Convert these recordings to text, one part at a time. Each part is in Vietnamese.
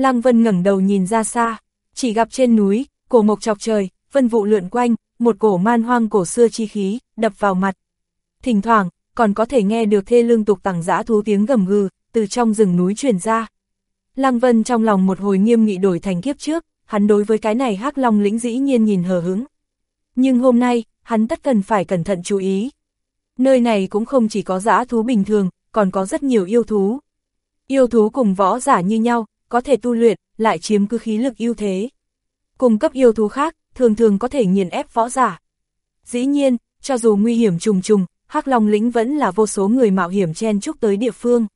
Lăng Vân ngẩng đầu nhìn ra xa, chỉ gặp trên núi, cổ mộc chọc trời, vân vụ lượn quanh, một cổ man hoang cổ xưa chi khí, đập vào mặt. Thỉnh thoảng, còn có thể nghe được thê lương tục tẳng dã thú tiếng gầm gừ, từ trong rừng núi truyền ra. Lăng Vân trong lòng một hồi nghiêm nghị đổi thành kiếp trước, hắn đối với cái này hắc long lĩnh dĩ nhiên nhìn hờ hứng. Nhưng hôm nay, hắn tất cần phải cẩn thận chú ý. Nơi này cũng không chỉ có dã thú bình thường, còn có rất nhiều yêu thú. Yêu thú cùng võ giả như nhau, có thể tu luyện, lại chiếm cứ khí lực ưu thế. Cùng cấp yêu thú khác, thường thường có thể nghiền ép võ giả. Dĩ nhiên, cho dù nguy hiểm trùng trùng, Hắc Long lĩnh vẫn là vô số người mạo hiểm chen chúc tới địa phương.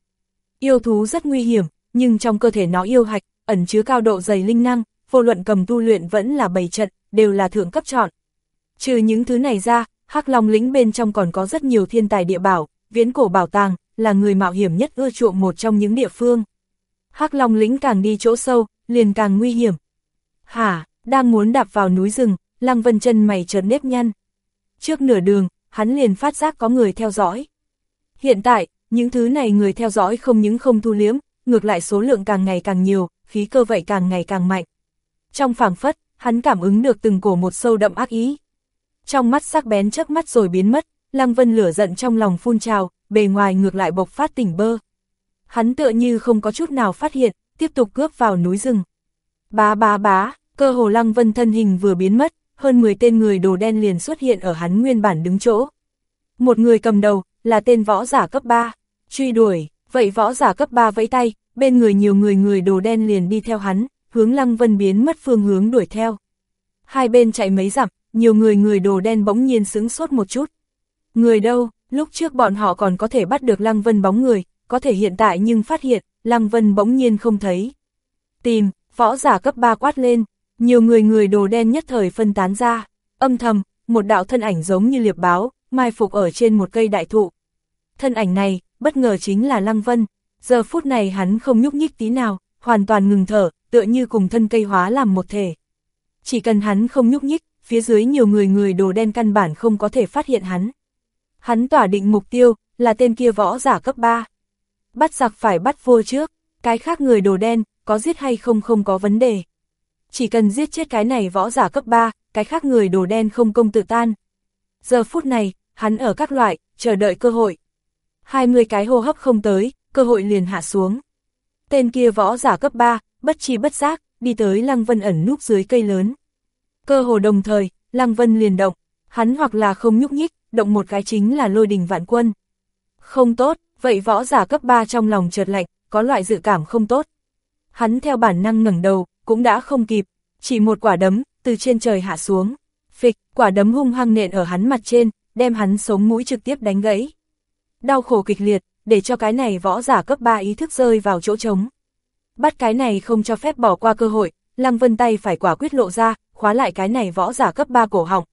Yêu thú rất nguy hiểm, nhưng trong cơ thể nó yêu hạch, ẩn chứa cao độ dày linh năng, vô luận cầm tu luyện vẫn là bày trận, đều là thượng cấp chọn. Trừ những thứ này ra, Hắc Long lĩnh bên trong còn có rất nhiều thiên tài địa bảo, viễn cổ bảo tàng, là người mạo hiểm nhất ưa chuộng một trong những địa phương. Hắc Long lĩnh càng đi chỗ sâu, liền càng nguy hiểm. Hả, đang muốn đạp vào núi rừng, Lăng Vân chân mày chợt nếp nhăn. Trước nửa đường, hắn liền phát giác có người theo dõi. Hiện tại, những thứ này người theo dõi không những không thu liếm, ngược lại số lượng càng ngày càng nhiều, khí cơ vậy càng ngày càng mạnh. Trong phảng phất, hắn cảm ứng được từng cổ một sâu đậm ác ý. Trong mắt sắc bén chớp mắt rồi biến mất, Lăng Vân lửa giận trong lòng phun trào, bề ngoài ngược lại bộc phát tỉnh bơ. Hắn tựa như không có chút nào phát hiện, tiếp tục cướp vào núi rừng. Bá bá bá, cơ hồ Lăng Vân thân hình vừa biến mất, hơn 10 tên người đồ đen liền xuất hiện ở hắn nguyên bản đứng chỗ. Một người cầm đầu, là tên võ giả cấp 3, truy đuổi, vậy võ giả cấp 3 vẫy tay, bên người nhiều người người đồ đen liền đi theo hắn, hướng Lăng Vân biến mất phương hướng đuổi theo. Hai bên chạy mấy dặm, nhiều người người đồ đen bỗng nhiên sững sốt một chút. Người đâu, lúc trước bọn họ còn có thể bắt được Lăng Vân bóng người, có thể hiện tại nhưng phát hiện, Lăng Vân bỗng nhiên không thấy. Tìm, võ giả cấp 3 quát lên, nhiều người người đồ đen nhất thời phân tán ra, âm thầm, một đạo thân ảnh giống như liệp báo, mai phục ở trên một cây đại thụ. Thân ảnh này, bất ngờ chính là Lăng Vân, giờ phút này hắn không nhúc nhích tí nào, hoàn toàn ngừng thở, tựa như cùng thân cây hóa làm một thể. Chỉ cần hắn không nhúc nhích, phía dưới nhiều người người đồ đen căn bản không có thể phát hiện hắn. Hắn tỏa định mục tiêu, là tên kia võ giả cấp 3. Bắt giặc phải bắt vua trước, cái khác người đồ đen, có giết hay không không có vấn đề. Chỉ cần giết chết cái này võ giả cấp 3, cái khác người đồ đen không công tự tan. Giờ phút này, hắn ở các loại, chờ đợi cơ hội. 20 cái hô hấp không tới, cơ hội liền hạ xuống. Tên kia võ giả cấp 3, bất chi bất giác, đi tới Lăng Vân ẩn núp dưới cây lớn. Cơ hồ đồng thời, Lăng Vân liền động, hắn hoặc là không nhúc nhích, động một cái chính là lôi đình vạn quân. Không tốt, vậy võ giả cấp 3 trong lòng chợt lạnh, có loại dự cảm không tốt. Hắn theo bản năng ngẩng đầu, cũng đã không kịp, chỉ một quả đấm, từ trên trời hạ xuống. Phịch, quả đấm hung hăng nện ở hắn mặt trên, đem hắn sống mũi trực tiếp đánh gãy. Đau khổ kịch liệt, để cho cái này võ giả cấp 3 ý thức rơi vào chỗ trống. Bắt cái này không cho phép bỏ qua cơ hội, Lăng Vân tay phải quả quyết lộ ra, khóa lại cái này võ giả cấp 3 cổ họng.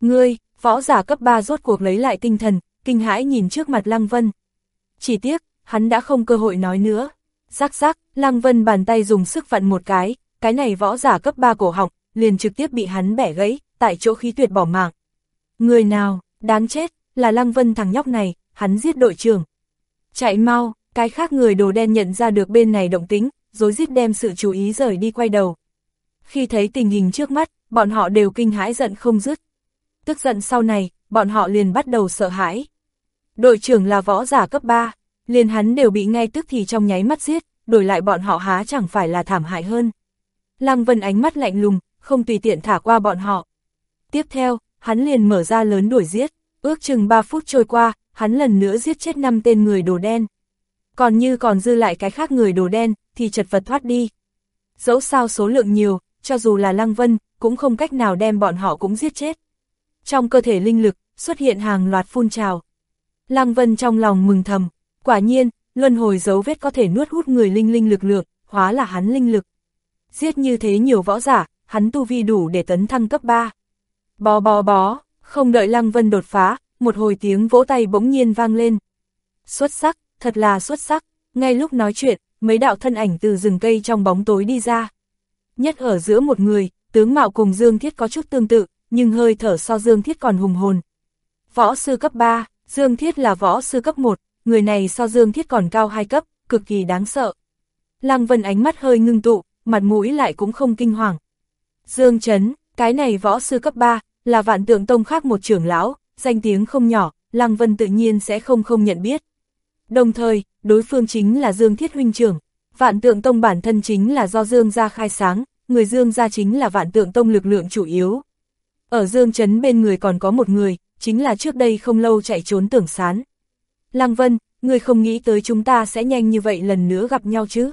Ngươi, võ giả cấp 3 rốt cuộc lấy lại tinh thần, kinh hãi nhìn trước mặt Lăng Vân. Chỉ tiếc, hắn đã không cơ hội nói nữa. Rắc rắc, Lăng Vân bàn tay dùng sức vặn một cái, cái này võ giả cấp 3 cổ họng, liền trực tiếp bị hắn bẻ gãy, tại chỗ khí tuyệt bỏ mạng. Người nào, đáng chết, là Lăng Vân thằng nhóc này, hắn giết đội trưởng. Chạy mau, cái khác người đồ đen nhận ra được bên này động tính, rồi giết đem sự chú ý rời đi quay đầu. Khi thấy tình hình trước mắt, bọn họ đều kinh hãi giận không dứt. Tức giận sau này, bọn họ liền bắt đầu sợ hãi. Đội trưởng là võ giả cấp 3, liền hắn đều bị ngay tức thì trong nháy mắt giết, đổi lại bọn họ há chẳng phải là thảm hại hơn. Lăng Vân ánh mắt lạnh lùng, không tùy tiện thả qua bọn họ. Tiếp theo, hắn liền mở ra lớn đuổi giết, ước chừng 3 phút trôi qua, hắn lần nữa giết chết 5 tên người đồ đen. Còn như còn dư lại cái khác người đồ đen, thì chật vật thoát đi. Dẫu sao số lượng nhiều, cho dù là Lăng Vân, cũng không cách nào đem bọn họ cũng giết chết. Trong cơ thể linh lực, xuất hiện hàng loạt phun trào. Lăng Vân trong lòng mừng thầm, quả nhiên, luân hồi dấu vết có thể nuốt hút người linh linh lực lượng, hóa là hắn linh lực. Giết như thế nhiều võ giả, hắn tu vi đủ để tấn thăng cấp 3. Bó bó bó, không đợi Lăng Vân đột phá, một hồi tiếng vỗ tay bỗng nhiên vang lên. Xuất sắc, thật là xuất sắc, ngay lúc nói chuyện, mấy đạo thân ảnh từ rừng cây trong bóng tối đi ra. Nhất ở giữa một người, tướng mạo cùng Dương Thiết có chút tương tự, nhưng hơi thở so Dương Thiết còn hùng hồn. Võ sư cấp 3, Dương Thiết là võ sư cấp 1, người này so Dương Thiết còn cao hai cấp, cực kỳ đáng sợ. Lăng Vân ánh mắt hơi ngưng tụ, mặt mũi lại cũng không kinh hoàng. Dương Trấn, cái này võ sư cấp 3, là vạn tượng tông khác một trưởng lão, danh tiếng không nhỏ, Lăng Vân tự nhiên sẽ không không nhận biết. Đồng thời, đối phương chính là Dương Thiết huynh trưởng. Vạn tượng tông bản thân chính là do Dương gia khai sáng, người Dương gia chính là vạn tượng tông lực lượng chủ yếu. Ở Dương Trấn bên người còn có một người, chính là trước đây không lâu chạy trốn tưởng sán. Lăng Vân, người không nghĩ tới chúng ta sẽ nhanh như vậy lần nữa gặp nhau chứ?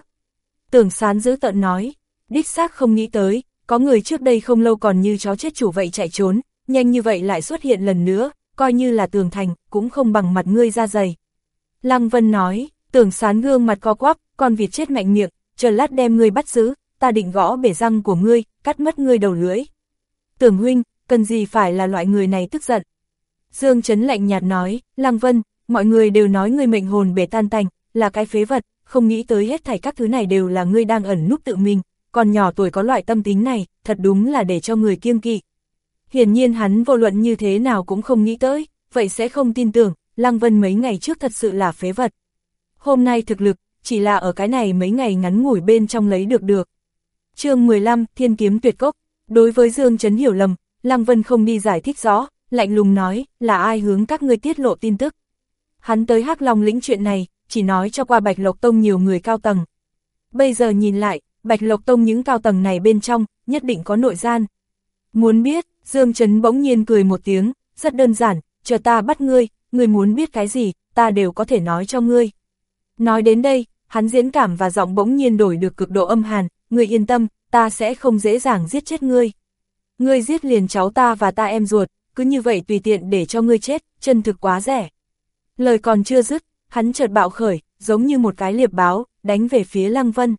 Tưởng sán giữ tận nói, đích xác không nghĩ tới, có người trước đây không lâu còn như chó chết chủ vậy chạy trốn, nhanh như vậy lại xuất hiện lần nữa, coi như là tường thành, cũng không bằng mặt ngươi ra dày. Lăng Vân nói, tưởng sán gương mặt co quắp, con vịt chết mạnh miệng, chờ lát đem ngươi bắt giữ, ta định gõ bể răng của ngươi, cắt mất ngươi đầu lưỡi. Tưởng huynh, cần gì phải là loại người này tức giận. Dương Trấn lạnh nhạt nói, Lăng Vân, mọi người đều nói ngươi mệnh hồn bể tan tành, là cái phế vật, không nghĩ tới hết thảy các thứ này đều là ngươi đang ẩn núp tự mình, còn nhỏ tuổi có loại tâm tính này, thật đúng là để cho người kiêng kỵ. Hiển nhiên hắn vô luận như thế nào cũng không nghĩ tới, vậy sẽ không tin tưởng, Lăng Vân mấy ngày trước thật sự là phế vật. Hôm nay thực lực, chỉ là ở cái này mấy ngày ngắn ngủi bên trong lấy được được. chương 15, Thiên Kiếm Tuyệt Cốc, đối với Dương Trấn hiểu lầm, Lăng Vân không đi giải thích rõ, lạnh lùng nói, là ai hướng các ngươi tiết lộ tin tức. Hắn tới hắc Long lĩnh chuyện này, chỉ nói cho qua Bạch Lộc Tông nhiều người cao tầng. Bây giờ nhìn lại, Bạch Lộc Tông những cao tầng này bên trong, nhất định có nội gian. Muốn biết, Dương Trấn bỗng nhiên cười một tiếng, rất đơn giản, chờ ta bắt ngươi, ngươi muốn biết cái gì, ta đều có thể nói cho ngươi. Nói đến đây, hắn diễn cảm và giọng bỗng nhiên đổi được cực độ âm hàn, ngươi yên tâm, ta sẽ không dễ dàng giết chết ngươi. Ngươi giết liền cháu ta và ta em ruột, cứ như vậy tùy tiện để cho ngươi chết, chân thực quá rẻ. Lời còn chưa dứt, hắn chợt bạo khởi, giống như một cái liệp báo, đánh về phía Lăng Vân.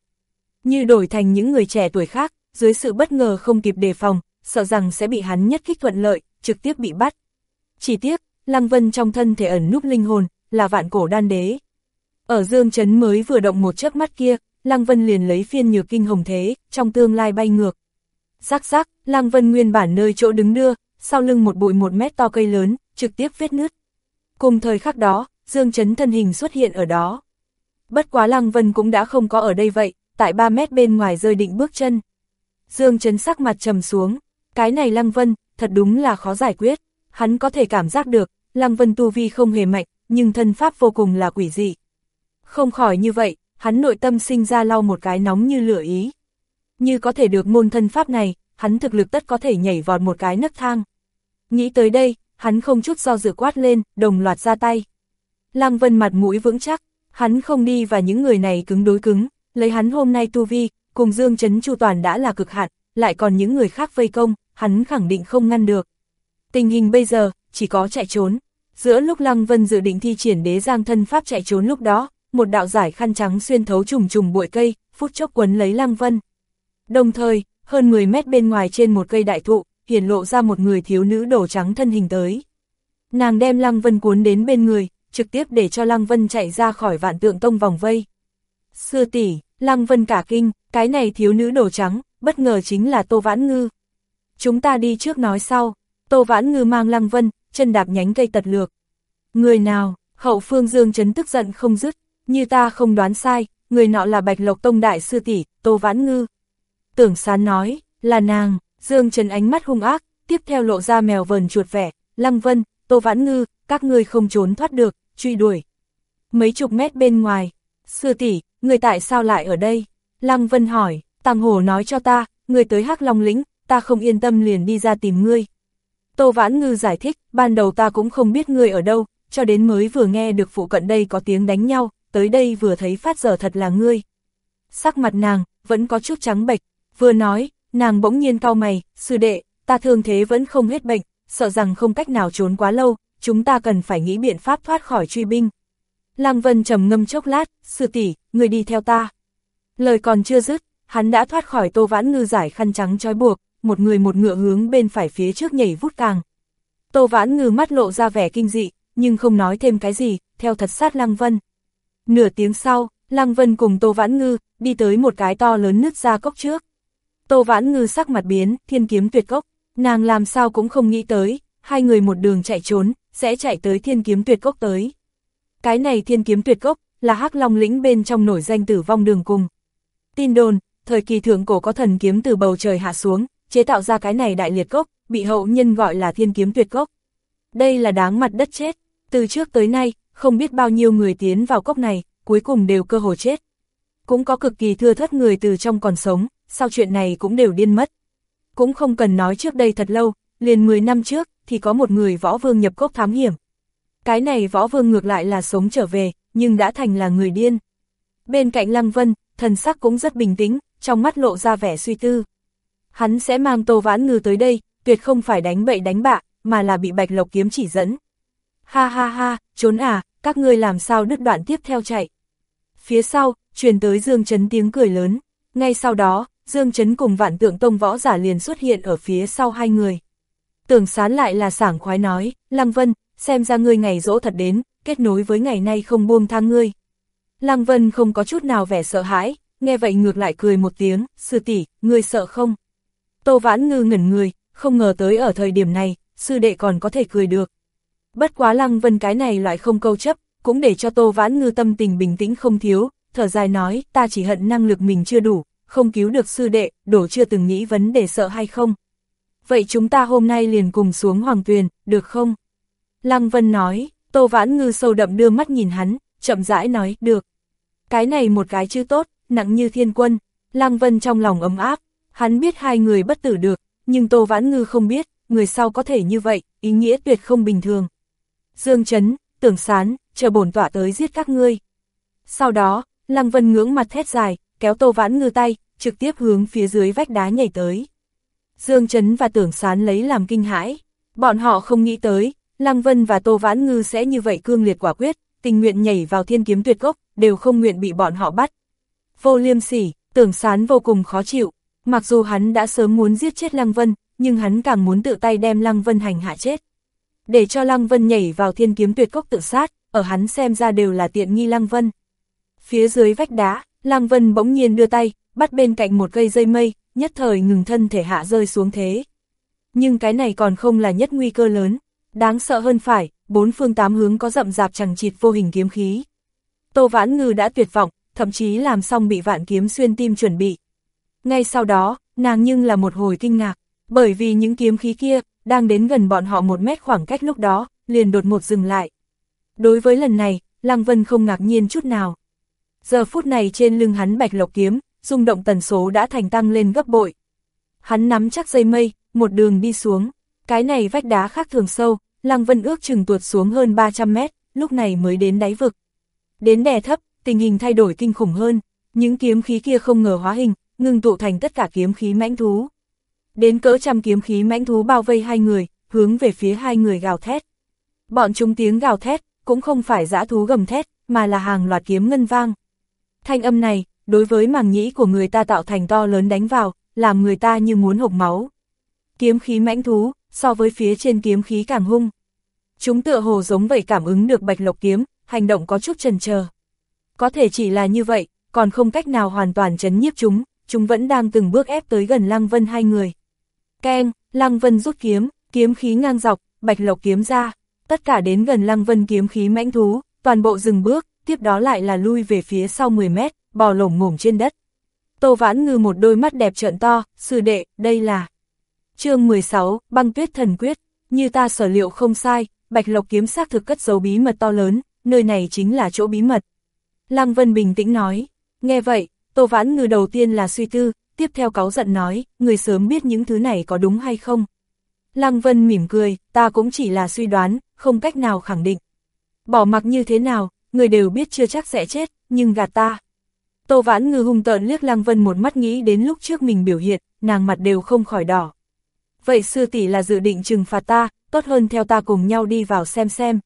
Như đổi thành những người trẻ tuổi khác, dưới sự bất ngờ không kịp đề phòng, sợ rằng sẽ bị hắn nhất kích thuận lợi, trực tiếp bị bắt. Chỉ tiếc, Lăng Vân trong thân thể ẩn núp linh hồn, là vạn cổ đan đế. Ở dương chấn mới vừa động một chớp mắt kia, Lăng Vân liền lấy phiên nhược kinh hồng thế, trong tương lai bay ngược. Rắc rắc, Lăng Vân nguyên bản nơi chỗ đứng đưa, sau lưng một bụi một mét to cây lớn, trực tiếp vết nứt. Cùng thời khắc đó, Dương Chấn thân hình xuất hiện ở đó. Bất quá Lăng Vân cũng đã không có ở đây vậy, tại 3 mét bên ngoài rơi định bước chân. Dương Chấn sắc mặt trầm xuống, cái này Lăng Vân, thật đúng là khó giải quyết, hắn có thể cảm giác được, Lăng Vân tu vi không hề mạnh, nhưng thân pháp vô cùng là quỷ dị. Không khỏi như vậy, hắn nội tâm sinh ra lau một cái nóng như lửa ý. Như có thể được môn thân pháp này, hắn thực lực tất có thể nhảy vọt một cái nấc thang. Nghĩ tới đây, hắn không chút do dự quát lên, đồng loạt ra tay. Lăng Vân mặt mũi vững chắc, hắn không đi và những người này cứng đối cứng, lấy hắn hôm nay tu vi, cùng Dương Trấn Chu Toàn đã là cực hạn, lại còn những người khác vây công, hắn khẳng định không ngăn được. Tình hình bây giờ, chỉ có chạy trốn. Giữa lúc Lăng Vân dự định thi triển đế giang thân pháp chạy trốn lúc đó, một đạo giải khăn trắng xuyên thấu trùng trùng bụi cây, phút chốc quấn lấy Lăng Vân. Đồng thời, hơn 10 mét bên ngoài trên một cây đại thụ, hiển lộ ra một người thiếu nữ đổ trắng thân hình tới. Nàng đem Lăng Vân cuốn đến bên người, trực tiếp để cho Lăng Vân chạy ra khỏi vạn tượng tông vòng vây. Sư tỷ, Lăng Vân cả kinh, cái này thiếu nữ đổ trắng, bất ngờ chính là Tô Vãn Ngư. Chúng ta đi trước nói sau, Tô Vãn Ngư mang Lăng Vân, chân đạp nhánh cây tật lược. Người nào, hậu phương Dương chấn tức giận không dứt, như ta không đoán sai, người nọ là Bạch Lộc Tông Đại Sư Tỷ, Tô Vãn Ngư. Tưởng sán nói, là nàng, Dương Trần ánh mắt hung ác, tiếp theo lộ ra mèo vờn chuột vẻ, Lăng Vân, Tô Vãn Ngư, các ngươi không trốn thoát được, truy đuổi. Mấy chục mét bên ngoài, sư tỷ, người tại sao lại ở đây? Lăng Vân hỏi, Tàng Hổ nói cho ta, người tới Hắc Long lĩnh, ta không yên tâm liền đi ra tìm ngươi. Tô Vãn Ngư giải thích, ban đầu ta cũng không biết ngươi ở đâu, cho đến mới vừa nghe được phụ cận đây có tiếng đánh nhau, tới đây vừa thấy phát giờ thật là ngươi. Sắc mặt nàng, vẫn có chút trắng bệch, vừa nói, nàng bỗng nhiên cau mày, sư đệ, ta thương thế vẫn không hết bệnh, sợ rằng không cách nào trốn quá lâu, chúng ta cần phải nghĩ biện pháp thoát khỏi truy binh. Lăng Vân trầm ngâm chốc lát, sư tỷ, người đi theo ta. Lời còn chưa dứt, hắn đã thoát khỏi tô vãn ngư giải khăn trắng trói buộc, một người một ngựa hướng bên phải phía trước nhảy vút càng. Tô vãn ngư mắt lộ ra vẻ kinh dị, nhưng không nói thêm cái gì, theo thật sát Lăng Vân. Nửa tiếng sau, Lăng Vân cùng Tô Vãn Ngư, đi tới một cái to lớn nứt ra cốc trước. Tô Vãn Ngư sắc mặt biến, thiên kiếm tuyệt cốc, nàng làm sao cũng không nghĩ tới, hai người một đường chạy trốn, sẽ chạy tới thiên kiếm tuyệt cốc tới. Cái này thiên kiếm tuyệt cốc, là hắc long lĩnh bên trong nổi danh tử vong đường cùng. Tin đồn, thời kỳ thượng cổ có thần kiếm từ bầu trời hạ xuống, chế tạo ra cái này đại liệt cốc, bị hậu nhân gọi là thiên kiếm tuyệt cốc. Đây là đáng mặt đất chết, từ trước tới nay, không biết bao nhiêu người tiến vào cốc này, cuối cùng đều cơ hồ chết. Cũng có cực kỳ thưa thất người từ trong còn sống, sau chuyện này cũng đều điên mất. Cũng không cần nói trước đây thật lâu, liền 10 năm trước, thì có một người võ vương nhập cốc thám hiểm. Cái này võ vương ngược lại là sống trở về, nhưng đã thành là người điên. Bên cạnh Lăng Vân, thần sắc cũng rất bình tĩnh, trong mắt lộ ra vẻ suy tư. Hắn sẽ mang Tô Vãn Ngư tới đây, tuyệt không phải đánh bậy đánh bạ, mà là bị Bạch Lộc kiếm chỉ dẫn. Ha ha ha, trốn à, các ngươi làm sao đứt đoạn tiếp theo chạy. Phía sau, truyền tới Dương Trấn tiếng cười lớn, ngay sau đó, Dương Trấn cùng vạn tượng tông võ giả liền xuất hiện ở phía sau hai người. Tưởng sán lại là sảng khoái nói, Lăng Vân, xem ra ngươi ngày dỗ thật đến, kết nối với ngày nay không buông thang ngươi. Lăng Vân không có chút nào vẻ sợ hãi, nghe vậy ngược lại cười một tiếng, sư tỷ, ngươi sợ không? Tô Vãn Ngư ngẩn người, không ngờ tới ở thời điểm này, sư đệ còn có thể cười được. Bất quá Lăng Vân cái này loại không câu chấp, cũng để cho Tô Vãn Ngư tâm tình bình tĩnh không thiếu, thở dài nói, ta chỉ hận năng lực mình chưa đủ, không cứu được sư đệ, đổ chưa từng nghĩ vấn đề sợ hay không. Vậy chúng ta hôm nay liền cùng xuống Hoàng Tuyền, được không? Lăng Vân nói, Tô Vãn Ngư sâu đậm đưa mắt nhìn hắn, chậm rãi nói, được. Cái này một cái chữ tốt, nặng như thiên quân, Lăng Vân trong lòng ấm áp, hắn biết hai người bất tử được, nhưng Tô Vãn Ngư không biết, người sau có thể như vậy, ý nghĩa tuyệt không bình thường. Dương Trấn, tưởng sán, chờ bổn tọa tới giết các ngươi. Sau đó, Lăng Vân ngưỡng mặt thét dài, kéo Tô Vãn Ngư tay, trực tiếp hướng phía dưới vách đá nhảy tới. Dương Trấn và tưởng sán lấy làm kinh hãi, bọn họ không nghĩ tới, Lăng Vân và Tô Vãn Ngư sẽ như vậy cương liệt quả quyết, tình nguyện nhảy vào thiên kiếm tuyệt gốc, đều không nguyện bị bọn họ bắt. Vô liêm sỉ, tưởng sán vô cùng khó chịu, mặc dù hắn đã sớm muốn giết chết Lăng Vân, nhưng hắn càng muốn tự tay đem Lăng Vân hành hạ chết. Để cho Lăng Vân nhảy vào thiên kiếm tuyệt cốc tự sát, ở hắn xem ra đều là tiện nghi Lăng Vân. Phía dưới vách đá, Lăng Vân bỗng nhiên đưa tay, bắt bên cạnh một cây dây mây, nhất thời ngừng thân thể hạ rơi xuống thế. Nhưng cái này còn không là nhất nguy cơ lớn, đáng sợ hơn phải, bốn phương tám hướng có rậm rạp chẳng chịt vô hình kiếm khí. Tô Vãn Ngư đã tuyệt vọng, thậm chí làm xong bị vạn kiếm xuyên tim chuẩn bị. Ngay sau đó, nàng nhưng là một hồi kinh ngạc, bởi vì những kiếm khí kia, đang đến gần bọn họ một mét khoảng cách lúc đó, liền đột một dừng lại. Đối với lần này, Lăng Vân không ngạc nhiên chút nào. Giờ phút này trên lưng hắn bạch lộc kiếm, rung động tần số đã thành tăng lên gấp bội. Hắn nắm chắc dây mây, một đường đi xuống, cái này vách đá khác thường sâu, Lăng Vân ước chừng tuột xuống hơn 300 mét, lúc này mới đến đáy vực. Đến đè thấp, tình hình thay đổi kinh khủng hơn, những kiếm khí kia không ngờ hóa hình, ngừng tụ thành tất cả kiếm khí mãnh thú. Đến cỡ trăm kiếm khí mãnh thú bao vây hai người, hướng về phía hai người gào thét. Bọn chúng tiếng gào thét, cũng không phải dã thú gầm thét, mà là hàng loạt kiếm ngân vang. Thanh âm này, đối với màng nhĩ của người ta tạo thành to lớn đánh vào, làm người ta như muốn hộc máu. Kiếm khí mãnh thú, so với phía trên kiếm khí càng hung. Chúng tựa hồ giống vậy cảm ứng được bạch lộc kiếm, hành động có chút chần chờ. Có thể chỉ là như vậy, còn không cách nào hoàn toàn chấn nhiếp chúng, chúng vẫn đang từng bước ép tới gần Lăng Vân hai người. Keng, Lăng Vân rút kiếm, kiếm khí ngang dọc, bạch lộc kiếm ra, tất cả đến gần Lăng Vân kiếm khí mãnh thú, toàn bộ dừng bước, tiếp đó lại là lui về phía sau 10 mét, bò lổm ngổm trên đất. Tô Vãn Ngư một đôi mắt đẹp trợn to, sư đệ, đây là... chương 16, băng tuyết thần quyết, như ta sở liệu không sai, Bạch Lộc kiếm xác thực cất dấu bí mật to lớn, nơi này chính là chỗ bí mật. Lăng Vân bình tĩnh nói, nghe vậy, Tô Vãn Ngư đầu tiên là suy tư, tiếp theo cáu giận nói, người sớm biết những thứ này có đúng hay không. Lăng Vân mỉm cười, ta cũng chỉ là suy đoán, không cách nào khẳng định. Bỏ mặc như thế nào, người đều biết chưa chắc sẽ chết, nhưng gạt ta. Tô Vãn Ngư hung tợn liếc Lăng Vân một mắt nghĩ đến lúc trước mình biểu hiện, nàng mặt đều không khỏi đỏ. Vậy sư tỷ là dự định trừng phạt ta, tốt hơn theo ta cùng nhau đi vào xem xem.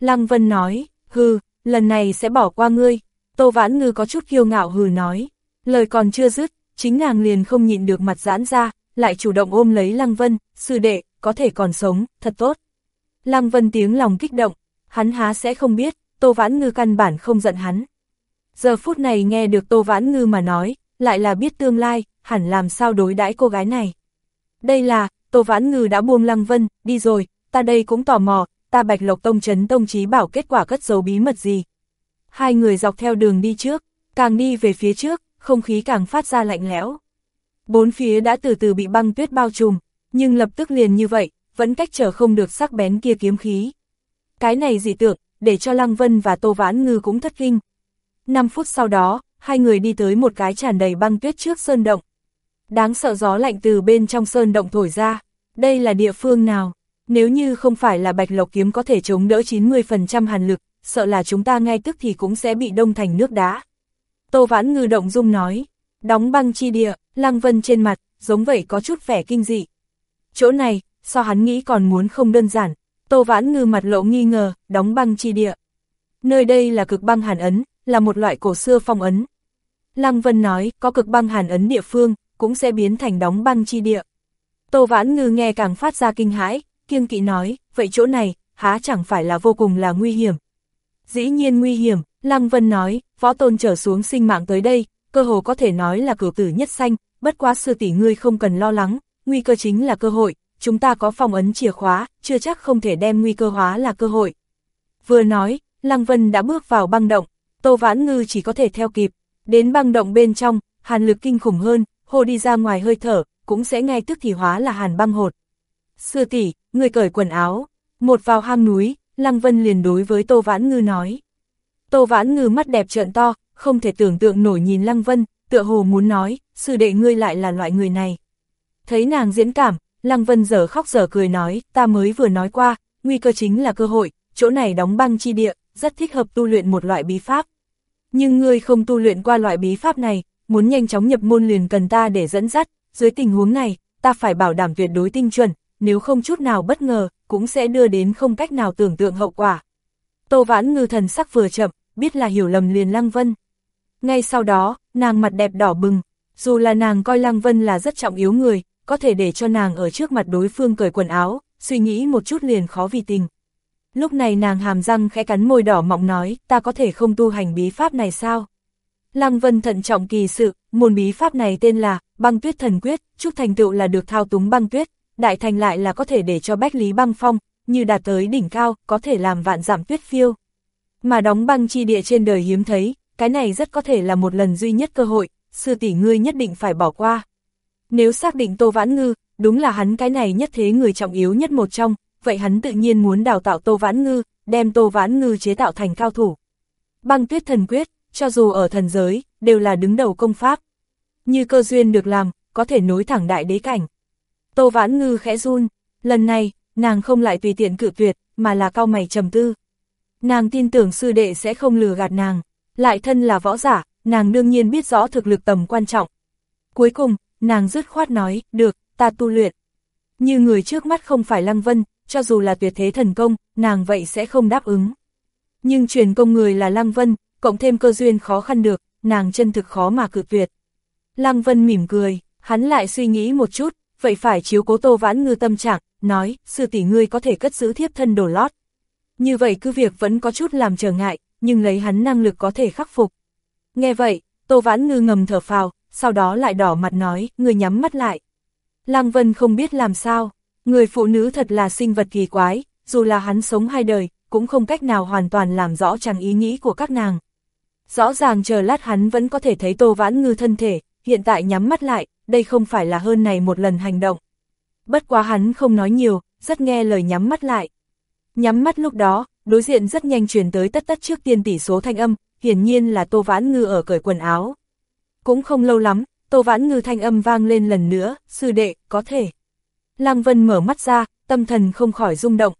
Lăng Vân nói, hừ, lần này sẽ bỏ qua ngươi. Tô Vãn Ngư có chút kiêu ngạo hừ nói. Lời còn chưa dứt, chính nàng liền không nhịn được mặt giãn ra, lại chủ động ôm lấy Lăng Vân, sư đệ, có thể còn sống, thật tốt. Lăng Vân tiếng lòng kích động, hắn há sẽ không biết, Tô Vãn Ngư căn bản không giận hắn. Giờ phút này nghe được Tô Vãn Ngư mà nói, lại là biết tương lai, hẳn làm sao đối đãi cô gái này. Đây là, Tô Vãn Ngư đã buông Lăng Vân, đi rồi, ta đây cũng tò mò, ta Bạch Lộc Tông Trấn Tông Chí bảo kết quả cất giấu bí mật gì. Hai người dọc theo đường đi trước, càng đi về phía trước, không khí càng phát ra lạnh lẽo. Bốn phía đã từ từ bị băng tuyết bao trùm, nhưng lập tức liền như vậy, vẫn cách trở không được sắc bén kia kiếm khí. Cái này dị tượng, để cho Lăng Vân và Tô Vãn Ngư cũng thất kinh. 5 phút sau đó, hai người đi tới một cái tràn đầy băng tuyết trước sơn động. Đáng sợ gió lạnh từ bên trong sơn động thổi ra, đây là địa phương nào? Nếu như không phải là bạch lộc kiếm có thể chống đỡ 90% hàn lực, sợ là chúng ta ngay tức thì cũng sẽ bị đông thành nước đá. Tô Vãn Ngư động dung nói, đóng băng chi địa, Lăng Vân trên mặt, giống vậy có chút vẻ kinh dị. Chỗ này, so hắn nghĩ còn muốn không đơn giản, Tô Vãn Ngư mặt lộ nghi ngờ, đóng băng chi địa. Nơi đây là cực băng hàn ấn, là một loại cổ xưa phong ấn. Lăng Vân nói, có cực băng hàn ấn địa phương, cũng sẽ biến thành đóng băng chi địa. Tô Vãn Ngư nghe càng phát ra kinh hãi, kiêng kỵ nói, vậy chỗ này, há chẳng phải là vô cùng là nguy hiểm. Dĩ nhiên nguy hiểm, Lăng Vân nói, võ tôn trở xuống sinh mạng tới đây, cơ hồ có thể nói là cửu tử nhất xanh, bất quá sư tỷ ngươi không cần lo lắng, nguy cơ chính là cơ hội, chúng ta có phong ấn chìa khóa, chưa chắc không thể đem nguy cơ hóa là cơ hội. Vừa nói, Lăng Vân đã bước vào băng động, Tô Vãn Ngư chỉ có thể theo kịp, đến băng động bên trong, hàn lực kinh khủng hơn, hồ đi ra ngoài hơi thở, cũng sẽ ngay tức thì hóa là hàn băng hột. Sư tỷ, người cởi quần áo, một vào hang núi, Lăng Vân liền đối với Tô Vãn Ngư nói. Tô Vãn Ngư mắt đẹp trợn to, không thể tưởng tượng nổi nhìn Lăng Vân, tựa hồ muốn nói, sư đệ ngươi lại là loại người này. Thấy nàng diễn cảm, Lăng Vân giờ khóc giờ cười nói, ta mới vừa nói qua, nguy cơ chính là cơ hội, chỗ này đóng băng chi địa, rất thích hợp tu luyện một loại bí pháp. Nhưng ngươi không tu luyện qua loại bí pháp này, muốn nhanh chóng nhập môn liền cần ta để dẫn dắt, dưới tình huống này, ta phải bảo đảm tuyệt đối tinh chuẩn, nếu không chút nào bất ngờ, cũng sẽ đưa đến không cách nào tưởng tượng hậu quả. Tô Vãn Ngư thần sắc vừa chậm, biết là hiểu lầm liền Lăng Vân. Ngay sau đó, nàng mặt đẹp đỏ bừng, dù là nàng coi Lăng Vân là rất trọng yếu người, có thể để cho nàng ở trước mặt đối phương cởi quần áo, suy nghĩ một chút liền khó vì tình. Lúc này nàng hàm răng khẽ cắn môi đỏ mọng nói, ta có thể không tu hành bí pháp này sao? Lăng Vân thận trọng kỳ sự, môn bí pháp này tên là băng tuyết thần quyết, chúc thành tựu là được thao túng băng tuyết, đại thành lại là có thể để cho bách lý băng phong, như đạt tới đỉnh cao, có thể làm vạn giảm tuyết phiêu. Mà đóng băng chi địa trên đời hiếm thấy, cái này rất có thể là một lần duy nhất cơ hội, sư tỷ ngươi nhất định phải bỏ qua. Nếu xác định Tô Vãn Ngư, đúng là hắn cái này nhất thế người trọng yếu nhất một trong, vậy hắn tự nhiên muốn đào tạo Tô Vãn Ngư, đem Tô Vãn Ngư chế tạo thành cao thủ. Băng tuyết thần quyết, cho dù ở thần giới, đều là đứng đầu công pháp. Như cơ duyên được làm, có thể nối thẳng đại đế cảnh. Tô Vãn Ngư khẽ run, lần này, nàng không lại tùy tiện cự tuyệt, mà là cao mày trầm tư. Nàng tin tưởng sư đệ sẽ không lừa gạt nàng, lại thân là võ giả, nàng đương nhiên biết rõ thực lực tầm quan trọng. Cuối cùng, nàng dứt khoát nói, được, ta tu luyện. Như người trước mắt không phải Lăng Vân, cho dù là tuyệt thế thần công, nàng vậy sẽ không đáp ứng. Nhưng truyền công người là Lăng Vân, cộng thêm cơ duyên khó khăn được, nàng chân thực khó mà cự tuyệt. Lăng Vân mỉm cười, hắn lại suy nghĩ một chút, vậy phải chiếu cố Tô Vãn Ngư tâm trạng, nói, sư tỷ ngươi có thể cất giữ thiếp thân đổ lót. Như vậy cứ việc vẫn có chút làm trở ngại, nhưng lấy hắn năng lực có thể khắc phục. Nghe vậy, Tô Vãn Ngư ngầm thở phào, sau đó lại đỏ mặt nói, người nhắm mắt lại. Lăng Vân không biết làm sao, người phụ nữ thật là sinh vật kỳ quái, dù là hắn sống hai đời, cũng không cách nào hoàn toàn làm rõ chẳng ý nghĩ của các nàng. Rõ ràng chờ lát hắn vẫn có thể thấy Tô Vãn Ngư thân thể, hiện tại nhắm mắt lại, đây không phải là hơn này một lần hành động. Bất quá hắn không nói nhiều, rất nghe lời nhắm mắt lại. Nhắm mắt lúc đó, đối diện rất nhanh truyền tới tất tất trước tiên tỷ số thanh âm, hiển nhiên là Tô Vãn Ngư ở cởi quần áo. Cũng không lâu lắm, Tô Vãn Ngư thanh âm vang lên lần nữa, sư đệ, có thể. Lăng Vân mở mắt ra, tâm thần không khỏi rung động.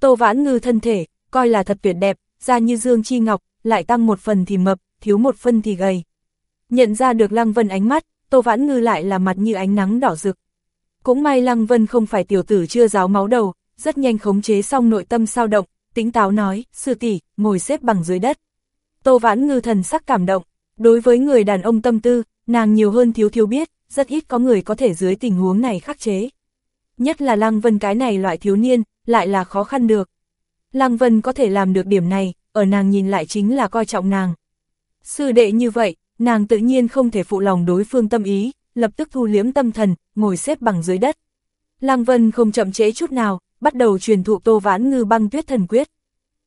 Tô Vãn Ngư thân thể, coi là thật tuyệt đẹp, da như dương chi ngọc, lại tăng một phần thì mập, thiếu một phân thì gầy. Nhận ra được Lăng Vân ánh mắt, Tô Vãn Ngư lại là mặt như ánh nắng đỏ rực. Cũng may Lăng Vân không phải tiểu tử chưa giáo máu đầu, rất nhanh khống chế xong nội tâm sao động, tính táo nói, sư tỷ, ngồi xếp bằng dưới đất. Tô Vãn Ngư thần sắc cảm động, đối với người đàn ông tâm tư, nàng nhiều hơn thiếu thiếu biết, rất ít có người có thể dưới tình huống này khắc chế. Nhất là Lăng Vân cái này loại thiếu niên, lại là khó khăn được. Lăng Vân có thể làm được điểm này, ở nàng nhìn lại chính là coi trọng nàng. Sư đệ như vậy, nàng tự nhiên không thể phụ lòng đối phương tâm ý, lập tức thu liếm tâm thần, ngồi xếp bằng dưới đất. Lăng Vân không chậm chế chút nào, bắt đầu truyền thụ Tô Vãn Ngư băng tuyết thần quyết.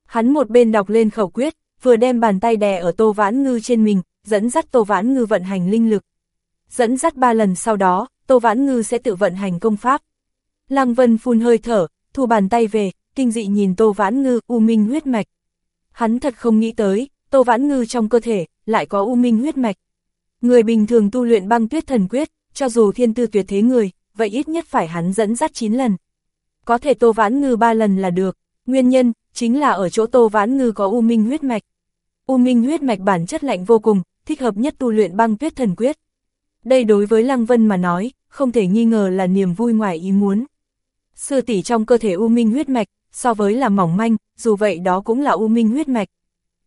Hắn một bên đọc lên khẩu quyết, vừa đem bàn tay đè ở Tô Vãn Ngư trên mình, dẫn dắt Tô Vãn Ngư vận hành linh lực. Dẫn dắt ba lần sau đó, Tô Vãn Ngư sẽ tự vận hành công pháp. Lăng Vân phun hơi thở, thu bàn tay về, kinh dị nhìn Tô Vãn Ngư u minh huyết mạch. Hắn thật không nghĩ tới, Tô Vãn Ngư trong cơ thể, lại có u minh huyết mạch. Người bình thường tu luyện băng tuyết thần quyết, cho dù thiên tư tuyệt thế người, vậy ít nhất phải hắn dẫn dắt 9 lần. Có thể Tô Vãn Ngư 3 lần là được, nguyên nhân, chính là ở chỗ Tô Vãn Ngư có u minh huyết mạch. U minh huyết mạch bản chất lạnh vô cùng, thích hợp nhất tu luyện băng tuyết thần quyết. Đây đối với Lăng Vân mà nói, không thể nghi ngờ là niềm vui ngoài ý muốn. Sư tỷ trong cơ thể u minh huyết mạch, so với là mỏng manh, dù vậy đó cũng là u minh huyết mạch.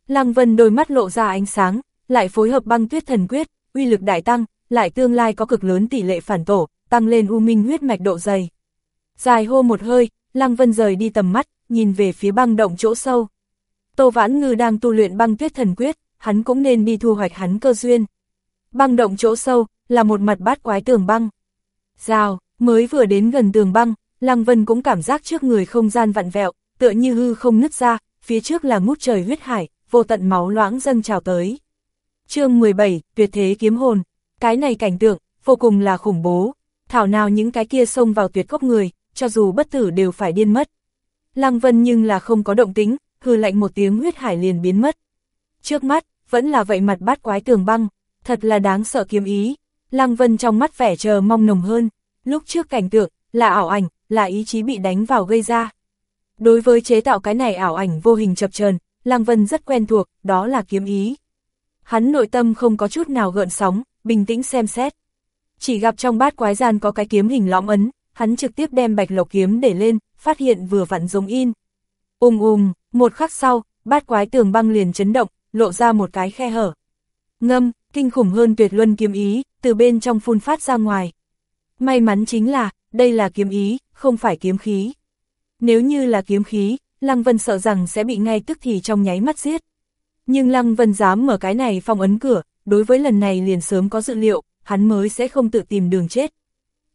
Lăng Vân đôi mắt lộ ra ánh sáng, lại phối hợp băng tuyết thần quyết, uy lực đại tăng, lại tương lai có cực lớn tỷ lệ phản tổ, tăng lên u minh huyết mạch độ dày. Dài hô một hơi, Lăng Vân rời đi tầm mắt, nhìn về phía băng động chỗ sâu. Tô Vãn Ngư đang tu luyện băng tuyết thần quyết, hắn cũng nên đi thu hoạch hắn cơ duyên. Băng động chỗ sâu, là một mặt bát quái tường băng. Rào, mới vừa đến gần tường băng, Lăng Vân cũng cảm giác trước người không gian vặn vẹo, tựa như hư không nứt ra, phía trước là ngút trời huyết hải, vô tận máu loãng dâng trào tới. chương 17, tuyệt thế kiếm hồn, cái này cảnh tượng, vô cùng là khủng bố, thảo nào những cái kia xông vào tuyệt cốc người, cho dù bất tử đều phải điên mất. Lăng Vân nhưng là không có động tính, hư lạnh một tiếng huyết hải liền biến mất. Trước mắt, vẫn là vậy mặt bát quái tường băng, thật là đáng sợ kiếm ý. Lăng Vân trong mắt vẻ chờ mong nồng hơn, lúc trước cảnh tượng, là ảo ảnh, là ý chí bị đánh vào gây ra. Đối với chế tạo cái này ảo ảnh vô hình chập chờn, Lăng Vân rất quen thuộc, đó là kiếm ý. Hắn nội tâm không có chút nào gợn sóng, bình tĩnh xem xét. Chỉ gặp trong bát quái gian có cái kiếm hình lõm ấn, hắn trực tiếp đem bạch lộc kiếm để lên, phát hiện vừa vặn giống in. Ùm ùm, một khắc sau, bát quái tường băng liền chấn động, lộ ra một cái khe hở. Ngâm, kinh khủng hơn tuyệt luân kiếm ý, từ bên trong phun phát ra ngoài. May mắn chính là, đây là kiếm ý, không phải kiếm khí. Nếu như là kiếm khí, Lăng Vân sợ rằng sẽ bị ngay tức thì trong nháy mắt giết. Nhưng Lăng Vân dám mở cái này phong ấn cửa, đối với lần này liền sớm có dự liệu, hắn mới sẽ không tự tìm đường chết.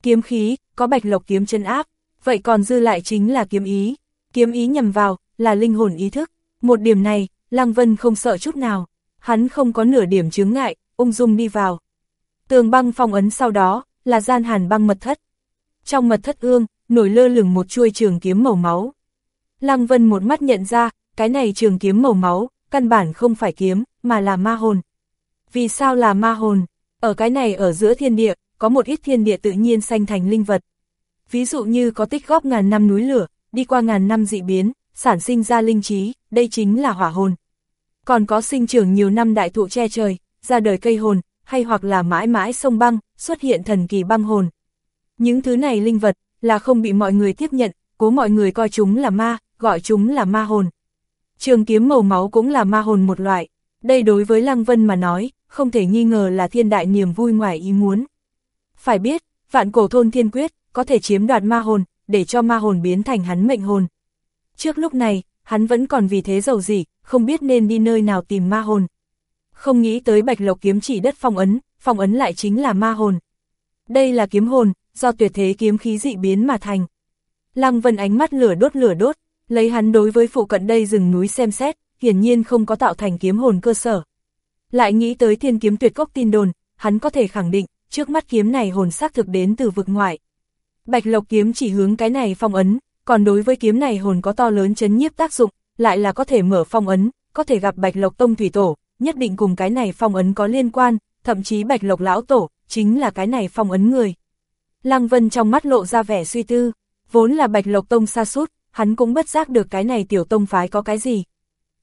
Kiếm khí, có bạch lộc kiếm chân áp, vậy còn dư lại chính là kiếm ý. Kiếm ý nhầm vào, là linh hồn ý thức. Một điểm này, Lăng Vân không sợ chút nào. Hắn không có nửa điểm chướng ngại, ung dung đi vào. Tường băng phong ấn sau đó, là gian hàn băng mật thất. Trong mật thất ương, nổi lơ lửng một chuôi trường kiếm màu máu. Lăng Vân một mắt nhận ra, cái này trường kiếm màu máu, căn bản không phải kiếm, mà là ma hồn. Vì sao là ma hồn? Ở cái này ở giữa thiên địa, có một ít thiên địa tự nhiên sanh thành linh vật. Ví dụ như có tích góp ngàn năm núi lửa, đi qua ngàn năm dị biến, sản sinh ra linh trí, đây chính là hỏa hồn. Còn có sinh trưởng nhiều năm đại thụ che trời, ra đời cây hồn, hay hoặc là mãi mãi sông băng, xuất hiện thần kỳ băng hồn. Những thứ này linh vật, là không bị mọi người tiếp nhận, cố mọi người coi chúng là ma, gọi chúng là ma hồn. Trường kiếm màu máu cũng là ma hồn một loại, đây đối với Lăng Vân mà nói, không thể nghi ngờ là thiên đại niềm vui ngoài ý muốn. Phải biết, vạn cổ thôn thiên quyết, có thể chiếm đoạt ma hồn, để cho ma hồn biến thành hắn mệnh hồn. Trước lúc này, hắn vẫn còn vì thế giàu gì, không biết nên đi nơi nào tìm ma hồn. Không nghĩ tới bạch lộc kiếm chỉ đất phong ấn, phong ấn lại chính là ma hồn. Đây là kiếm hồn, do tuyệt thế kiếm khí dị biến mà thành. Lăng Vân ánh mắt lửa đốt lửa đốt, lấy hắn đối với phụ cận đây rừng núi xem xét, hiển nhiên không có tạo thành kiếm hồn cơ sở. Lại nghĩ tới thiên kiếm tuyệt cốc tin đồn, hắn có thể khẳng định, trước mắt kiếm này hồn xác thực đến từ vực ngoại. Bạch Lộc kiếm chỉ hướng cái này phong ấn, còn đối với kiếm này hồn có to lớn chấn nhiếp tác dụng, lại là có thể mở phong ấn, có thể gặp Bạch Lộc Tông Thủy Tổ, nhất định cùng cái này phong ấn có liên quan, thậm chí Bạch Lộc Lão Tổ, chính là cái này phong ấn người. Lăng Vân trong mắt lộ ra vẻ suy tư, vốn là Bạch Lộc Tông xa sút hắn cũng bất giác được cái này tiểu tông phái có cái gì.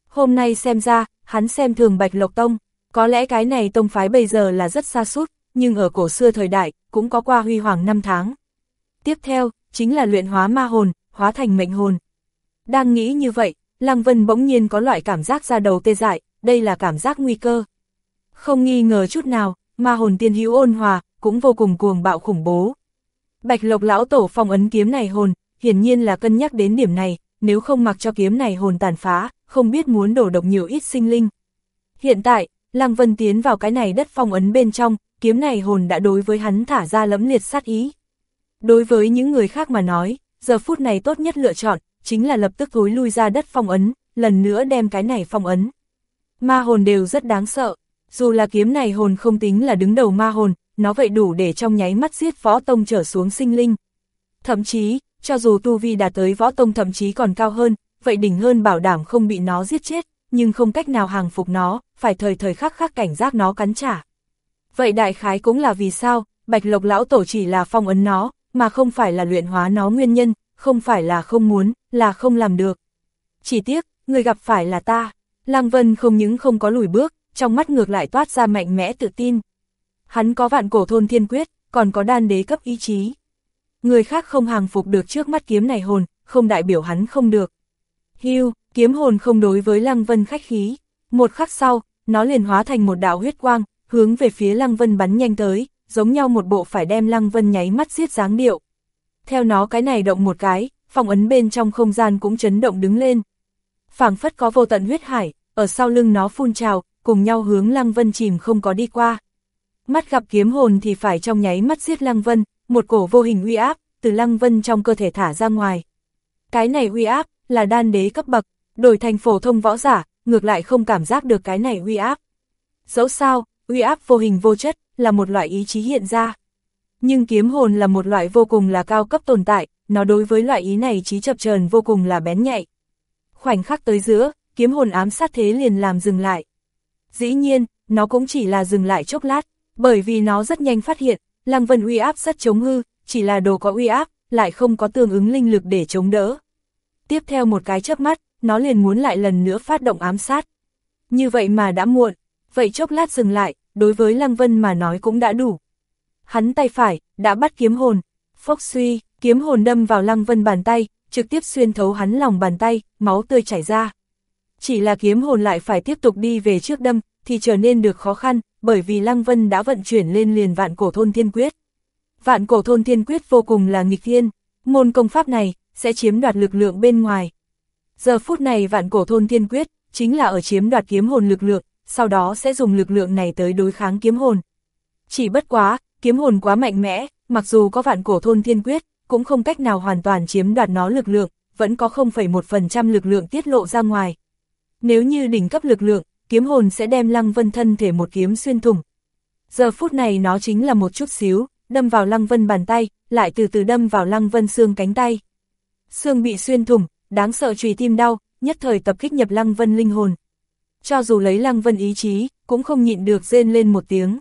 Hôm nay xem ra, hắn xem thường Bạch Lộc Tông, có lẽ cái này tông phái bây giờ là rất xa sút nhưng ở cổ xưa thời đại, cũng có qua huy hoàng năm tháng. Tiếp theo, chính là luyện hóa ma hồn, hóa thành mệnh hồn. Đang nghĩ như vậy, Lăng Vân bỗng nhiên có loại cảm giác ra đầu tê dại, đây là cảm giác nguy cơ. Không nghi ngờ chút nào, ma hồn tiên hữu ôn hòa, cũng vô cùng cuồng bạo khủng bố. Bạch Lộc lão tổ phong ấn kiếm này hồn, hiển nhiên là cân nhắc đến điểm này, nếu không mặc cho kiếm này hồn tàn phá, không biết muốn đổ độc nhiều ít sinh linh. Hiện tại, Lăng Vân tiến vào cái này đất phong ấn bên trong, kiếm này hồn đã đối với hắn thả ra lẫm liệt sát ý. Đối với những người khác mà nói, giờ phút này tốt nhất lựa chọn, chính là lập tức thối lui ra đất phong ấn, lần nữa đem cái này phong ấn. Ma hồn đều rất đáng sợ, Dù là kiếm này hồn không tính là đứng đầu ma hồn, nó vậy đủ để trong nháy mắt giết võ tông trở xuống sinh linh. Thậm chí, cho dù tu vi đạt tới võ tông thậm chí còn cao hơn, vậy đỉnh hơn bảo đảm không bị nó giết chết, nhưng không cách nào hàng phục nó, phải thời thời khắc khắc cảnh giác nó cắn trả. Vậy đại khái cũng là vì sao, Bạch Lộc Lão Tổ chỉ là phong ấn nó, mà không phải là luyện hóa nó nguyên nhân, không phải là không muốn, là không làm được. Chỉ tiếc, người gặp phải là ta. Lăng Vân không những không có lùi bước, trong mắt ngược lại toát ra mạnh mẽ tự tin. Hắn có vạn cổ thôn thiên quyết, còn có đan đế cấp ý chí. Người khác không hàng phục được trước mắt kiếm này hồn, không đại biểu hắn không được. Hưu, kiếm hồn không đối với Lăng Vân khách khí. Một khắc sau, nó liền hóa thành một đạo huyết quang, hướng về phía Lăng Vân bắn nhanh tới, giống nhau một bộ phải đem Lăng Vân nháy mắt giết dáng điệu. Theo nó cái này động một cái, phòng ấn bên trong không gian cũng chấn động đứng lên. phảng phất có vô tận huyết hải, ở sau lưng nó phun trào, cùng nhau hướng Lăng Vân chìm không có đi qua. Mắt gặp kiếm hồn thì phải trong nháy mắt giết Lăng Vân, một cổ vô hình uy áp, từ Lăng Vân trong cơ thể thả ra ngoài. Cái này uy áp, là đan đế cấp bậc, đổi thành phổ thông võ giả, ngược lại không cảm giác được cái này uy áp. Dẫu sao, uy áp vô hình vô chất, là một loại ý chí hiện ra. Nhưng kiếm hồn là một loại vô cùng là cao cấp tồn tại, nó đối với loại ý này trí chập chờn vô cùng là bén nhạy. Khoảnh khắc tới giữa, kiếm hồn ám sát thế liền làm dừng lại. Dĩ nhiên, nó cũng chỉ là dừng lại chốc lát, bởi vì nó rất nhanh phát hiện, Lăng Vân uy áp rất chống hư, chỉ là đồ có uy áp, lại không có tương ứng linh lực để chống đỡ. Tiếp theo một cái chớp mắt, nó liền muốn lại lần nữa phát động ám sát. Như vậy mà đã muộn, vậy chốc lát dừng lại, đối với Lăng Vân mà nói cũng đã đủ. Hắn tay phải, đã bắt kiếm hồn, phốc suy, kiếm hồn đâm vào Lăng Vân bàn tay, trực tiếp xuyên thấu hắn lòng bàn tay, máu tươi chảy ra. Chỉ là kiếm hồn lại phải tiếp tục đi về trước đâm, thì trở nên được khó khăn, bởi vì Lăng Vân đã vận chuyển lên liền vạn cổ thôn thiên quyết. Vạn cổ thôn thiên quyết vô cùng là nghịch thiên, môn công pháp này, sẽ chiếm đoạt lực lượng bên ngoài. Giờ phút này vạn cổ thôn thiên quyết, chính là ở chiếm đoạt kiếm hồn lực lượng, sau đó sẽ dùng lực lượng này tới đối kháng kiếm hồn. Chỉ bất quá, kiếm hồn quá mạnh mẽ, mặc dù có vạn cổ thôn thiên quyết, cũng không cách nào hoàn toàn chiếm đoạt nó lực lượng, vẫn có 0,1% lực lượng tiết lộ ra ngoài. Nếu như đỉnh cấp lực lượng, kiếm hồn sẽ đem lăng vân thân thể một kiếm xuyên thủng. Giờ phút này nó chính là một chút xíu, đâm vào lăng vân bàn tay, lại từ từ đâm vào lăng vân xương cánh tay. Xương bị xuyên thủng, đáng sợ trùy tim đau, nhất thời tập kích nhập lăng vân linh hồn. Cho dù lấy lăng vân ý chí, cũng không nhịn được rên lên một tiếng.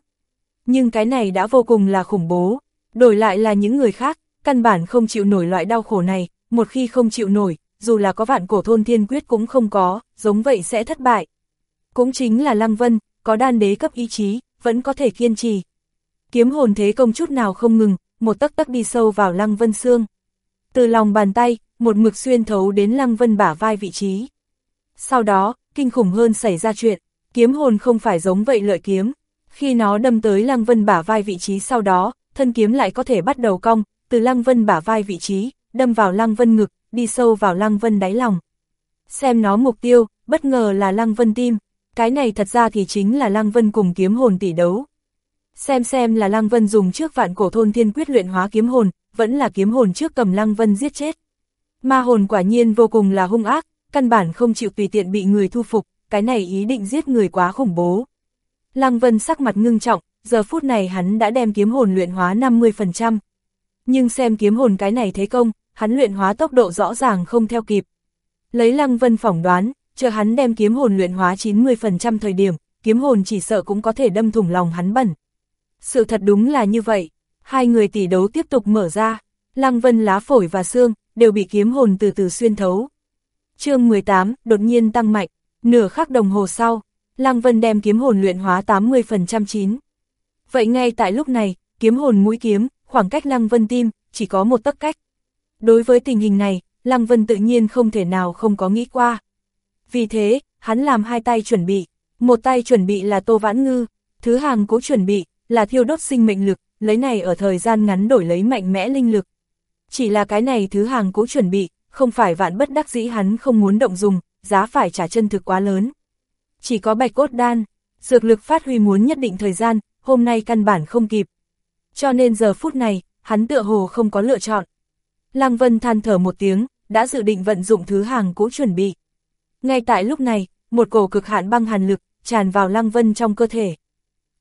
Nhưng cái này đã vô cùng là khủng bố, đổi lại là những người khác, căn bản không chịu nổi loại đau khổ này, một khi không chịu nổi, dù là có vạn cổ thôn thiên quyết cũng không có, giống vậy sẽ thất bại. Cũng chính là Lăng Vân, có đan đế cấp ý chí, vẫn có thể kiên trì. Kiếm hồn thế công chút nào không ngừng, một tấc tấc đi sâu vào Lăng Vân xương. Từ lòng bàn tay, một mực xuyên thấu đến Lăng Vân bả vai vị trí. Sau đó, kinh khủng hơn xảy ra chuyện, kiếm hồn không phải giống vậy lợi kiếm. Khi nó đâm tới Lăng Vân bả vai vị trí sau đó, thân kiếm lại có thể bắt đầu cong, từ Lăng Vân bả vai vị trí, đâm vào Lăng Vân ngực, đi sâu vào Lăng Vân đáy lòng. Xem nó mục tiêu, bất ngờ là Lăng Vân tim, cái này thật ra thì chính là Lăng Vân cùng kiếm hồn tỷ đấu. Xem xem là Lăng Vân dùng trước vạn cổ thôn thiên quyết luyện hóa kiếm hồn, vẫn là kiếm hồn trước cầm Lăng Vân giết chết. Ma hồn quả nhiên vô cùng là hung ác, căn bản không chịu tùy tiện bị người thu phục, cái này ý định giết người quá khủng bố. Lăng Vân sắc mặt ngưng trọng, giờ phút này hắn đã đem kiếm hồn luyện hóa 50%. Nhưng xem kiếm hồn cái này thế công, hắn luyện hóa tốc độ rõ ràng không theo kịp. Lấy Lăng Vân phỏng đoán, chờ hắn đem kiếm hồn luyện hóa 90% thời điểm, kiếm hồn chỉ sợ cũng có thể đâm thủng lòng hắn bẩn. Sự thật đúng là như vậy, hai người tỷ đấu tiếp tục mở ra, Lăng Vân lá phổi và xương, đều bị kiếm hồn từ từ xuyên thấu chương 18, đột nhiên tăng mạnh, nửa khắc đồng hồ sau, Lăng Vân đem kiếm hồn luyện hóa 80% chín. Vậy ngay tại lúc này, kiếm hồn mũi kiếm, khoảng cách Lăng Vân tim, chỉ có một tấc cách. Đối với tình hình này, Lăng Vân tự nhiên không thể nào không có nghĩ qua. Vì thế, hắn làm hai tay chuẩn bị, một tay chuẩn bị là Tô Vãn Ngư, thứ hàng cố chuẩn bị là thiêu đốt sinh mệnh lực, lấy này ở thời gian ngắn đổi lấy mạnh mẽ linh lực. Chỉ là cái này thứ hàng cố chuẩn bị, không phải vạn bất đắc dĩ hắn không muốn động dùng, giá phải trả chân thực quá lớn. Chỉ có bạch cốt đan, dược lực phát huy muốn nhất định thời gian, hôm nay căn bản không kịp. Cho nên giờ phút này, hắn tựa hồ không có lựa chọn. Lăng Vân than thở một tiếng, đã dự định vận dụng thứ hàng cũ chuẩn bị. Ngay tại lúc này, một cổ cực hạn băng hàn lực, tràn vào Lăng Vân trong cơ thể.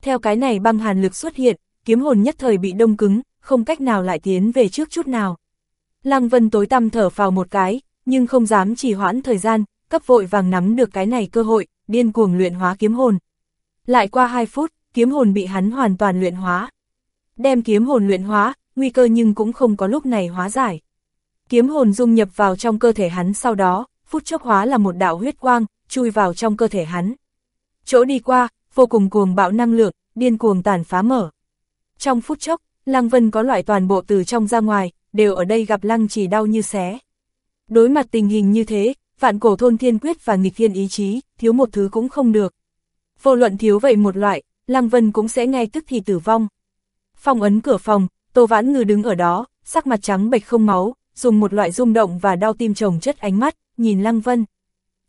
Theo cái này băng hàn lực xuất hiện, kiếm hồn nhất thời bị đông cứng, không cách nào lại tiến về trước chút nào. Lăng Vân tối tăm thở vào một cái, nhưng không dám chỉ hoãn thời gian, cấp vội vàng nắm được cái này cơ hội, điên cuồng luyện hóa kiếm hồn. Lại qua 2 phút, kiếm hồn bị hắn hoàn toàn luyện hóa. Đem kiếm hồn luyện hóa, nguy cơ nhưng cũng không có lúc này hóa giải. Kiếm hồn dung nhập vào trong cơ thể hắn sau đó, phút chốc hóa là một đạo huyết quang, chui vào trong cơ thể hắn. Chỗ đi qua, vô cùng cuồng bạo năng lượng, điên cuồng tàn phá mở. Trong phút chốc, Lăng Vân có loại toàn bộ từ trong ra ngoài, đều ở đây gặp Lăng chỉ đau như xé. Đối mặt tình hình như thế, vạn cổ thôn thiên quyết và nghịch thiên ý chí, thiếu một thứ cũng không được. Vô luận thiếu vậy một loại, Lăng Vân cũng sẽ ngay tức thì tử vong. Phong ấn cửa phòng, Tô Vãn Ngư đứng ở đó, sắc mặt trắng bệch không máu, dùng một loại rung động và đau tim chồng chất ánh mắt, nhìn Lăng Vân.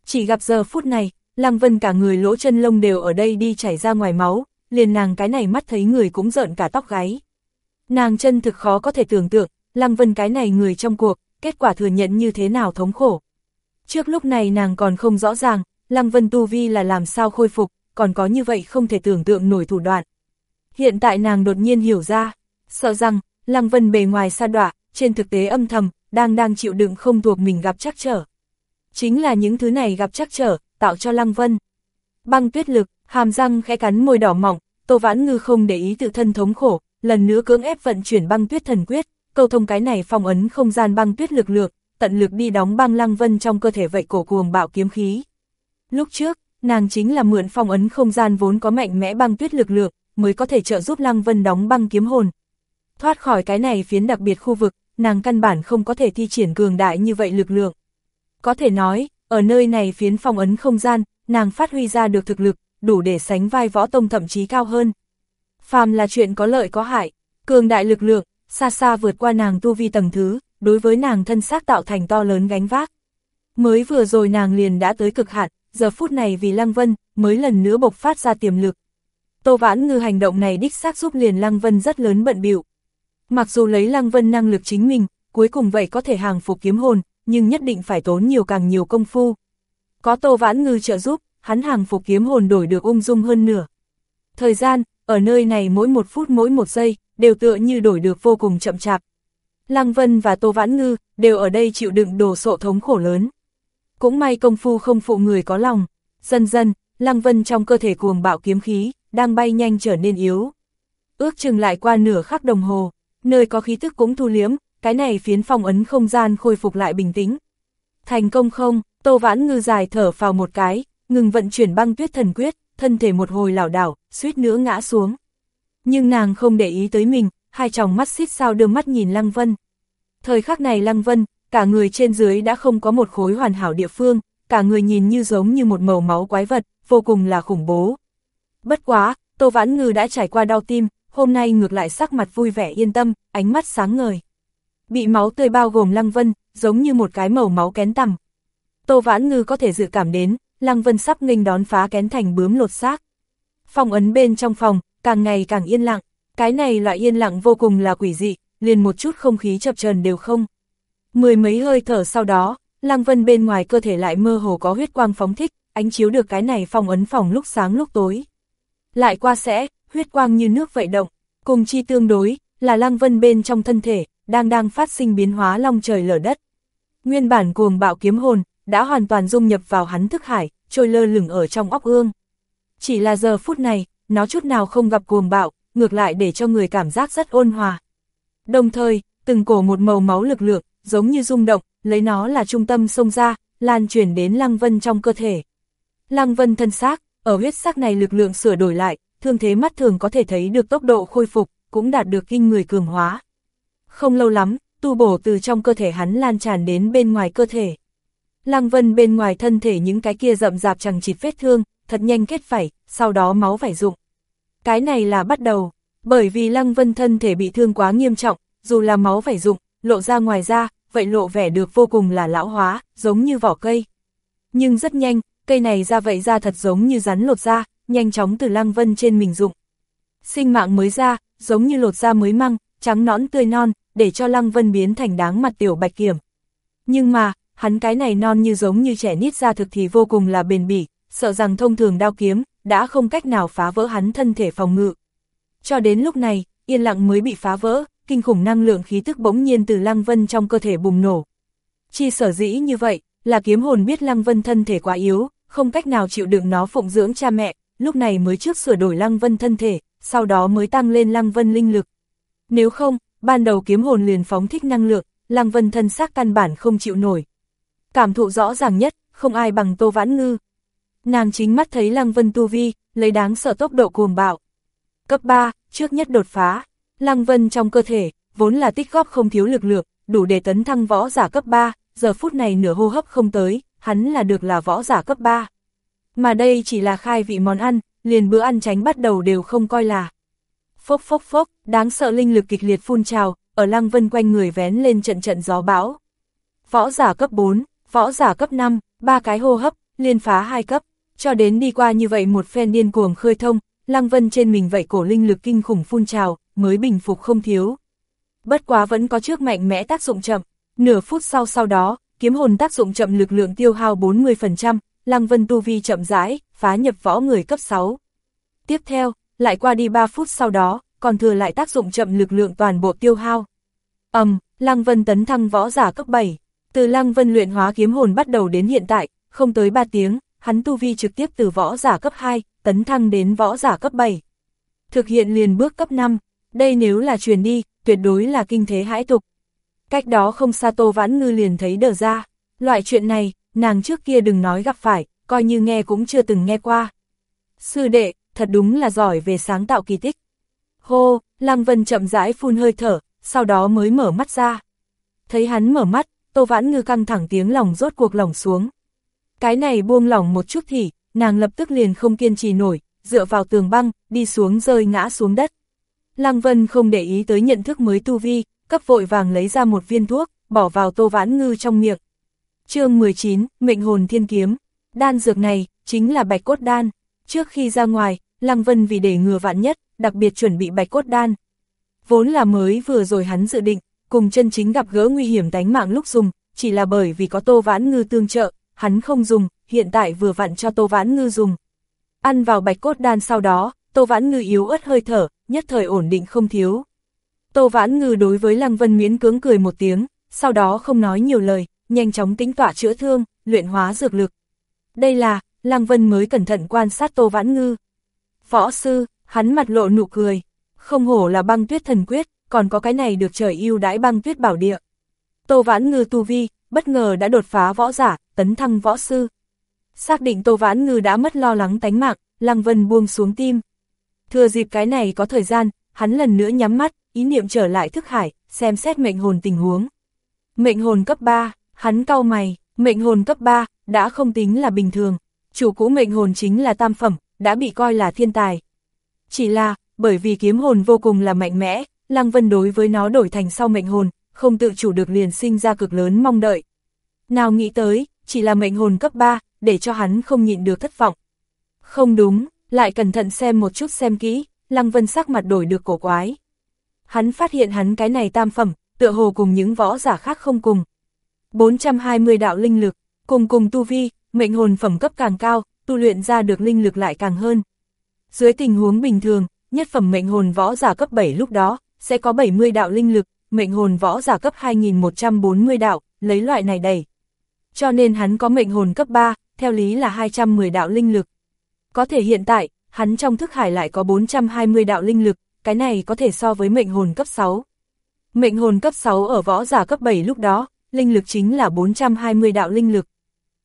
Chỉ gặp giờ phút này, Lăng Vân cả người lỗ chân lông đều ở đây đi chảy ra ngoài máu, liền nàng cái này mắt thấy người cũng rợn cả tóc gáy. Nàng chân thực khó có thể tưởng tượng, Lăng Vân cái này người trong cuộc, kết quả thừa nhận như thế nào thống khổ. Trước lúc này nàng còn không rõ ràng, Lăng Vân Tu Vi là làm sao khôi phục, còn có như vậy không thể tưởng tượng nổi thủ đoạn. Hiện tại nàng đột nhiên hiểu ra, sợ rằng, Lăng Vân bề ngoài xa đọa, trên thực tế âm thầm, đang đang chịu đựng không thuộc mình gặp chắc trở. Chính là những thứ này gặp chắc trở, tạo cho Lăng Vân. Băng tuyết lực, hàm răng khẽ cắn môi đỏ mỏng, Tô Vãn Ngư không để ý tự thân thống khổ, lần nữa cưỡng ép vận chuyển băng tuyết thần quyết, câu thông cái này phong ấn không gian băng tuyết lực lượng, tận lực đi đóng băng Lăng Vân trong cơ thể vậy cổ cuồng bạo kiếm khí. Lúc trước, nàng chính là mượn phong ấn không gian vốn có mạnh mẽ băng tuyết lực lượng, mới có thể trợ giúp Lăng Vân đóng băng kiếm hồn. Thoát khỏi cái này phiến đặc biệt khu vực, nàng căn bản không có thể thi triển cường đại như vậy lực lượng. Có thể nói, ở nơi này phiến phong ấn không gian, nàng phát huy ra được thực lực, đủ để sánh vai võ tông thậm chí cao hơn. Phàm là chuyện có lợi có hại, cường đại lực lượng, xa xa vượt qua nàng tu vi tầng thứ, đối với nàng thân xác tạo thành to lớn gánh vác. Mới vừa rồi nàng liền đã tới cực hạn, giờ phút này vì Lăng Vân, mới lần nữa bộc phát ra tiềm lực. Tô Vãn Ngư hành động này đích xác giúp liền Lăng Vân rất lớn bận biểu. Mặc dù lấy Lăng Vân năng lực chính mình, cuối cùng vậy có thể hàng phục kiếm hồn, nhưng nhất định phải tốn nhiều càng nhiều công phu. Có Tô Vãn Ngư trợ giúp, hắn hàng phục kiếm hồn đổi được ung dung hơn nửa. Thời gian, ở nơi này mỗi một phút mỗi một giây, đều tựa như đổi được vô cùng chậm chạp. Lăng Vân và Tô Vãn Ngư đều ở đây chịu đựng đồ sộ thống khổ lớn. Cũng may công phu không phụ người có lòng, dần dần, Lăng Vân trong cơ thể cuồng bạo kiếm khí, đang bay nhanh trở nên yếu. Ước chừng lại qua nửa khắc đồng hồ, nơi có khí tức cũng thu liếm, cái này phiến phong ấn không gian khôi phục lại bình tĩnh. Thành công không, Tô Vãn Ngư dài thở vào một cái, ngừng vận chuyển băng tuyết thần quyết, thân thể một hồi lảo đảo, suýt nữa ngã xuống. Nhưng nàng không để ý tới mình, hai tròng mắt xít sao đưa mắt nhìn Lăng Vân. Thời khắc này Lăng Vân, cả người trên dưới đã không có một khối hoàn hảo địa phương, cả người nhìn như giống như một màu máu quái vật, vô cùng là khủng bố. Bất quá, Tô Vãn Ngư đã trải qua đau tim, hôm nay ngược lại sắc mặt vui vẻ yên tâm, ánh mắt sáng ngời. Bị máu tươi bao gồm Lăng Vân, giống như một cái màu máu kén tằm. Tô Vãn Ngư có thể dự cảm đến, Lăng Vân sắp nghênh đón phá kén thành bướm lột xác. Phòng ấn bên trong phòng, càng ngày càng yên lặng, cái này loại yên lặng vô cùng là quỷ dị, liền một chút không khí chập trần đều không. Mười mấy hơi thở sau đó, Lăng Vân bên ngoài cơ thể lại mơ hồ có huyết quang phóng thích, ánh chiếu được cái này phòng ấn phòng lúc sáng lúc tối. Lại qua sẽ, huyết quang như nước vậy động, cùng chi tương đối, là Lăng Vân bên trong thân thể, đang đang phát sinh biến hóa long trời lở đất. Nguyên bản cuồng bạo kiếm hồn, đã hoàn toàn dung nhập vào hắn thức hải, trôi lơ lửng ở trong óc ương. Chỉ là giờ phút này, nó chút nào không gặp cuồng bạo, ngược lại để cho người cảm giác rất ôn hòa. Đồng thời, từng cổ một màu máu lực lượng, giống như rung động, lấy nó là trung tâm xông ra, lan truyền đến Lăng Vân trong cơ thể. Lăng Vân thân xác, ở huyết sắc này lực lượng sửa đổi lại, thương thế mắt thường có thể thấy được tốc độ khôi phục, cũng đạt được kinh người cường hóa. Không lâu lắm, tu bổ từ trong cơ thể hắn lan tràn đến bên ngoài cơ thể. Lăng Vân bên ngoài thân thể những cái kia rậm rạp chẳng chịt vết thương, thật nhanh kết phải, sau đó máu vải rụng. Cái này là bắt đầu, bởi vì Lăng Vân thân thể bị thương quá nghiêm trọng, dù là máu phải dụng lộ ra ngoài ra, vậy lộ vẻ được vô cùng là lão hóa, giống như vỏ cây. Nhưng rất nhanh, cây này ra vậy ra thật giống như rắn lột ra, nhanh chóng từ Lăng Vân trên mình dụng Sinh mạng mới ra, giống như lột da mới măng, trắng nõn tươi non, để cho Lăng Vân biến thành đáng mặt tiểu bạch kiểm. Nhưng mà, hắn cái này non như giống như trẻ nít ra thực thì vô cùng là bền bỉ, sợ rằng thông thường đao kiếm, đã không cách nào phá vỡ hắn thân thể phòng ngự. Cho đến lúc này, yên lặng mới bị phá vỡ, kinh khủng năng lượng khí tức bỗng nhiên từ Lăng Vân trong cơ thể bùng nổ. Chi sở dĩ như vậy, là kiếm hồn biết Lăng Vân thân thể quá yếu, không cách nào chịu đựng nó phụng dưỡng cha mẹ, lúc này mới trước sửa đổi Lăng Vân thân thể, sau đó mới tăng lên Lăng Vân linh lực. Nếu không, ban đầu kiếm hồn liền phóng thích năng lượng, Lăng Vân thân xác căn bản không chịu nổi. Cảm thụ rõ ràng nhất, không ai bằng Tô Vãn Ngư. Nàng chính mắt thấy Lăng Vân tu vi, lấy đáng sợ tốc độ cuồng bạo. Cấp 3, trước nhất đột phá, Lăng Vân trong cơ thể, vốn là tích góp không thiếu lực lượng, đủ để tấn thăng võ giả cấp 3, giờ phút này nửa hô hấp không tới, hắn là được là võ giả cấp 3. Mà đây chỉ là khai vị món ăn, liền bữa ăn tránh bắt đầu đều không coi là. Phốc phốc phốc, đáng sợ linh lực kịch liệt phun trào, ở Lăng Vân quanh người vén lên trận trận gió bão. Võ giả cấp 4, võ giả cấp 5, ba cái hô hấp, liên phá hai cấp, cho đến đi qua như vậy một phen điên cuồng khơi thông, Lăng Vân trên mình vậy cổ linh lực kinh khủng phun trào, mới bình phục không thiếu. Bất quá vẫn có trước mạnh mẽ tác dụng chậm, nửa phút sau sau đó, kiếm hồn tác dụng chậm lực lượng tiêu hao 40%, Lăng Vân tu vi chậm rãi, phá nhập võ người cấp 6. Tiếp theo, lại qua đi 3 phút sau đó, còn thừa lại tác dụng chậm lực lượng toàn bộ tiêu hao. Ầm, um, Lăng Vân tấn thăng võ giả cấp 7. Từ Lăng Vân luyện hóa kiếm hồn bắt đầu đến hiện tại, không tới 3 tiếng, hắn tu vi trực tiếp từ võ giả cấp 2, tấn thăng đến võ giả cấp 7. Thực hiện liền bước cấp 5, đây nếu là truyền đi, tuyệt đối là kinh thế hãi tục. Cách đó không xa Tô Vãn Ngư liền thấy đờ ra, loại chuyện này, nàng trước kia đừng nói gặp phải, coi như nghe cũng chưa từng nghe qua. Sư đệ, thật đúng là giỏi về sáng tạo kỳ tích. Hô, Lăng Vân chậm rãi phun hơi thở, sau đó mới mở mắt ra. Thấy hắn mở mắt, Tô Vãn Ngư căng thẳng tiếng lòng rốt cuộc lòng xuống. Cái này buông lỏng một chút thì, nàng lập tức liền không kiên trì nổi, dựa vào tường băng, đi xuống rơi ngã xuống đất. Lăng Vân không để ý tới nhận thức mới tu vi, cấp vội vàng lấy ra một viên thuốc, bỏ vào Tô Vãn Ngư trong miệng. chương 19, Mệnh hồn thiên kiếm. Đan dược này, chính là bạch cốt đan. Trước khi ra ngoài, Lăng Vân vì để ngừa vạn nhất, đặc biệt chuẩn bị bạch cốt đan. Vốn là mới vừa rồi hắn dự định, cùng chân chính gặp gỡ nguy hiểm tánh mạng lúc dùng, chỉ là bởi vì có Tô Vãn Ngư tương trợ, hắn không dùng, hiện tại vừa vặn cho Tô Vãn Ngư dùng. Ăn vào bạch cốt đan sau đó, Tô Vãn Ngư yếu ớt hơi thở, nhất thời ổn định không thiếu. Tô Vãn Ngư đối với Lăng Vân miễn cưỡng cười một tiếng, sau đó không nói nhiều lời, nhanh chóng tính tỏa chữa thương, luyện hóa dược lực. Đây là, Lăng Vân mới cẩn thận quan sát Tô Vãn Ngư. Võ sư, hắn mặt lộ nụ cười, không hổ là băng tuyết thần quyết, còn có cái này được trời yêu đãi băng tuyết bảo địa. Tô Vãn Ngư tu vi, bất ngờ đã đột phá võ giả, tấn thăng võ sư. Xác định Tô Vãn Ngư đã mất lo lắng tánh mạng, Lăng Vân buông xuống tim. Thừa dịp cái này có thời gian, hắn lần nữa nhắm mắt, ý niệm trở lại thức hải, xem xét mệnh hồn tình huống. Mệnh hồn cấp 3, hắn cau mày, mệnh hồn cấp 3, đã không tính là bình thường. Chủ cũ mệnh hồn chính là tam phẩm, đã bị coi là thiên tài. Chỉ là, bởi vì kiếm hồn vô cùng là mạnh mẽ, Lăng Vân đối với nó đổi thành sau mệnh hồn, không tự chủ được liền sinh ra cực lớn mong đợi. Nào nghĩ tới, chỉ là mệnh hồn cấp 3, để cho hắn không nhịn được thất vọng. Không đúng, lại cẩn thận xem một chút xem kỹ, Lăng Vân sắc mặt đổi được cổ quái. Hắn phát hiện hắn cái này tam phẩm, tựa hồ cùng những võ giả khác không cùng. 420 đạo linh lực, cùng cùng tu vi, mệnh hồn phẩm cấp càng cao, tu luyện ra được linh lực lại càng hơn. Dưới tình huống bình thường, nhất phẩm mệnh hồn võ giả cấp 7 lúc đó, sẽ có 70 đạo linh lực, mệnh hồn võ giả cấp 2140 đạo, lấy loại này đẩy. Cho nên hắn có mệnh hồn cấp 3, theo lý là 210 đạo linh lực. Có thể hiện tại, hắn trong thức hải lại có 420 đạo linh lực, cái này có thể so với mệnh hồn cấp 6. Mệnh hồn cấp 6 ở võ giả cấp 7 lúc đó, linh lực chính là 420 đạo linh lực.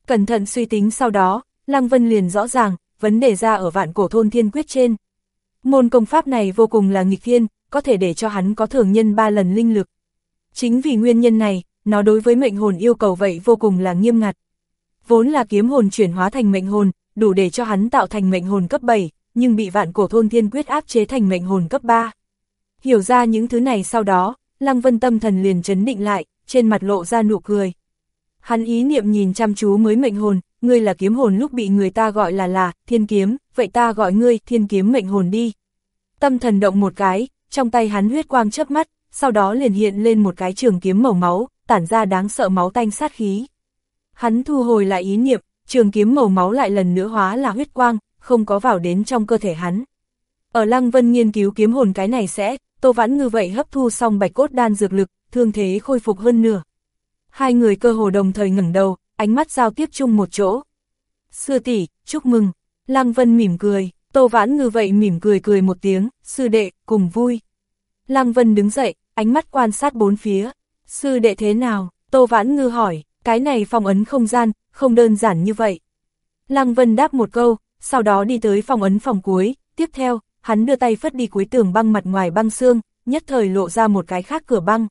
Cẩn thận suy tính sau đó, Lăng Vân liền rõ ràng, vấn đề ra ở vạn cổ thôn thiên quyết trên. Môn công pháp này vô cùng là nghịch thiên, có thể để cho hắn có thường nhân 3 lần linh lực. Chính vì nguyên nhân này, nó đối với mệnh hồn yêu cầu vậy vô cùng là nghiêm ngặt. Vốn là kiếm hồn chuyển hóa thành mệnh hồn, đủ để cho hắn tạo thành mệnh hồn cấp 7, nhưng bị vạn cổ thôn thiên quyết áp chế thành mệnh hồn cấp 3. Hiểu ra những thứ này sau đó, Lăng Vân tâm thần liền chấn định lại, trên mặt lộ ra nụ cười. Hắn ý niệm nhìn chăm chú mới mệnh hồn, ngươi là kiếm hồn lúc bị người ta gọi là là, thiên kiếm, vậy ta gọi ngươi, thiên kiếm mệnh hồn đi. Tâm thần động một cái, trong tay hắn huyết quang chớp mắt, sau đó liền hiện lên một cái trường kiếm màu máu, tản ra đáng sợ máu tanh sát khí. Hắn thu hồi lại ý niệm, trường kiếm màu máu lại lần nữa hóa là huyết quang, không có vào đến trong cơ thể hắn. Ở Lăng Vân nghiên cứu kiếm hồn cái này sẽ, Tô Vãn Ngư vậy hấp thu xong bạch cốt đan dược lực, thương thế khôi phục hơn nửa. Hai người cơ hồ đồng thời ngẩng đầu, ánh mắt giao tiếp chung một chỗ. Sư tỷ, chúc mừng. Lăng Vân mỉm cười, Tô Vãn Ngư vậy mỉm cười cười một tiếng, sư đệ, cùng vui. Lăng Vân đứng dậy, ánh mắt quan sát bốn phía. Sư đệ thế nào? Tô Vãn Ngư hỏi, cái này phong ấn không gian, không đơn giản như vậy. Lăng Vân đáp một câu, sau đó đi tới phòng ấn phòng cuối, tiếp theo, hắn đưa tay phất đi cuối tường băng mặt ngoài băng xương, nhất thời lộ ra một cái khác cửa băng.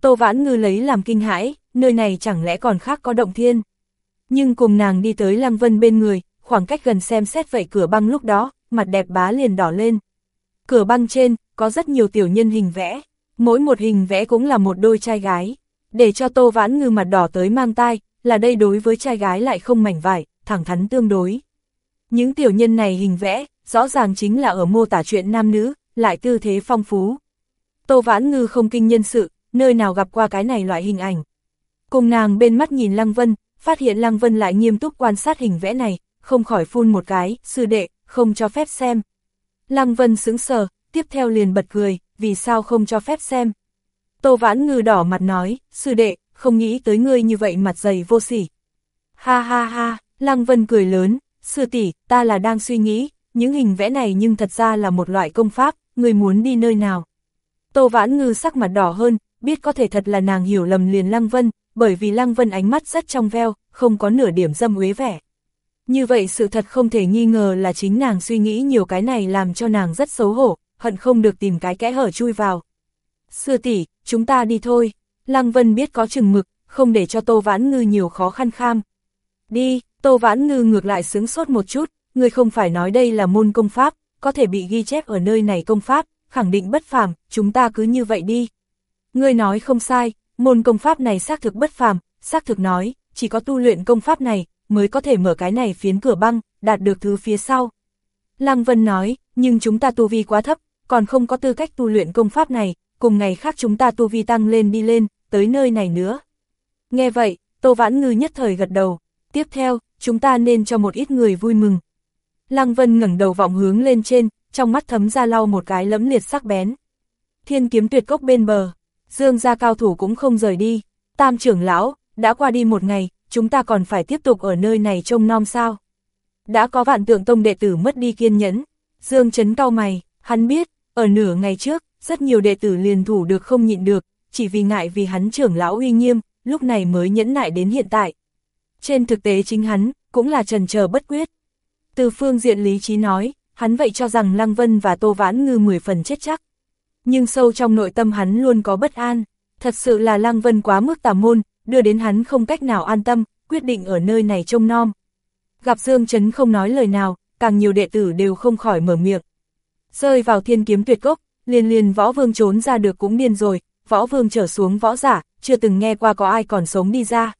Tô Vãn Ngư lấy làm kinh hãi, nơi này chẳng lẽ còn khác có động thiên. Nhưng cùng nàng đi tới Lăng Vân bên người, khoảng cách gần xem xét vậy cửa băng lúc đó, mặt đẹp bá liền đỏ lên. Cửa băng trên, có rất nhiều tiểu nhân hình vẽ, mỗi một hình vẽ cũng là một đôi trai gái. Để cho Tô Vãn Ngư mặt đỏ tới mang tai, là đây đối với trai gái lại không mảnh vải, thẳng thắn tương đối. Những tiểu nhân này hình vẽ, rõ ràng chính là ở mô tả chuyện nam nữ, lại tư thế phong phú. Tô Vãn Ngư không kinh nhân sự, nơi nào gặp qua cái này loại hình ảnh. Cùng nàng bên mắt nhìn Lăng Vân, phát hiện Lăng Vân lại nghiêm túc quan sát hình vẽ này, không khỏi phun một cái, sư đệ, không cho phép xem. Lăng Vân sững sờ, tiếp theo liền bật cười, vì sao không cho phép xem. Tô Vãn Ngư đỏ mặt nói, sư đệ, không nghĩ tới ngươi như vậy mặt dày vô sỉ. Ha ha ha, Lăng Vân cười lớn, sư tỷ, ta là đang suy nghĩ, những hình vẽ này nhưng thật ra là một loại công pháp, ngươi muốn đi nơi nào. Tô Vãn Ngư sắc mặt đỏ hơn, biết có thể thật là nàng hiểu lầm liền Lăng Vân, bởi vì Lăng Vân ánh mắt rất trong veo, không có nửa điểm dâm uế vẻ. Như vậy sự thật không thể nghi ngờ là chính nàng suy nghĩ nhiều cái này làm cho nàng rất xấu hổ, hận không được tìm cái kẽ hở chui vào. Sư tỷ, chúng ta đi thôi. Lăng Vân biết có chừng mực, không để cho Tô Vãn Ngư nhiều khó khăn kham. Đi, Tô Vãn Ngư ngược lại sướng sốt một chút, người không phải nói đây là môn công pháp, có thể bị ghi chép ở nơi này công pháp, khẳng định bất phàm, chúng ta cứ như vậy đi. Ngươi nói không sai, môn công pháp này xác thực bất phàm, xác thực nói, chỉ có tu luyện công pháp này, mới có thể mở cái này phiến cửa băng, đạt được thứ phía sau. Lăng Vân nói, nhưng chúng ta tu vi quá thấp, còn không có tư cách tu luyện công pháp này, cùng ngày khác chúng ta tu vi tăng lên đi lên, tới nơi này nữa. Nghe vậy, Tô Vãn Ngư nhất thời gật đầu, tiếp theo, chúng ta nên cho một ít người vui mừng. Lăng Vân ngẩng đầu vọng hướng lên trên, trong mắt thấm ra lau một cái lẫm liệt sắc bén. Thiên kiếm tuyệt cốc bên bờ, dương gia cao thủ cũng không rời đi, tam trưởng lão, đã qua đi một ngày, chúng ta còn phải tiếp tục ở nơi này trông nom sao. Đã có vạn tượng tông đệ tử mất đi kiên nhẫn, dương chấn cao mày, hắn biết, ở nửa ngày trước, rất nhiều đệ tử liền thủ được không nhịn được, chỉ vì ngại vì hắn trưởng lão uy nghiêm, lúc này mới nhẫn nại đến hiện tại. Trên thực tế chính hắn, cũng là trần chờ bất quyết. Từ phương diện lý trí nói, hắn vậy cho rằng Lăng Vân và Tô Vãn Ngư 10 phần chết chắc. Nhưng sâu trong nội tâm hắn luôn có bất an, thật sự là Lăng Vân quá mức tà môn, đưa đến hắn không cách nào an tâm, quyết định ở nơi này trông nom. Gặp Dương Trấn không nói lời nào, càng nhiều đệ tử đều không khỏi mở miệng. Rơi vào thiên kiếm tuyệt cốc, liền liền võ vương trốn ra được cũng điên rồi, võ vương trở xuống võ giả, chưa từng nghe qua có ai còn sống đi ra.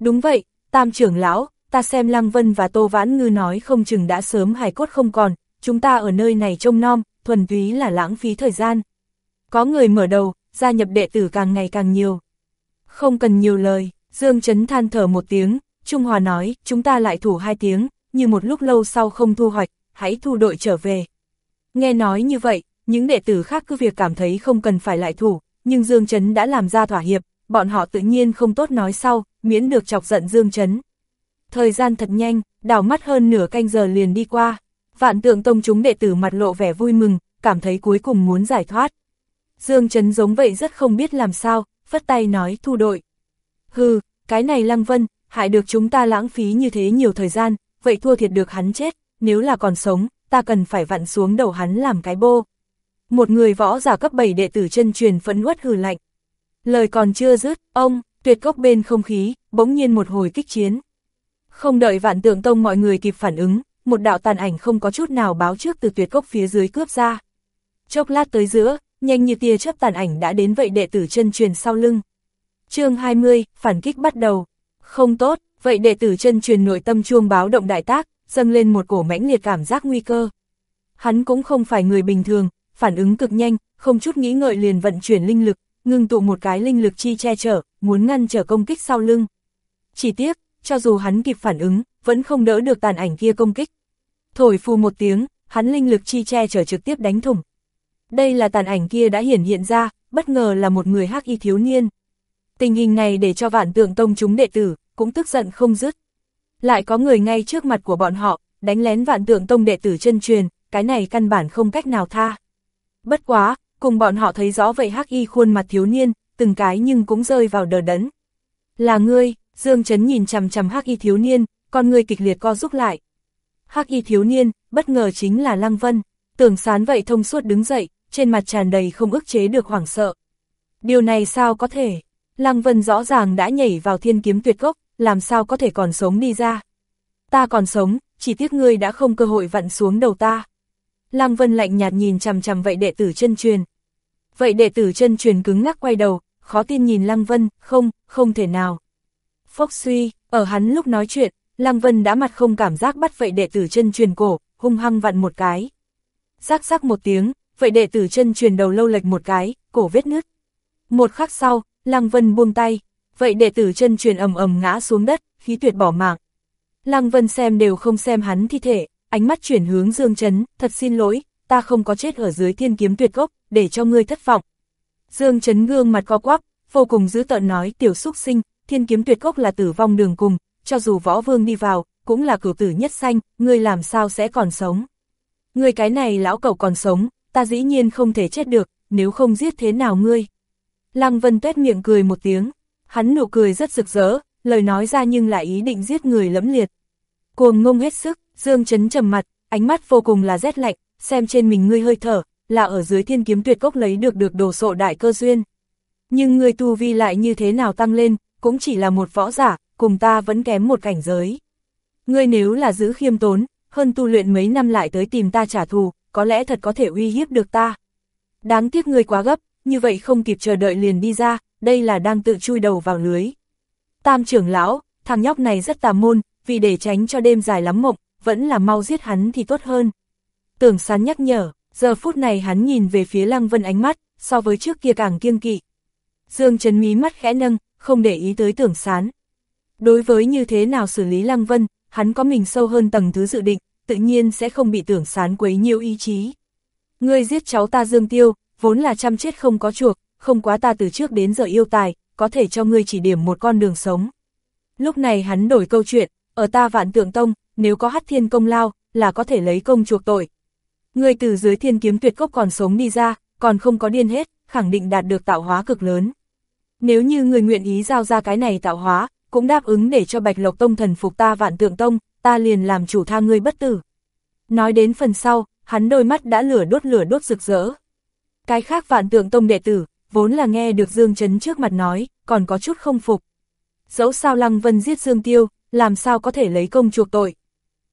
Đúng vậy, tam trưởng lão, ta xem Lăng Vân và Tô Vãn Ngư nói không chừng đã sớm hài cốt không còn, chúng ta ở nơi này trông nom, thuần túy là lãng phí thời gian. Có người mở đầu, gia nhập đệ tử càng ngày càng nhiều. Không cần nhiều lời, Dương Trấn than thở một tiếng, Trung Hòa nói, chúng ta lại thủ hai tiếng, như một lúc lâu sau không thu hoạch, hãy thu đội trở về. Nghe nói như vậy, những đệ tử khác cứ việc cảm thấy không cần phải lại thủ, nhưng Dương Trấn đã làm ra thỏa hiệp, bọn họ tự nhiên không tốt nói sau, miễn được chọc giận Dương Trấn. Thời gian thật nhanh, đảo mắt hơn nửa canh giờ liền đi qua, vạn tượng tông chúng đệ tử mặt lộ vẻ vui mừng, cảm thấy cuối cùng muốn giải thoát. Dương Trấn giống vậy rất không biết làm sao, phất tay nói thu đội. Hừ, cái này Lăng Vân, hại được chúng ta lãng phí như thế nhiều thời gian, vậy thua thiệt được hắn chết, nếu là còn sống, ta cần phải vặn xuống đầu hắn làm cái bô. Một người võ giả cấp 7 đệ tử chân truyền phẫn uất hừ lạnh. Lời còn chưa dứt, ông, tuyệt cốc bên không khí, bỗng nhiên một hồi kích chiến. Không đợi vạn tượng tông mọi người kịp phản ứng, một đạo tàn ảnh không có chút nào báo trước từ tuyệt cốc phía dưới cướp ra. Chốc lát tới giữa, nhanh như tia chớp tàn ảnh đã đến vậy đệ tử chân truyền sau lưng. chương 20, phản kích bắt đầu. Không tốt, vậy đệ tử chân truyền nội tâm chuông báo động đại tác, dâng lên một cổ mãnh liệt cảm giác nguy cơ. Hắn cũng không phải người bình thường, phản ứng cực nhanh, không chút nghĩ ngợi liền vận chuyển linh lực, ngưng tụ một cái linh lực chi che chở, muốn ngăn trở công kích sau lưng. Chỉ tiếc, cho dù hắn kịp phản ứng, vẫn không đỡ được tàn ảnh kia công kích. Thổi phù một tiếng, hắn linh lực chi che chở trực tiếp đánh thủng. Đây là tàn ảnh kia đã hiển hiện ra, bất ngờ là một người hắc y thiếu niên. Tình hình này để cho vạn tượng tông chúng đệ tử, cũng tức giận không dứt. Lại có người ngay trước mặt của bọn họ, đánh lén vạn tượng tông đệ tử chân truyền, cái này căn bản không cách nào tha. Bất quá, cùng bọn họ thấy rõ vậy hắc y khuôn mặt thiếu niên, từng cái nhưng cũng rơi vào đờ đẫn. Là ngươi, Dương Trấn nhìn chằm chằm hắc y thiếu niên, con ngươi kịch liệt co rút lại. Hắc y thiếu niên, bất ngờ chính là Lăng Vân, tưởng sán vậy thông suốt đứng dậy, trên mặt tràn đầy không ức chế được hoảng sợ. Điều này sao có thể? Lăng Vân rõ ràng đã nhảy vào thiên kiếm tuyệt gốc, làm sao có thể còn sống đi ra? Ta còn sống, chỉ tiếc ngươi đã không cơ hội vặn xuống đầu ta. Lăng Vân lạnh nhạt nhìn chằm chằm vậy đệ tử chân truyền. Vậy đệ tử chân truyền cứng ngắc quay đầu, khó tin nhìn Lăng Vân, không, không thể nào. Phốc suy, ở hắn lúc nói chuyện, Lăng Vân đã mặt không cảm giác bắt vậy đệ tử chân truyền cổ, hung hăng vặn một cái. Rắc rắc một tiếng, vậy đệ tử chân truyền đầu lâu lệch một cái, cổ vết nứt. Một khắc sau, Lăng Vân buông tay, vậy đệ tử chân truyền ầm ầm ngã xuống đất, khí tuyệt bỏ mạng. Lăng Vân xem đều không xem hắn thi thể, ánh mắt chuyển hướng Dương Trấn, thật xin lỗi, ta không có chết ở dưới thiên kiếm tuyệt gốc, để cho ngươi thất vọng. Dương Trấn gương mặt co quắp, vô cùng dữ tợn nói tiểu xúc sinh, thiên kiếm tuyệt gốc là tử vong đường cùng, cho dù võ vương đi vào, cũng là cửu tử nhất sanh, ngươi làm sao sẽ còn sống. Ngươi cái này lão cậu còn sống, ta dĩ nhiên không thể chết được, nếu không giết thế nào ngươi. Lăng Vân tuét miệng cười một tiếng, hắn nụ cười rất rực rỡ, lời nói ra nhưng lại ý định giết người lẫm liệt. Cuồng ngông hết sức, Dương Chấn trầm mặt, ánh mắt vô cùng là rét lạnh, xem trên mình ngươi hơi thở, là ở dưới thiên kiếm tuyệt cốc lấy được được đồ sộ đại cơ duyên. Nhưng ngươi tu vi lại như thế nào tăng lên, cũng chỉ là một võ giả, cùng ta vẫn kém một cảnh giới. Ngươi nếu là giữ khiêm tốn, hơn tu luyện mấy năm lại tới tìm ta trả thù, có lẽ thật có thể uy hiếp được ta. Đáng tiếc ngươi quá gấp, như vậy không kịp chờ đợi liền đi ra, đây là đang tự chui đầu vào lưới. Tam trưởng lão, thằng nhóc này rất tà môn, vì để tránh cho đêm dài lắm mộng, vẫn là mau giết hắn thì tốt hơn. Tưởng sán nhắc nhở, giờ phút này hắn nhìn về phía Lăng Vân ánh mắt, so với trước kia càng kiêng kỵ. Dương Trấn mí mắt khẽ nâng, không để ý tới tưởng sán. Đối với như thế nào xử lý Lăng Vân, hắn có mình sâu hơn tầng thứ dự định, tự nhiên sẽ không bị tưởng sán quấy nhiều ý chí. Ngươi giết cháu ta Dương Tiêu, vốn là chăm chết không có chuộc, không quá ta từ trước đến giờ yêu tài, có thể cho ngươi chỉ điểm một con đường sống. Lúc này hắn đổi câu chuyện, ở ta vạn tượng tông, nếu có hắt thiên công lao, là có thể lấy công chuộc tội. Ngươi từ dưới thiên kiếm tuyệt cốc còn sống đi ra, còn không có điên hết, khẳng định đạt được tạo hóa cực lớn. Nếu như người nguyện ý giao ra cái này tạo hóa, cũng đáp ứng để cho Bạch Lộc Tông thần phục ta vạn tượng tông, ta liền làm chủ tha ngươi bất tử. Nói đến phần sau, hắn đôi mắt đã lửa đốt lửa đốt rực rỡ. Cái khác vạn tượng tông đệ tử, vốn là nghe được Dương Trấn trước mặt nói, còn có chút không phục. Dẫu sao Lăng Vân giết Dương Tiêu, làm sao có thể lấy công chuộc tội.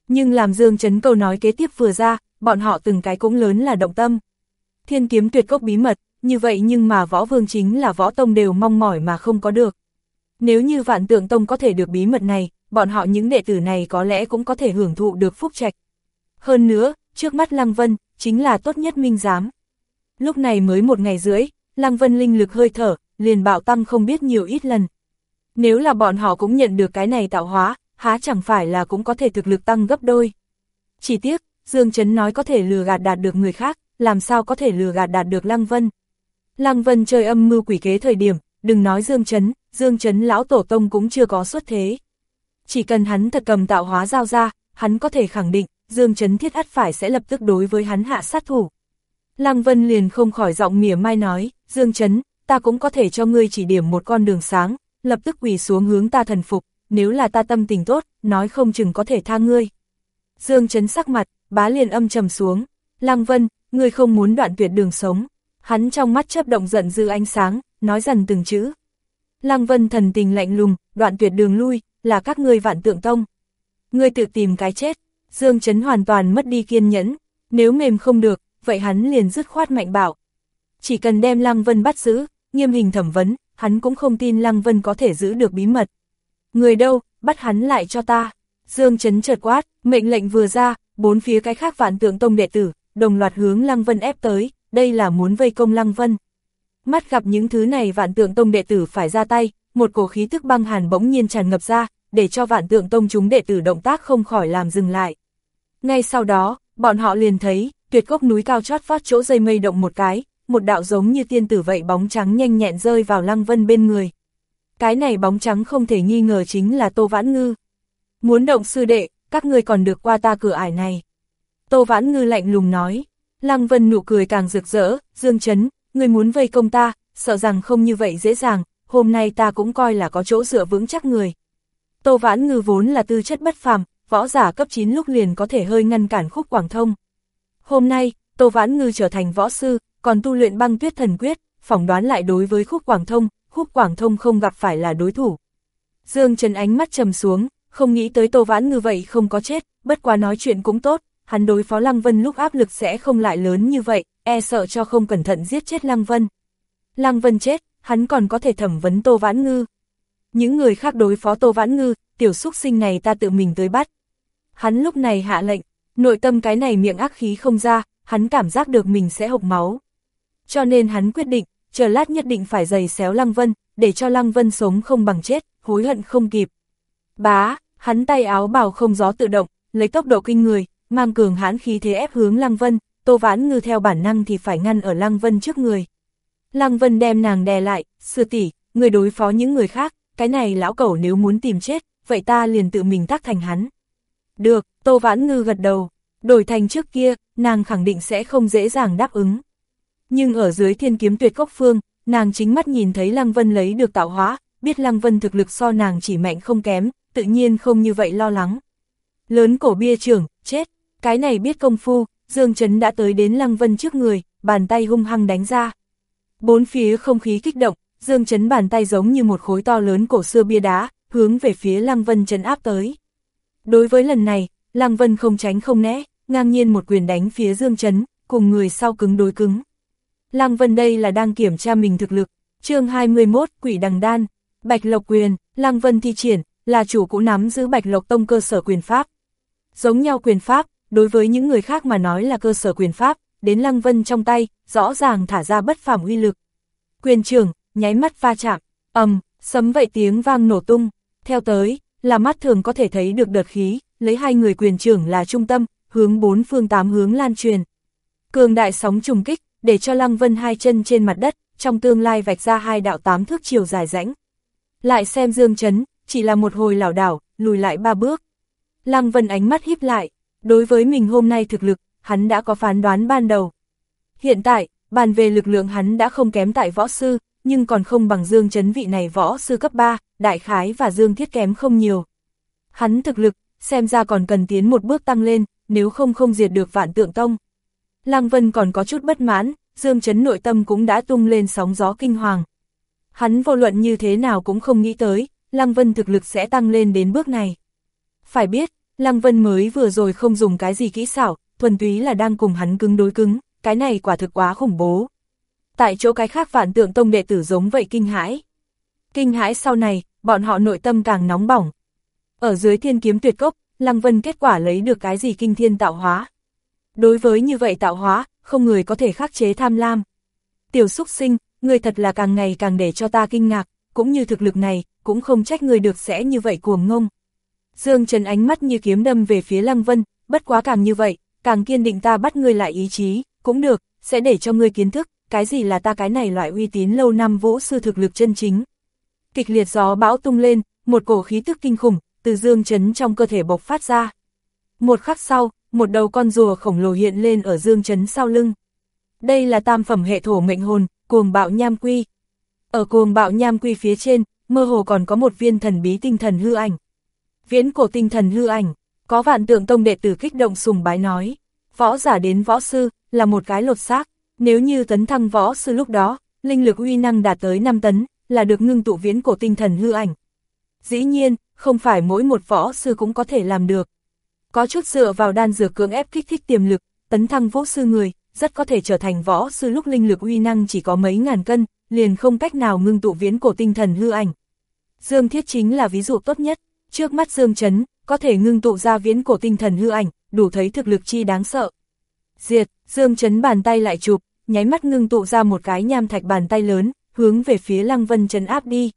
Nhưng làm Dương Trấn câu nói kế tiếp vừa ra, bọn họ từng cái cũng lớn là động tâm. Thiên kiếm tuyệt cốc bí mật, như vậy nhưng mà võ vương chính là võ tông đều mong mỏi mà không có được. Nếu như vạn tượng tông có thể được bí mật này, bọn họ những đệ tử này có lẽ cũng có thể hưởng thụ được phúc trạch. Hơn nữa, trước mắt Lăng Vân, chính là tốt nhất minh giám. Lúc này mới một ngày rưỡi, Lăng Vân linh lực hơi thở, liền bạo tăng không biết nhiều ít lần. Nếu là bọn họ cũng nhận được cái này tạo hóa, há chẳng phải là cũng có thể thực lực tăng gấp đôi. Chỉ tiếc, Dương Trấn nói có thể lừa gạt đạt được người khác, làm sao có thể lừa gạt đạt được Lăng Vân. Lăng Vân chơi âm mưu quỷ kế thời điểm, đừng nói Dương Trấn, Dương Trấn lão tổ tông cũng chưa có xuất thế. Chỉ cần hắn thật cầm tạo hóa giao ra, hắn có thể khẳng định, Dương Trấn thiết ắt phải sẽ lập tức đối với hắn hạ sát thủ. Lăng Vân liền không khỏi giọng mỉa mai nói, Dương Trấn, ta cũng có thể cho ngươi chỉ điểm một con đường sáng, lập tức quỳ xuống hướng ta thần phục, nếu là ta tâm tình tốt, nói không chừng có thể tha ngươi. Dương Trấn sắc mặt, bá liền âm trầm xuống, Lăng Vân, ngươi không muốn đoạn tuyệt đường sống. Hắn trong mắt chấp động giận dữ ánh sáng, nói dần từng chữ. Lăng Vân thần tình lạnh lùng, đoạn tuyệt đường lui, là các ngươi vạn tượng tông. Ngươi tự tìm cái chết, Dương Trấn hoàn toàn mất đi kiên nhẫn, nếu mềm không được, vậy hắn liền dứt khoát mạnh bảo. Chỉ cần đem Lăng Vân bắt giữ, nghiêm hình thẩm vấn, hắn cũng không tin Lăng Vân có thể giữ được bí mật. Người đâu, bắt hắn lại cho ta. Dương Trấn chợt quát, mệnh lệnh vừa ra, bốn phía cái khác vạn tượng tông đệ tử, đồng loạt hướng Lăng Vân ép tới, đây là muốn vây công Lăng Vân. Mắt gặp những thứ này vạn tượng tông đệ tử phải ra tay, một cổ khí tức băng hàn bỗng nhiên tràn ngập ra, để cho vạn tượng tông chúng đệ tử động tác không khỏi làm dừng lại. Ngay sau đó, bọn họ liền thấy, tuyệt gốc núi cao chót vót chỗ dây mây động một cái, một đạo giống như tiên tử vậy bóng trắng nhanh nhẹn rơi vào Lăng Vân bên người. Cái này bóng trắng không thể nghi ngờ chính là Tô Vãn Ngư. Muốn động sư đệ, các người còn được qua ta cửa ải này. Tô Vãn Ngư lạnh lùng nói. Lăng Vân nụ cười càng rực rỡ, Dương Chấn, người muốn vây công ta, sợ rằng không như vậy dễ dàng, hôm nay ta cũng coi là có chỗ dựa vững chắc người. Tô Vãn Ngư vốn là tư chất bất phàm, võ giả cấp 9 lúc liền có thể hơi ngăn cản khúc quảng thông. Hôm nay, Tô Vãn Ngư trở thành võ sư, còn tu luyện băng tuyết thần quyết, phỏng đoán lại đối với khúc quảng thông, khúc quảng thông không gặp phải là đối thủ. Dương Trần ánh mắt trầm xuống, không nghĩ tới Tô Vãn Ngư vậy không có chết, bất quá nói chuyện cũng tốt, hắn đối phó Lăng Vân lúc áp lực sẽ không lại lớn như vậy, e sợ cho không cẩn thận giết chết Lăng Vân. Lăng Vân chết, hắn còn có thể thẩm vấn Tô Vãn Ngư. Những người khác đối phó Tô Vãn Ngư, tiểu xúc sinh này ta tự mình tới bắt. Hắn lúc này hạ lệnh, nội tâm cái này miệng ác khí không ra, hắn cảm giác được mình sẽ hộc máu. Cho nên hắn quyết định, chờ lát nhất định phải giày xéo Lăng Vân, để cho Lăng Vân sống không bằng chết, hối hận không kịp. Bá, hắn tay áo bào không gió tự động, lấy tốc độ kinh người, mang cường hãn khí thế ép hướng Lăng Vân, Tô Vãn Ngư theo bản năng thì phải ngăn ở Lăng Vân trước người. Lăng Vân đem nàng đè lại, sư tỷ, người đối phó những người khác, cái này lão cẩu nếu muốn tìm chết, vậy ta liền tự mình tác thành hắn. Được, Tô Vãn Ngư gật đầu, đổi thành trước kia, nàng khẳng định sẽ không dễ dàng đáp ứng. Nhưng ở dưới thiên kiếm tuyệt cốc phương, nàng chính mắt nhìn thấy Lăng Vân lấy được tạo hóa, biết Lăng Vân thực lực so nàng chỉ mạnh không kém, tự nhiên không như vậy lo lắng. Lớn cổ bia trưởng, chết, cái này biết công phu, Dương Trấn đã tới đến Lăng Vân trước người, bàn tay hung hăng đánh ra. Bốn phía không khí kích động, Dương Trấn bàn tay giống như một khối to lớn cổ xưa bia đá, hướng về phía Lăng Vân trấn áp tới. Đối với lần này, Lăng Vân không tránh không né, ngang nhiên một quyền đánh phía Dương Trấn, cùng người sau cứng đối cứng. Lăng Vân đây là đang kiểm tra mình thực lực, chương 21, Quỷ Đằng Đan, Bạch Lộc Quyền, Lăng Vân thi triển, là chủ cũ nắm giữ Bạch Lộc Tông cơ sở quyền pháp. Giống nhau quyền pháp, đối với những người khác mà nói là cơ sở quyền pháp, đến Lăng Vân trong tay, rõ ràng thả ra bất phàm uy lực. Quyền trưởng nháy mắt va chạm, ầm, sấm vậy tiếng vang nổ tung, theo tới, là mắt thường có thể thấy được đợt khí, lấy hai người quyền trưởng là trung tâm, hướng bốn phương tám hướng lan truyền. Cường đại sóng trùng kích, để cho Lăng Vân hai chân trên mặt đất, trong tương lai vạch ra hai đạo tám thước chiều dài rãnh. Lại xem Dương Chấn, chỉ là một hồi lảo đảo, lùi lại ba bước. Lăng Vân ánh mắt híp lại, đối với mình hôm nay thực lực, hắn đã có phán đoán ban đầu. Hiện tại, bàn về lực lượng hắn đã không kém tại võ sư, nhưng còn không bằng Dương Chấn vị này võ sư cấp 3, Đại Khái và Dương Thiết kém không nhiều. Hắn thực lực, xem ra còn cần tiến một bước tăng lên, nếu không không diệt được vạn tượng tông. Lăng Vân còn có chút bất mãn, Dương Chấn nội tâm cũng đã tung lên sóng gió kinh hoàng. Hắn vô luận như thế nào cũng không nghĩ tới, Lăng Vân thực lực sẽ tăng lên đến bước này. Phải biết, Lăng Vân mới vừa rồi không dùng cái gì kỹ xảo, thuần túy là đang cùng hắn cứng đối cứng, cái này quả thực quá khủng bố. Tại chỗ cái khác vạn tượng tông đệ tử giống vậy kinh hãi. Kinh hãi sau này, bọn họ nội tâm càng nóng bỏng. Ở dưới thiên kiếm tuyệt cốc, Lăng Vân kết quả lấy được cái gì kinh thiên tạo hóa. Đối với như vậy tạo hóa, không người có thể khắc chế tham lam. Tiểu xúc sinh, người thật là càng ngày càng để cho ta kinh ngạc, cũng như thực lực này, cũng không trách người được sẽ như vậy cuồng ngông. Dương Trần ánh mắt như kiếm đâm về phía Lăng Vân, bất quá càng như vậy, càng kiên định ta bắt ngươi lại ý chí, cũng được, sẽ để cho ngươi kiến thức, cái gì là ta cái này loại uy tín lâu năm vũ sư thực lực chân chính. Kịch liệt gió bão tung lên, một cổ khí tức kinh khủng, từ dương chấn trong cơ thể bộc phát ra. Một khắc sau, một đầu con rùa khổng lồ hiện lên ở dương chấn sau lưng. Đây là tam phẩm hệ thổ mệnh hồn, cuồng bạo nham quy. Ở cuồng bạo nham quy phía trên, mơ hồ còn có một viên thần bí tinh thần hư ảnh. Viễn cổ tinh thần hư ảnh, có vạn tượng tông đệ tử kích động sùng bái nói. Võ giả đến võ sư, là một cái lột xác. Nếu như tấn thăng võ sư lúc đó, linh lực uy năng đạt tới 5 tấn, là được ngưng tụ viễn cổ tinh thần hư ảnh. Dĩ nhiên, không phải mỗi một võ sư cũng có thể làm được. Có chút dựa vào đan dược cưỡng ép kích thích tiềm lực, tấn thăng võ sư người, rất có thể trở thành võ sư lúc linh lực uy năng chỉ có mấy ngàn cân, liền không cách nào ngưng tụ viễn cổ tinh thần hư ảnh. Dương Thiết chính là ví dụ tốt nhất, trước mắt Dương Chấn, có thể ngưng tụ ra viễn cổ tinh thần hư ảnh, đủ thấy thực lực chi đáng sợ. Diệt, Dương Chấn bàn tay lại chụp, nháy mắt ngưng tụ ra một cái nham thạch bàn tay lớn, hướng về phía Lăng Vân Chấn áp đi.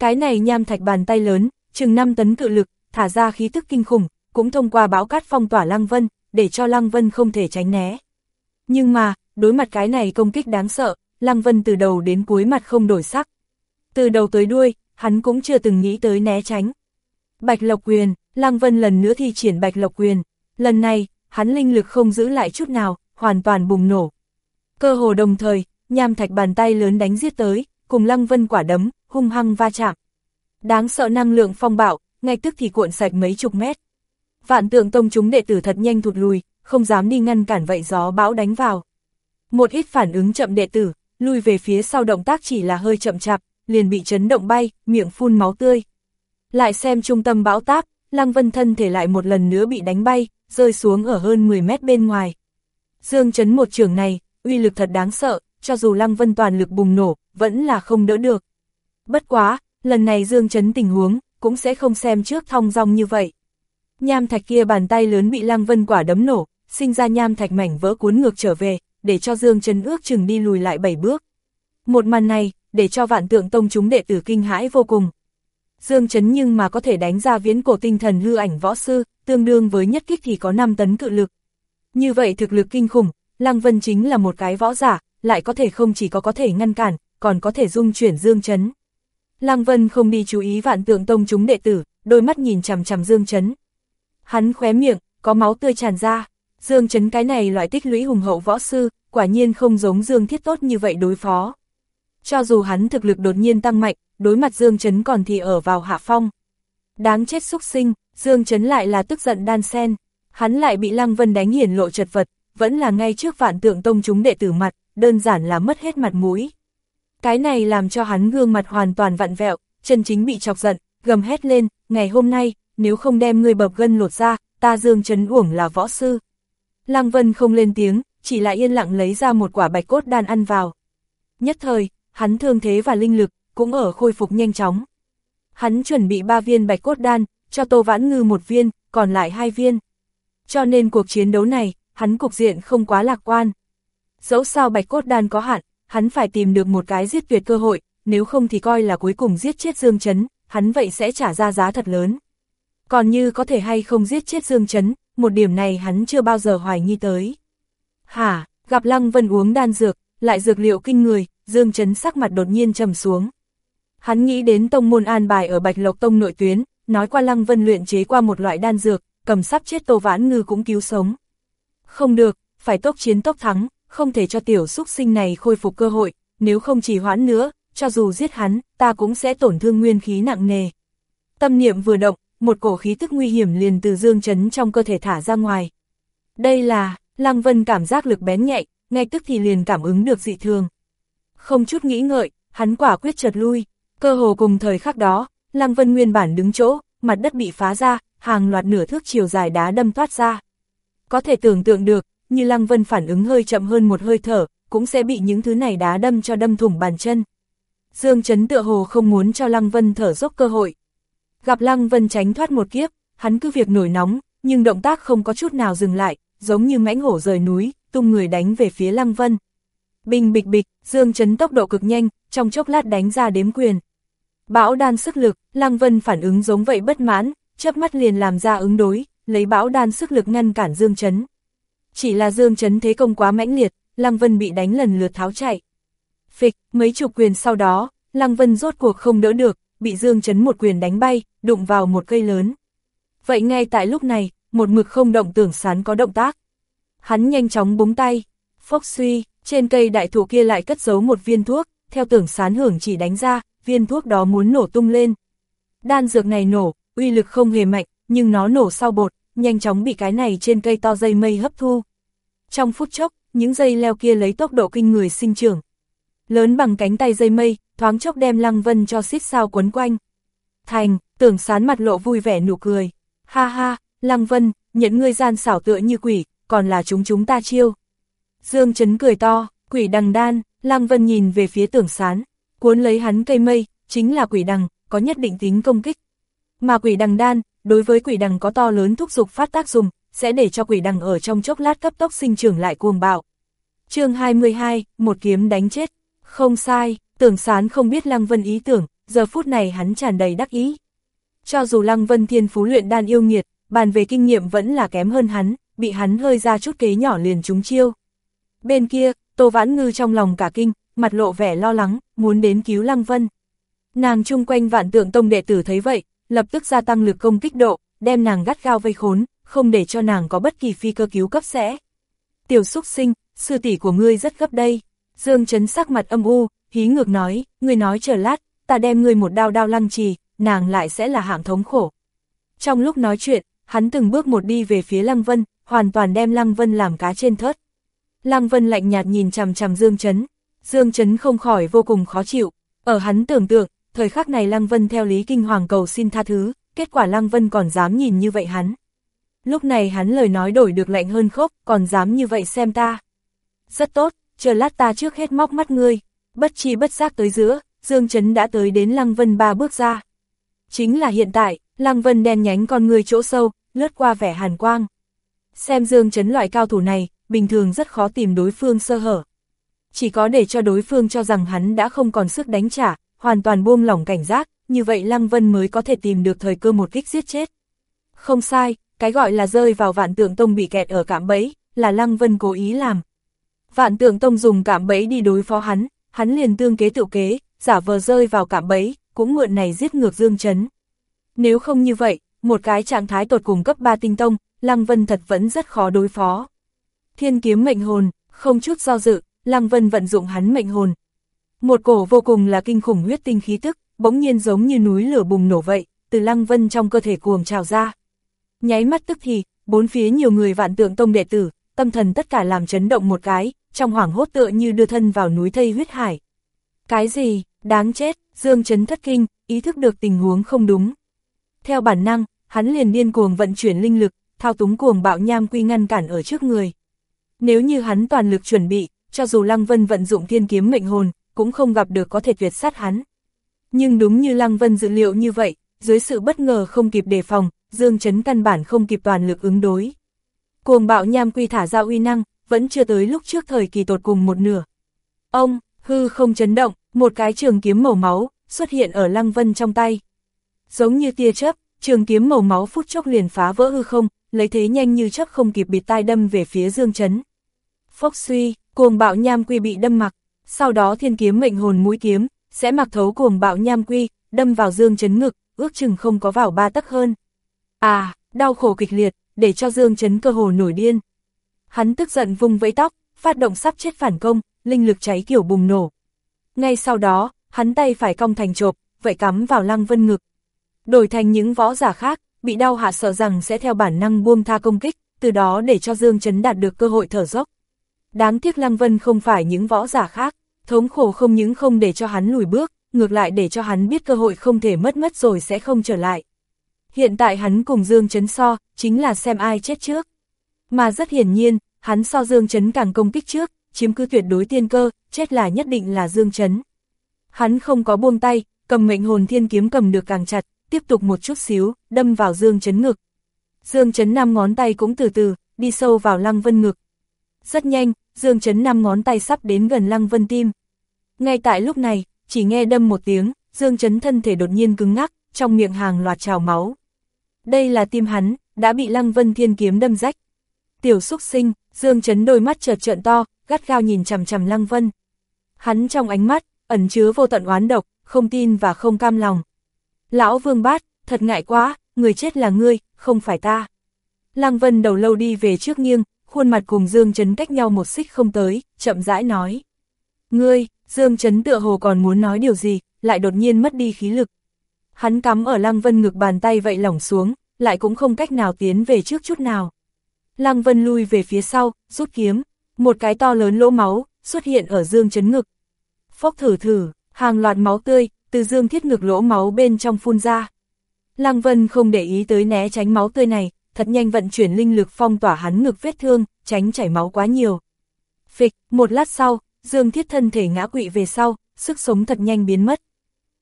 Cái này nham thạch bàn tay lớn, chừng 5 tấn cự lực, thả ra khí tức kinh khủng, cũng thông qua bão cát phong tỏa Lăng Vân, để cho Lăng Vân không thể tránh né. Nhưng mà, đối mặt cái này công kích đáng sợ, Lăng Vân từ đầu đến cuối mặt không đổi sắc. Từ đầu tới đuôi, hắn cũng chưa từng nghĩ tới né tránh. Bạch Lộc Quyền, Lăng Vân lần nữa thi triển Bạch Lộc Quyền. Lần này, hắn linh lực không giữ lại chút nào, hoàn toàn bùng nổ. Cơ hồ đồng thời, nham thạch bàn tay lớn đánh giết tới, cùng Lăng Vân quả đấm, hung hăng va chạm. Đáng sợ năng lượng phong bạo, ngay tức thì cuộn sạch mấy chục mét. Vạn tượng tông chúng đệ tử thật nhanh thụt lùi, không dám đi ngăn cản vậy gió bão đánh vào. Một ít phản ứng chậm đệ tử, lui về phía sau động tác chỉ là hơi chậm chạp, liền bị chấn động bay, miệng phun máu tươi. Lại xem trung tâm bão táp, Lăng Vân thân thể lại một lần nữa bị đánh bay, rơi xuống ở hơn 10 mét bên ngoài. Dương chấn một trường này, uy lực thật đáng sợ, cho dù Lăng Vân toàn lực bùng nổ, vẫn là không đỡ được. Bất quá, lần này Dương chấn tình huống, cũng sẽ không xem trước thong dong như vậy. Nham thạch kia bàn tay lớn bị Lăng Vân quả đấm nổ, sinh ra nham thạch mảnh vỡ cuốn ngược trở về, để cho Dương chấn ước chừng đi lùi lại 7 bước. Một màn này, để cho vạn tượng tông chúng đệ tử kinh hãi vô cùng. Dương chấn nhưng mà có thể đánh ra viễn cổ tinh thần hư ảnh võ sư, tương đương với nhất kích thì có 5 tấn cự lực. Như vậy thực lực kinh khủng, Lăng Vân chính là một cái võ giả, lại có thể không chỉ có có thể ngăn cản, còn có thể dung chuyển Dương chấn. Lăng Vân không đi chú ý vạn tượng tông chúng đệ tử, đôi mắt nhìn chằm chằm Dương chấn. Hắn khóe miệng, có máu tươi tràn ra, Dương chấn cái này loại tích lũy hùng hậu võ sư, quả nhiên không giống Dương thiết tốt như vậy đối phó. Cho dù hắn thực lực đột nhiên tăng mạnh, đối mặt Dương Trấn còn thì ở vào hạ phong. Đáng chết xúc sinh, Dương Trấn lại là tức giận đan sen, hắn lại bị Lăng Vân đánh hiển lộ chật vật, vẫn là ngay trước vạn tượng tông chúng đệ tử mặt, đơn giản là mất hết mặt mũi. Cái này làm cho hắn gương mặt hoàn toàn vặn vẹo, chân chính bị chọc giận, gầm hét lên, ngày hôm nay, nếu không đem người bập gân lột ra, ta Dương Trấn uổng là võ sư. Lăng Vân không lên tiếng, chỉ lại yên lặng lấy ra một quả bạch cốt đan ăn vào. Nhất thời, hắn thương thế và linh lực, cũng ở khôi phục nhanh chóng. Hắn chuẩn bị 3 viên bạch cốt đan, cho Tô Vãn Ngư một viên, còn lại hai viên. Cho nên cuộc chiến đấu này, hắn cục diện không quá lạc quan. Dẫu sao bạch cốt đan có hạn, hắn phải tìm được một cái giết tuyệt cơ hội, nếu không thì coi là cuối cùng giết chết Dương Trấn, hắn vậy sẽ trả ra giá thật lớn. Còn như có thể hay không giết chết Dương Trấn, một điểm này hắn chưa bao giờ hoài nghi tới. Hả, gặp Lăng Vân uống đan dược, lại dược liệu kinh người, Dương Trấn sắc mặt đột nhiên trầm xuống. Hắn nghĩ đến tông môn an bài ở Bạch Lộc Tông nội tuyến, nói qua Lăng Vân luyện chế qua một loại đan dược, cầm sắp chết Tô Vãn Ngư cũng cứu sống. Không được, phải tốc chiến tốc thắng, không thể cho tiểu xúc sinh này khôi phục cơ hội, nếu không chỉ hoãn nữa, cho dù giết hắn, ta cũng sẽ tổn thương nguyên khí nặng nề. Tâm niệm vừa động, một cổ khí tức nguy hiểm liền từ dương chấn trong cơ thể thả ra ngoài. Đây là, Lăng Vân cảm giác lực bén nhạy, ngay tức thì liền cảm ứng được dị thường. Không chút nghĩ ngợi, hắn quả quyết chợt lui, cơ hồ cùng thời khắc đó, Lăng Vân nguyên bản đứng chỗ, mặt đất bị phá ra, hàng loạt nửa thước chiều dài đá đâm thoát ra. Có thể tưởng tượng được, như Lăng Vân phản ứng hơi chậm hơn một hơi thở, cũng sẽ bị những thứ này đá đâm cho đâm thủng bàn chân. Dương Chấn tựa hồ không muốn cho Lăng Vân thở dốc cơ hội. Gặp Lăng Vân tránh thoát một kiếp, hắn cứ việc nổi nóng, nhưng động tác không có chút nào dừng lại, giống như mãnh hổ rời núi, tung người đánh về phía Lăng Vân. Bình bịch bịch, Dương Chấn tốc độ cực nhanh, trong chốc lát đánh ra đếm quyền. Bão đan sức lực, Lăng Vân phản ứng giống vậy bất mãn, chớp mắt liền làm ra ứng đối, lấy bão đan sức lực ngăn cản Dương Chấn. Chỉ là Dương Chấn thế công quá mãnh liệt, Lăng Vân bị đánh lần lượt tháo chạy. Phịch, mấy chục quyền sau đó, Lăng Vân rốt cuộc không đỡ được, bị Dương Chấn một quyền đánh bay, đụng vào một cây lớn. Vậy ngay tại lúc này, một mực không động tưởng sán có động tác. Hắn nhanh chóng búng tay, phốc suy, trên cây đại thụ kia lại cất giấu một viên thuốc, theo tưởng sán hưởng chỉ đánh ra, viên thuốc đó muốn nổ tung lên. Đan dược này nổ, uy lực không hề mạnh, nhưng nó nổ sau bột, nhanh chóng bị cái này trên cây to dây mây hấp thu. Trong phút chốc, những dây leo kia lấy tốc độ kinh người sinh trưởng. Lớn bằng cánh tay dây mây, thoáng chốc đem Lăng Vân cho xít sao quấn quanh. Thành, tưởng sán mặt lộ vui vẻ nụ cười. Ha ha, Lăng Vân, nhận ngươi gian xảo tựa như quỷ, còn là chúng chúng ta chiêu. Dương Trấn cười to, quỷ đằng đan, Lăng Vân nhìn về phía tưởng sán, cuốn lấy hắn cây mây, chính là quỷ đằng, có nhất định tính công kích. Mà quỷ đằng đan, đối với quỷ đằng có to lớn thúc dục phát tác dùng, sẽ để cho quỷ đằng ở trong chốc lát cấp tốc sinh trưởng lại cuồng bạo. chương 22, một kiếm đánh chết. Không sai, tưởng sán không biết Lăng Vân ý tưởng, giờ phút này hắn tràn đầy đắc ý. Cho dù Lăng Vân thiên phú luyện đan yêu nghiệt, bàn về kinh nghiệm vẫn là kém hơn hắn, bị hắn hơi ra chút kế nhỏ liền trúng chiêu. Bên kia, Tô Vãn Ngư trong lòng cả kinh, mặt lộ vẻ lo lắng, muốn đến cứu Lăng Vân. Nàng chung quanh vạn tượng tông đệ tử thấy vậy, lập tức gia tăng lực công kích độ, đem nàng gắt gao vây khốn, không để cho nàng có bất kỳ phi cơ cứu cấp sẽ. Tiểu xúc sinh, sư tỷ của ngươi rất gấp đây. Dương chấn sắc mặt âm u, hí ngược nói, ngươi nói chờ lát, ta đem ngươi một đao đao lăng trì, nàng lại sẽ là hạng thống khổ. Trong lúc nói chuyện, hắn từng bước một đi về phía Lăng Vân, hoàn toàn đem Lăng Vân làm cá trên thớt. Lăng Vân lạnh nhạt nhìn chằm chằm Dương Chấn. Dương Chấn không khỏi vô cùng khó chịu. Ở hắn tưởng tượng, thời khắc này Lăng Vân theo Lý Kinh Hoàng cầu xin tha thứ, kết quả Lăng Vân còn dám nhìn như vậy hắn. Lúc này hắn lời nói đổi được lạnh hơn khốc, còn dám như vậy xem ta. Rất tốt, chờ lát ta trước hết móc mắt ngươi. Bất chi bất giác tới giữa, Dương Chấn đã tới đến Lăng Vân ba bước ra. Chính là hiện tại, Lăng Vân đen nhánh con người chỗ sâu, lướt qua vẻ hàn quang. Xem Dương Chấn loại cao thủ này, bình thường rất khó tìm đối phương sơ hở. Chỉ có để cho đối phương cho rằng hắn đã không còn sức đánh trả, hoàn toàn buông lỏng cảnh giác, như vậy Lăng Vân mới có thể tìm được thời cơ một kích giết chết. Không sai, cái gọi là rơi vào vạn tượng tông bị kẹt ở cạm bẫy, là Lăng Vân cố ý làm. Vạn tượng tông dùng cạm bẫy đi đối phó hắn, hắn liền tương kế tự kế, giả vờ rơi vào cạm bẫy, cũng mượn này giết ngược Dương Chấn. Nếu không như vậy, một cái trạng thái tột cùng cấp 3 tinh tông, Lăng Vân thật vẫn rất khó đối phó. Thiên kiếm mệnh hồn, không chút do dự, Lăng Vân vận dụng hắn mệnh hồn. Một cổ vô cùng là kinh khủng huyết tinh khí tức, bỗng nhiên giống như núi lửa bùng nổ vậy, từ Lăng Vân trong cơ thể cuồng trào ra. Nháy mắt tức thì, bốn phía nhiều người vạn tượng tông đệ tử, tâm thần tất cả làm chấn động một cái, trong hoảng hốt tựa như đưa thân vào núi thây huyết hải. Cái gì, đáng chết, Dương chấn thất kinh, ý thức được tình huống không đúng. Theo bản năng, hắn liền điên cuồng vận chuyển linh lực, thao túng cuồng bạo nham quy ngăn cản ở trước người. Nếu như hắn toàn lực chuẩn bị, cho dù Lăng Vân vận dụng thiên kiếm mệnh hồn, cũng không gặp được có thể tuyệt sát hắn. Nhưng đúng như Lăng Vân dự liệu như vậy, dưới sự bất ngờ không kịp đề phòng, Dương Chấn căn bản không kịp toàn lực ứng đối. Cuồng bạo nham quy thả ra uy năng, vẫn chưa tới lúc trước thời kỳ tột cùng một nửa. Ông, hư không chấn động, một cái trường kiếm màu máu, xuất hiện ở Lăng Vân trong tay. Giống như tia chớp, trường kiếm màu máu phút chốc liền phá vỡ hư không, lấy thế nhanh như chớp không kịp bịt tai đâm về phía Dương Chấn. Phốc suy, cuồng bạo nham quy bị đâm mặc, sau đó thiên kiếm mệnh hồn mũi kiếm, sẽ mặc thấu cuồng bạo nham quy, đâm vào Dương Chấn ngực, ước chừng không có vào ba tấc hơn. À, đau khổ kịch liệt, để cho Dương Chấn cơ hồ nổi điên. Hắn tức giận vung vẫy tóc, phát động sắp chết phản công, linh lực cháy kiểu bùng nổ. Ngay sau đó, hắn tay phải cong thành chộp, vậy cắm vào Lăng Vân ngực. Đổi thành những võ giả khác, bị đau hạ sợ rằng sẽ theo bản năng buông tha công kích, từ đó để cho Dương Chấn đạt được cơ hội thở dốc. Đáng tiếc Lăng Vân không phải những võ giả khác, thống khổ không những không để cho hắn lùi bước, ngược lại để cho hắn biết cơ hội không thể mất mất rồi sẽ không trở lại. Hiện tại hắn cùng Dương Chấn so, chính là xem ai chết trước. Mà rất hiển nhiên, hắn so Dương Chấn càng công kích trước, chiếm cứ tuyệt đối tiên cơ, chết là nhất định là Dương Chấn. Hắn không có buông tay, cầm mệnh hồn thiên kiếm cầm được càng chặt, tiếp tục một chút xíu, đâm vào Dương Chấn ngực. Dương Chấn năm ngón tay cũng từ từ, đi sâu vào Lăng Vân ngực. Rất nhanh, Dương Chấn năm ngón tay sắp đến gần Lăng Vân tim. Ngay tại lúc này, chỉ nghe đâm một tiếng, Dương Chấn thân thể đột nhiên cứng ngắc, trong miệng hàng loạt trào máu. Đây là tim hắn, đã bị Lăng Vân Thiên kiếm đâm rách. Tiểu xúc sinh, Dương Chấn đôi mắt chợt trợn to, gắt gao nhìn chằm chằm Lăng Vân. Hắn trong ánh mắt, ẩn chứa vô tận oán độc, không tin và không cam lòng. Lão Vương Bát, thật ngại quá, người chết là ngươi, không phải ta. Lăng Vân đầu lâu đi về trước nghiêng, khuôn mặt cùng Dương Trấn cách nhau một xích không tới, chậm rãi nói. Ngươi, Dương Trấn tựa hồ còn muốn nói điều gì, lại đột nhiên mất đi khí lực. Hắn cắm ở Lăng Vân ngực bàn tay vậy lỏng xuống, lại cũng không cách nào tiến về trước chút nào. Lăng Vân lui về phía sau, rút kiếm, một cái to lớn lỗ máu, xuất hiện ở Dương Trấn ngực. Phốc thử thử, hàng loạt máu tươi, từ Dương Thiết ngực lỗ máu bên trong phun ra. Lăng Vân không để ý tới né tránh máu tươi này, thật nhanh vận chuyển linh lực phong tỏa hắn ngực vết thương, tránh chảy máu quá nhiều. Phịch, một lát sau, Dương Thiết thân thể ngã quỵ về sau, sức sống thật nhanh biến mất.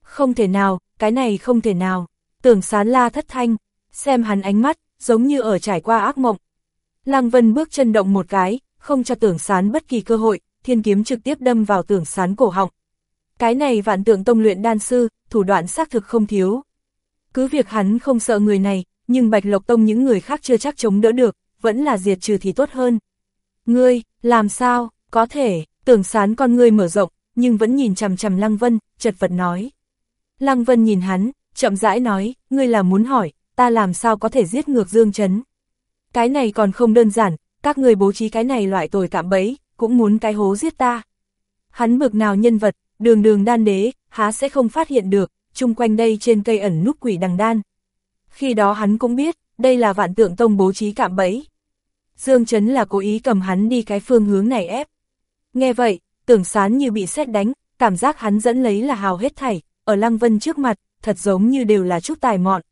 Không thể nào, cái này không thể nào. Tưởng sán la thất thanh, xem hắn ánh mắt, giống như ở trải qua ác mộng. Lăng Vân bước chân động một cái, không cho tưởng sán bất kỳ cơ hội, thiên kiếm trực tiếp đâm vào tưởng sán cổ họng. Cái này vạn tượng tông luyện đan sư, thủ đoạn xác thực không thiếu. Cứ việc hắn không sợ người này, nhưng Bạch Lộc Tông những người khác chưa chắc chống đỡ được, vẫn là diệt trừ thì tốt hơn. Ngươi, làm sao, có thể, tưởng sán con ngươi mở rộng, nhưng vẫn nhìn chằm chằm Lăng Vân, chật vật nói. Lăng Vân nhìn hắn, chậm rãi nói, ngươi là muốn hỏi, ta làm sao có thể giết ngược Dương Trấn. Cái này còn không đơn giản, các người bố trí cái này loại tồi cạm bẫy, cũng muốn cái hố giết ta. Hắn bực nào nhân vật, đường đường đan đế, há sẽ không phát hiện được, chung quanh đây trên cây ẩn núp quỷ đằng đan. Khi đó hắn cũng biết, đây là vạn tượng tông bố trí cạm bẫy. Dương Trấn là cố ý cầm hắn đi cái phương hướng này ép. Nghe vậy, tưởng sán như bị xét đánh, cảm giác hắn dẫn lấy là hào hết thảy, ở Lăng Vân trước mặt, thật giống như đều là chút tài mọn.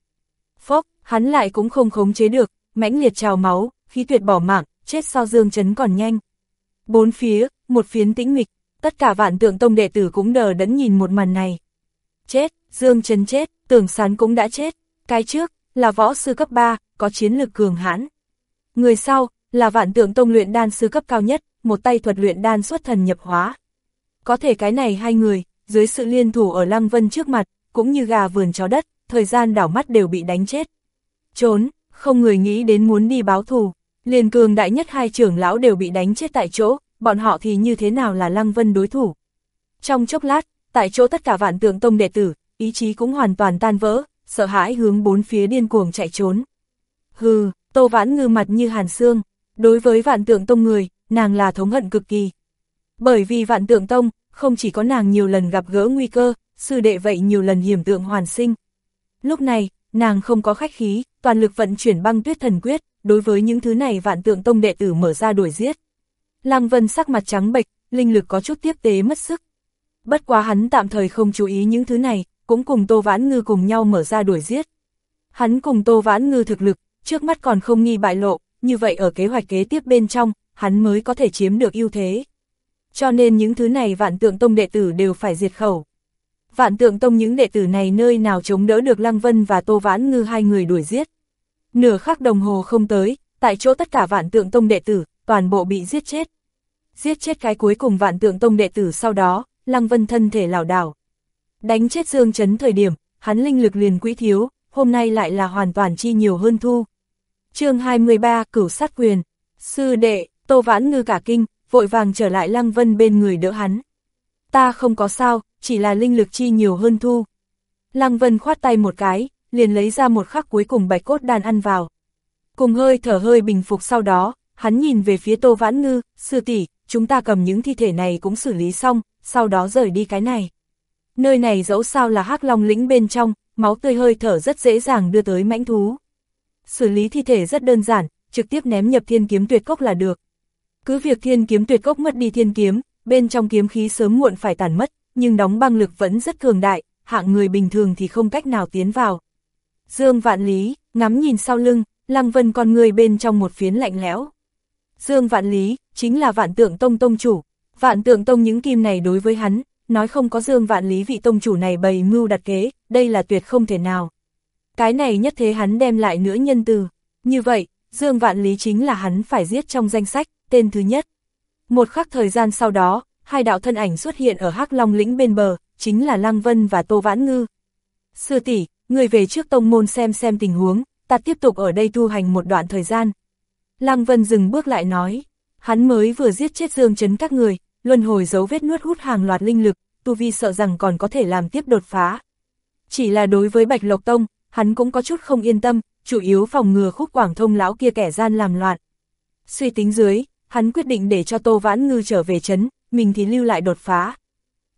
Phốc, hắn lại cũng không khống chế được, mãnh liệt trào máu, khí tuyệt bỏ mạng, chết sau Dương Trấn còn nhanh. Bốn phía, một phiến tĩnh mịch, tất cả vạn tượng tông đệ tử cũng đờ đẫn nhìn một màn này. Chết, Dương Trấn chết, tưởng sán cũng đã chết, cái trước, là võ sư cấp 3, có chiến lực cường hãn. Người sau, là vạn tượng tông luyện đan sư cấp cao nhất, một tay thuật luyện đan xuất thần nhập hóa. Có thể cái này hai người, dưới sự liên thủ ở Lăng Vân trước mặt, cũng như gà vườn chó đất, thời gian đảo mắt đều bị đánh chết. Trốn, không người nghĩ đến muốn đi báo thù, liền cường đại nhất hai trưởng lão đều bị đánh chết tại chỗ, bọn họ thì như thế nào là Lăng Vân đối thủ. Trong chốc lát, tại chỗ tất cả vạn tượng tông đệ tử, ý chí cũng hoàn toàn tan vỡ, sợ hãi hướng bốn phía điên cuồng chạy trốn. Hừ, Tô Vãn Ngư mặt như hàn xương, đối với vạn tượng tông người, nàng là thống hận cực kỳ. Bởi vì vạn tượng tông, không chỉ có nàng nhiều lần gặp gỡ nguy cơ, sư đệ vậy nhiều lần hiểm tượng hoàn sinh. Lúc này, nàng không có khách khí, toàn lực vận chuyển băng tuyết thần quyết, đối với những thứ này vạn tượng tông đệ tử mở ra đuổi giết. Lăng Vân sắc mặt trắng bệch, linh lực có chút tiếp tế mất sức. Bất quá hắn tạm thời không chú ý những thứ này, cũng cùng Tô Vãn Ngư cùng nhau mở ra đuổi giết. Hắn cùng Tô Vãn Ngư thực lực, trước mắt còn không nghi bại lộ, như vậy ở kế hoạch kế tiếp bên trong, hắn mới có thể chiếm được ưu thế. Cho nên những thứ này vạn tượng tông đệ tử đều phải diệt khẩu. Vạn tượng tông những đệ tử này nơi nào chống đỡ được Lăng Vân và Tô Vãn Ngư hai người đuổi giết. Nửa khắc đồng hồ không tới, tại chỗ tất cả vạn tượng tông đệ tử, toàn bộ bị giết chết. Giết chết cái cuối cùng vạn tượng tông đệ tử sau đó, Lăng Vân thân thể lảo đảo. Đánh chết Dương Chấn thời điểm, hắn linh lực liền quỹ thiếu, hôm nay lại là hoàn toàn chi nhiều hơn thu. chương 23 Cửu sát quyền, sư đệ, Tô Vãn Ngư cả kinh, vội vàng trở lại Lăng Vân bên người đỡ hắn. Ta không có sao, chỉ là linh lực chi nhiều hơn thu. Lăng Vân khoát tay một cái, liền lấy ra một khắc cuối cùng bạch cốt đàn ăn vào. Cùng hơi thở hơi bình phục sau đó, hắn nhìn về phía Tô Vãn Ngư, sư tỷ, chúng ta cầm những thi thể này cũng xử lý xong, sau đó rời đi cái này. Nơi này dẫu sao là hắc long lĩnh bên trong, máu tươi hơi thở rất dễ dàng đưa tới mãnh thú. Xử lý thi thể rất đơn giản, trực tiếp ném nhập thiên kiếm tuyệt cốc là được. Cứ việc thiên kiếm tuyệt cốc mất đi thiên kiếm, bên trong kiếm khí sớm muộn phải tàn mất, nhưng đóng băng lực vẫn rất cường đại, hạng người bình thường thì không cách nào tiến vào. Dương Vạn Lý, ngắm nhìn sau lưng, Lăng Vân con người bên trong một phiến lạnh lẽo. Dương Vạn Lý, chính là vạn tượng tông tông chủ, vạn tượng tông những kim này đối với hắn, nói không có Dương Vạn Lý vị tông chủ này bày mưu đặt kế, đây là tuyệt không thể nào. Cái này nhất thế hắn đem lại nữa nhân từ, như vậy, Dương Vạn Lý chính là hắn phải giết trong danh sách, tên thứ nhất. Một khắc thời gian sau đó, hai đạo thân ảnh xuất hiện ở Hắc Long lĩnh bên bờ, chính là Lăng Vân và Tô Vãn Ngư. Sư tỷ, người về trước tông môn xem xem tình huống, ta tiếp tục ở đây tu hành một đoạn thời gian. Lăng Vân dừng bước lại nói, hắn mới vừa giết chết Dương Chấn các người, luân hồi dấu vết nuốt hút hàng loạt linh lực, tu vi sợ rằng còn có thể làm tiếp đột phá. Chỉ là đối với Bạch Lộc Tông, hắn cũng có chút không yên tâm, chủ yếu phòng ngừa khúc quảng thông lão kia kẻ gian làm loạn. Suy tính dưới, hắn quyết định để cho Tô Vãn Ngư trở về chấn, mình thì lưu lại đột phá.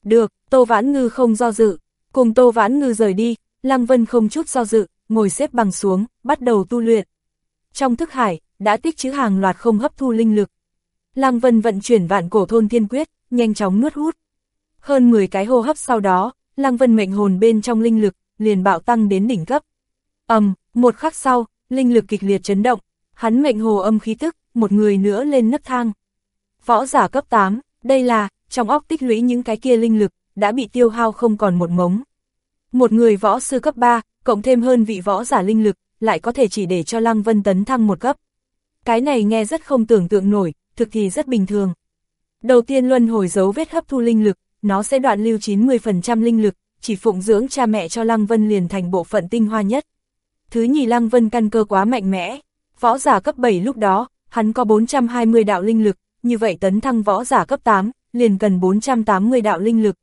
Được, Tô Vãn Ngư không do dự, cùng Tô Vãn Ngư rời đi, Lăng Vân không chút do dự, ngồi xếp bằng xuống, bắt đầu tu luyện. Trong thức hải, đã tích trữ hàng loạt không hấp thu linh lực. Lăng Vân vận chuyển vạn cổ thôn thiên quyết, nhanh chóng nuốt hút. Hơn 10 cái hô hấp sau đó, Lăng Vân mệnh hồn bên trong linh lực, liền bạo tăng đến đỉnh cấp. ầm, um, một khắc sau, linh lực kịch liệt chấn động, hắn mệnh hồ âm khí tức, một người nữa lên nấc thang. Võ giả cấp 8, đây là, trong óc tích lũy những cái kia linh lực, đã bị tiêu hao không còn một mống. Một người võ sư cấp 3, cộng thêm hơn vị võ giả linh lực, lại có thể chỉ để cho Lăng Vân tấn thăng một cấp. Cái này nghe rất không tưởng tượng nổi, thực thì rất bình thường. Đầu tiên luân hồi dấu vết hấp thu linh lực, nó sẽ đoạn lưu 90% linh lực, chỉ phụng dưỡng cha mẹ cho Lăng Vân liền thành bộ phận tinh hoa nhất. Thứ nhì Lăng Vân căn cơ quá mạnh mẽ, võ giả cấp 7 lúc đó, hắn có 420 đạo linh lực, như vậy tấn thăng võ giả cấp 8, liền cần 480 đạo linh lực.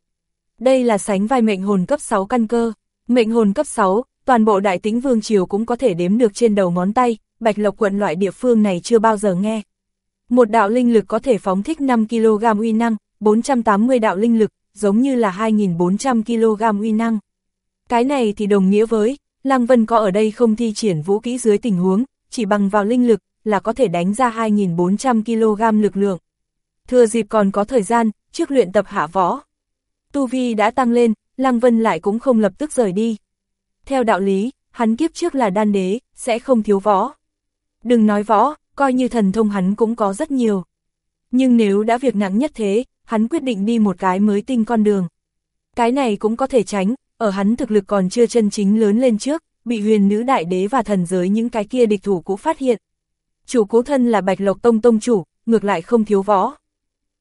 Đây là sánh vai mệnh hồn cấp 6 căn cơ. Mệnh hồn cấp 6, toàn bộ đại tĩnh vương triều cũng có thể đếm được trên đầu ngón tay, bạch lộc quận loại địa phương này chưa bao giờ nghe. Một đạo linh lực có thể phóng thích 5kg uy năng, 480 đạo linh lực, giống như là 2.400kg uy năng. Cái này thì đồng nghĩa với, Lăng Vân có ở đây không thi triển vũ kỹ dưới tình huống, chỉ bằng vào linh lực, là có thể đánh ra 2.400kg lực lượng. Thừa dịp còn có thời gian, trước luyện tập hạ võ. Tu Vi đã tăng lên, Lăng Vân lại cũng không lập tức rời đi. Theo đạo lý, hắn kiếp trước là đan đế, sẽ không thiếu võ. Đừng nói võ, coi như thần thông hắn cũng có rất nhiều. Nhưng nếu đã việc nặng nhất thế, hắn quyết định đi một cái mới tinh con đường. Cái này cũng có thể tránh, ở hắn thực lực còn chưa chân chính lớn lên trước, bị huyền nữ đại đế và thần giới những cái kia địch thủ cũ phát hiện. Chủ cố thân là Bạch Lộc Tông Tông chủ, ngược lại không thiếu võ.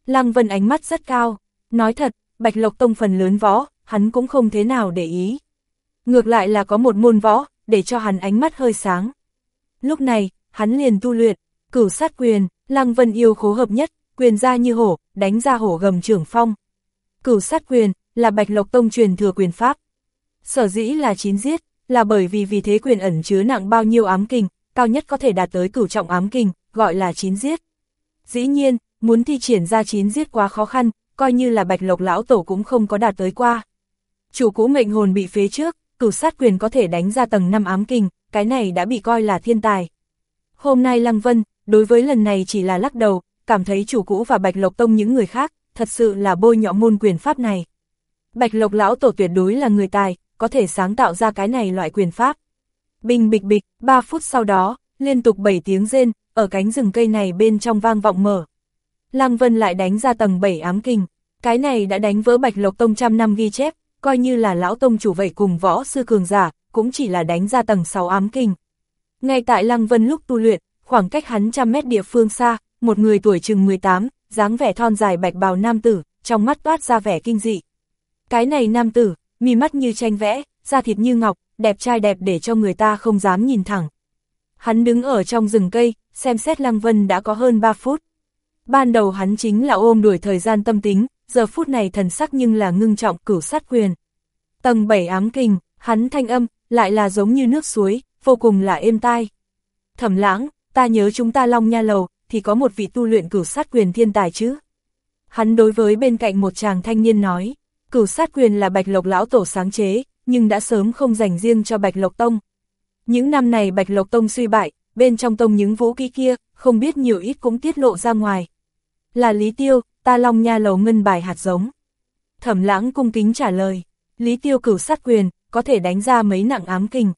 Lăng Vân ánh mắt rất cao, nói thật, Bạch Lộc Tông phần lớn võ, hắn cũng không thế nào để ý. Ngược lại là có một môn võ, để cho hắn ánh mắt hơi sáng. Lúc này, hắn liền tu luyện, cửu sát quyền, Lăng Vân yêu khố hợp nhất, quyền ra như hổ, đánh ra hổ gầm trưởng phong. Cửu sát quyền, là Bạch Lộc Tông truyền thừa quyền pháp. Sở dĩ là chín giết, là bởi vì vì thế quyền ẩn chứa nặng bao nhiêu ám kình, cao nhất có thể đạt tới cửu trọng ám kình, gọi là chín giết. Dĩ nhiên, muốn thi triển ra chín giết quá khó khăn, coi như là bạch lộc lão tổ cũng không có đạt tới qua. Chủ cũ mệnh hồn bị phế trước, cửu sát quyền có thể đánh ra tầng 5 ám kình, cái này đã bị coi là thiên tài. Hôm nay Lăng Vân, đối với lần này chỉ là lắc đầu, cảm thấy chủ cũ và bạch lộc tông những người khác, thật sự là bôi nhọ môn quyền pháp này. Bạch lộc lão tổ tuyệt đối là người tài, có thể sáng tạo ra cái này loại quyền pháp. Bình bịch bịch, 3 phút sau đó, liên tục 7 tiếng rên, ở cánh rừng cây này bên trong vang vọng mở. Lăng Vân lại đánh ra tầng 7 ám kinh, cái này đã đánh vỡ Bạch Lộc Tông trăm năm ghi chép, coi như là lão tông chủ vậy cùng võ sư cường giả, cũng chỉ là đánh ra tầng 6 ám kinh. Ngay tại Lăng Vân lúc tu luyện, khoảng cách hắn trăm mét địa phương xa, một người tuổi chừng 18, dáng vẻ thon dài bạch bào nam tử, trong mắt toát ra vẻ kinh dị. Cái này nam tử, mi mắt như tranh vẽ, da thịt như ngọc, đẹp trai đẹp để cho người ta không dám nhìn thẳng. Hắn đứng ở trong rừng cây, xem xét Lăng Vân đã có hơn 3 phút. Ban đầu hắn chính là ôm đuổi thời gian tâm tính, giờ phút này thần sắc nhưng là ngưng trọng cửu sát quyền. Tầng 7 ám kình, hắn thanh âm, lại là giống như nước suối, vô cùng là êm tai. Thẩm lãng, ta nhớ chúng ta long nha lầu, thì có một vị tu luyện cửu sát quyền thiên tài chứ. Hắn đối với bên cạnh một chàng thanh niên nói, cửu sát quyền là bạch lộc lão tổ sáng chế, nhưng đã sớm không dành riêng cho bạch lộc tông. Những năm này bạch lộc tông suy bại, bên trong tông những vũ kỹ kia, không biết nhiều ít cũng tiết lộ ra ngoài. Là Lý Tiêu, ta long nha lầu ngân bài hạt giống. Thẩm lãng cung kính trả lời, Lý Tiêu cửu sát quyền, có thể đánh ra mấy nặng ám kinh.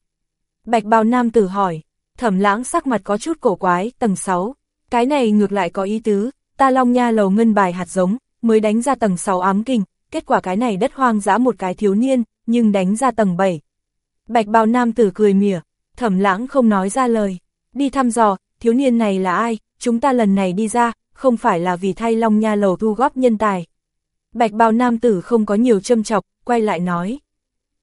Bạch bào nam tử hỏi, thẩm lãng sắc mặt có chút cổ quái, tầng 6. Cái này ngược lại có ý tứ, ta long nha lầu ngân bài hạt giống, mới đánh ra tầng 6 ám kinh, kết quả cái này đất hoang dã một cái thiếu niên, nhưng đánh ra tầng 7. Bạch bào nam tử cười mỉa, thẩm lãng không nói ra lời, đi thăm dò, thiếu niên này là ai, chúng ta lần này đi ra, không phải là vì thay Long Nha lầu thu góp nhân tài. Bạch bào nam tử không có nhiều châm chọc, quay lại nói.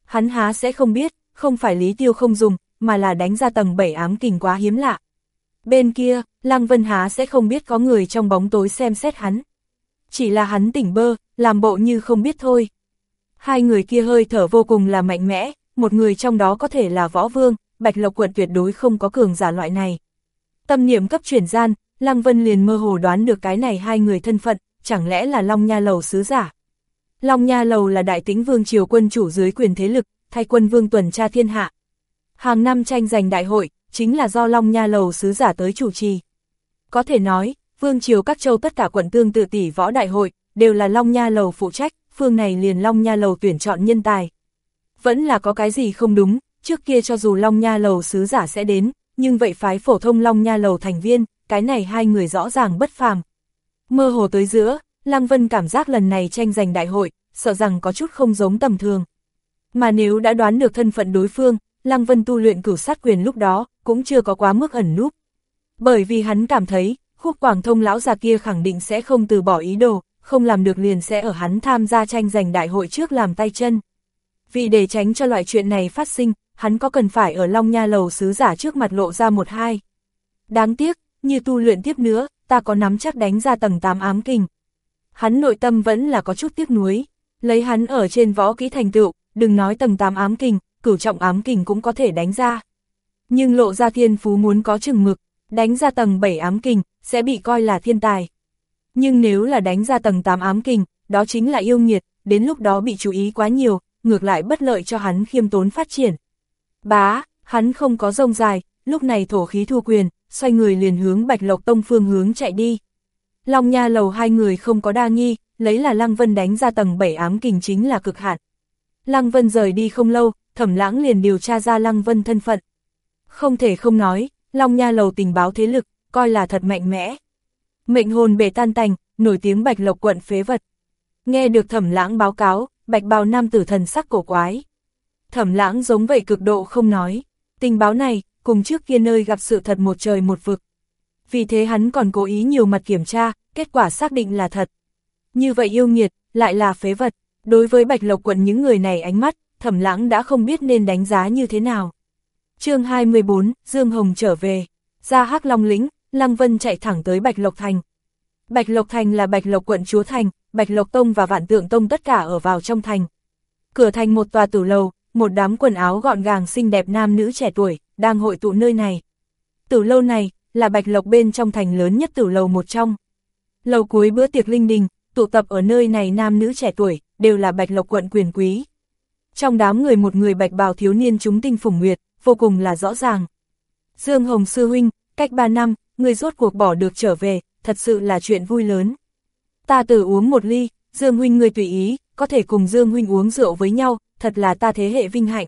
Hắn há sẽ không biết, không phải lý tiêu không dùng, mà là đánh ra tầng 7 ám kình quá hiếm lạ. Bên kia, Lăng Vân Há sẽ không biết có người trong bóng tối xem xét hắn. Chỉ là hắn tỉnh bơ, làm bộ như không biết thôi. Hai người kia hơi thở vô cùng là mạnh mẽ, một người trong đó có thể là võ vương, Bạch Lộc quận tuyệt đối không có cường giả loại này. Tâm niệm cấp chuyển gian, Lăng Vân liền mơ hồ đoán được cái này hai người thân phận, chẳng lẽ là Long Nha Lầu sứ giả. Long Nha Lầu là đại tính vương triều quân chủ dưới quyền thế lực, thay quân vương tuần tra thiên hạ. Hàng năm tranh giành đại hội, chính là do Long Nha Lầu sứ giả tới chủ trì. Có thể nói, vương triều các châu tất cả quận tương tự tỷ võ đại hội, đều là Long Nha Lầu phụ trách, phương này liền Long Nha Lầu tuyển chọn nhân tài. Vẫn là có cái gì không đúng, trước kia cho dù Long Nha Lầu sứ giả sẽ đến, nhưng vậy phái phổ thông Long Nha Lầu thành viên, cái này hai người rõ ràng bất phàm. Mơ hồ tới giữa, Lăng Vân cảm giác lần này tranh giành đại hội, sợ rằng có chút không giống tầm thường. Mà nếu đã đoán được thân phận đối phương, Lăng Vân tu luyện cửu sát quyền lúc đó, cũng chưa có quá mức ẩn núp. Bởi vì hắn cảm thấy, khúc quảng thông lão già kia khẳng định sẽ không từ bỏ ý đồ, không làm được liền sẽ ở hắn tham gia tranh giành đại hội trước làm tay chân. Vì để tránh cho loại chuyện này phát sinh, hắn có cần phải ở Long Nha Lầu sứ giả trước mặt lộ ra một hai. Đáng tiếc, như tu luyện tiếp nữa, ta có nắm chắc đánh ra tầng 8 ám kình. Hắn nội tâm vẫn là có chút tiếc nuối, lấy hắn ở trên võ kỹ thành tựu, đừng nói tầng 8 ám kình, cửu trọng ám kình cũng có thể đánh ra. Nhưng lộ ra thiên phú muốn có chừng mực, đánh ra tầng 7 ám kình, sẽ bị coi là thiên tài. Nhưng nếu là đánh ra tầng 8 ám kình, đó chính là yêu nghiệt, đến lúc đó bị chú ý quá nhiều, ngược lại bất lợi cho hắn khiêm tốn phát triển. Bá, hắn không có rông dài, lúc này thổ khí thu quyền, xoay người liền hướng Bạch Lộc Tông phương hướng chạy đi. Long Nha lầu hai người không có đa nghi, lấy là Lăng Vân đánh ra tầng 7 ám kình chính là cực hạn. Lăng Vân rời đi không lâu, thẩm lãng liền điều tra ra Lăng Vân thân phận. Không thể không nói, Long Nha lầu tình báo thế lực, coi là thật mạnh mẽ. Mệnh hồn bể tan tành, nổi tiếng Bạch Lộc quận phế vật. Nghe được thẩm lãng báo cáo, Bạch bào nam tử thần sắc cổ quái. Thẩm lãng giống vậy cực độ không nói. Tình báo này, cùng trước kia nơi gặp sự thật một trời một vực. Vì thế hắn còn cố ý nhiều mặt kiểm tra, kết quả xác định là thật. Như vậy yêu nghiệt, lại là phế vật. Đối với Bạch Lộc quận những người này ánh mắt, thẩm lãng đã không biết nên đánh giá như thế nào. chương 24, Dương Hồng trở về. Ra Hắc Long lĩnh, Lăng Vân chạy thẳng tới Bạch Lộc Thành. Bạch Lộc Thành là Bạch Lộc quận chúa thành, Bạch Lộc Tông và Vạn Tượng Tông tất cả ở vào trong thành. Cửa thành một tòa tử lầu, một đám quần áo gọn gàng xinh đẹp nam nữ trẻ tuổi, đang hội tụ nơi này. Tử lâu này, là Bạch Lộc bên trong thành lớn nhất tử lầu một trong. Lầu cuối bữa tiệc linh đình, tụ tập ở nơi này nam nữ trẻ tuổi, đều là Bạch Lộc quận quyền quý. Trong đám người một người bạch bào thiếu niên chúng tinh phủng nguyệt, vô cùng là rõ ràng. Dương Hồng Sư Huynh, cách 3 năm, người rốt cuộc bỏ được trở về, thật sự là chuyện vui lớn. Ta tự uống một ly, Dương Huynh người tùy ý, có thể cùng Dương Huynh uống rượu với nhau, thật là ta thế hệ vinh hạnh.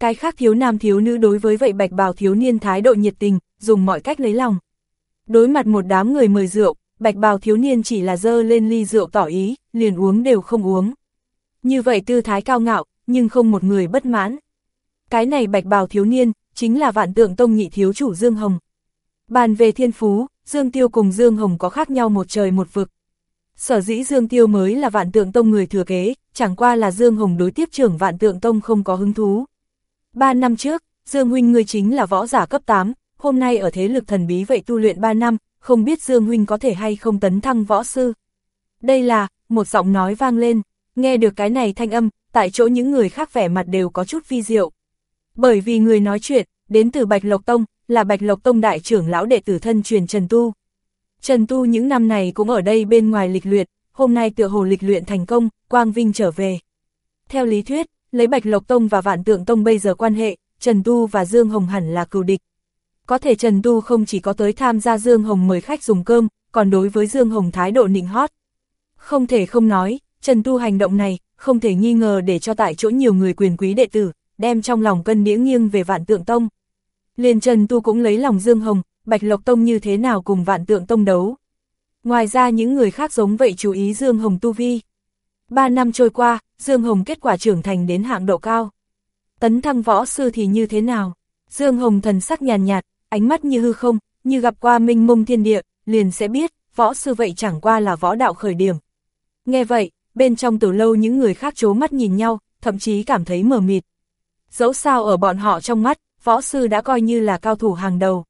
Cái khác thiếu nam thiếu nữ đối với vậy bạch bào thiếu niên thái độ nhiệt tình, dùng mọi cách lấy lòng. Đối mặt một đám người mời rượu, bạch bào thiếu niên chỉ là dơ lên ly rượu tỏ ý, liền uống đều không uống. Như vậy tư thái cao ngạo, nhưng không một người bất mãn. Cái này bạch bào thiếu niên, chính là vạn tượng tông nhị thiếu chủ Dương Hồng. Bàn về thiên phú, Dương Tiêu cùng Dương Hồng có khác nhau một trời một vực. Sở dĩ Dương Tiêu mới là vạn tượng tông người thừa kế, chẳng qua là Dương Hồng đối tiếp trưởng vạn tượng tông không có hứng thú. Ba năm trước, Dương Huynh người chính là võ giả cấp 8, hôm nay ở thế lực thần bí vậy tu luyện 3 năm, không biết Dương Huynh có thể hay không tấn thăng võ sư. Đây là, một giọng nói vang lên, nghe được cái này thanh âm, tại chỗ những người khác vẻ mặt đều có chút vi diệu. Bởi vì người nói chuyện, đến từ Bạch Lộc Tông, là Bạch Lộc Tông đại trưởng lão đệ tử thân truyền Trần Tu. Trần Tu những năm này cũng ở đây bên ngoài lịch luyện, hôm nay tựa hồ lịch luyện thành công, Quang Vinh trở về. Theo lý thuyết, lấy Bạch Lộc Tông và Vạn Tượng Tông bây giờ quan hệ, Trần Tu và Dương Hồng hẳn là cừu địch. Có thể Trần Tu không chỉ có tới tham gia Dương Hồng mời khách dùng cơm, còn đối với Dương Hồng thái độ nịnh hót. Không thể không nói, Trần Tu hành động này, không thể nghi ngờ để cho tại chỗ nhiều người quyền quý đệ tử, đem trong lòng cân đĩa nghiêng về Vạn Tượng Tông. Liền Trần Tu cũng lấy lòng Dương Hồng, Bạch Lộc Tông như thế nào cùng Vạn Tượng Tông đấu. Ngoài ra những người khác giống vậy chú ý Dương Hồng tu vi. Ba năm trôi qua, Dương Hồng kết quả trưởng thành đến hạng độ cao. Tấn thăng võ sư thì như thế nào? Dương Hồng thần sắc nhàn nhạt, ánh mắt như hư không, như gặp qua minh mông thiên địa, liền sẽ biết, võ sư vậy chẳng qua là võ đạo khởi điểm. Nghe vậy, bên trong từ lâu những người khác chố mắt nhìn nhau, thậm chí cảm thấy mờ mịt. Dẫu sao ở bọn họ trong mắt, võ sư đã coi như là cao thủ hàng đầu.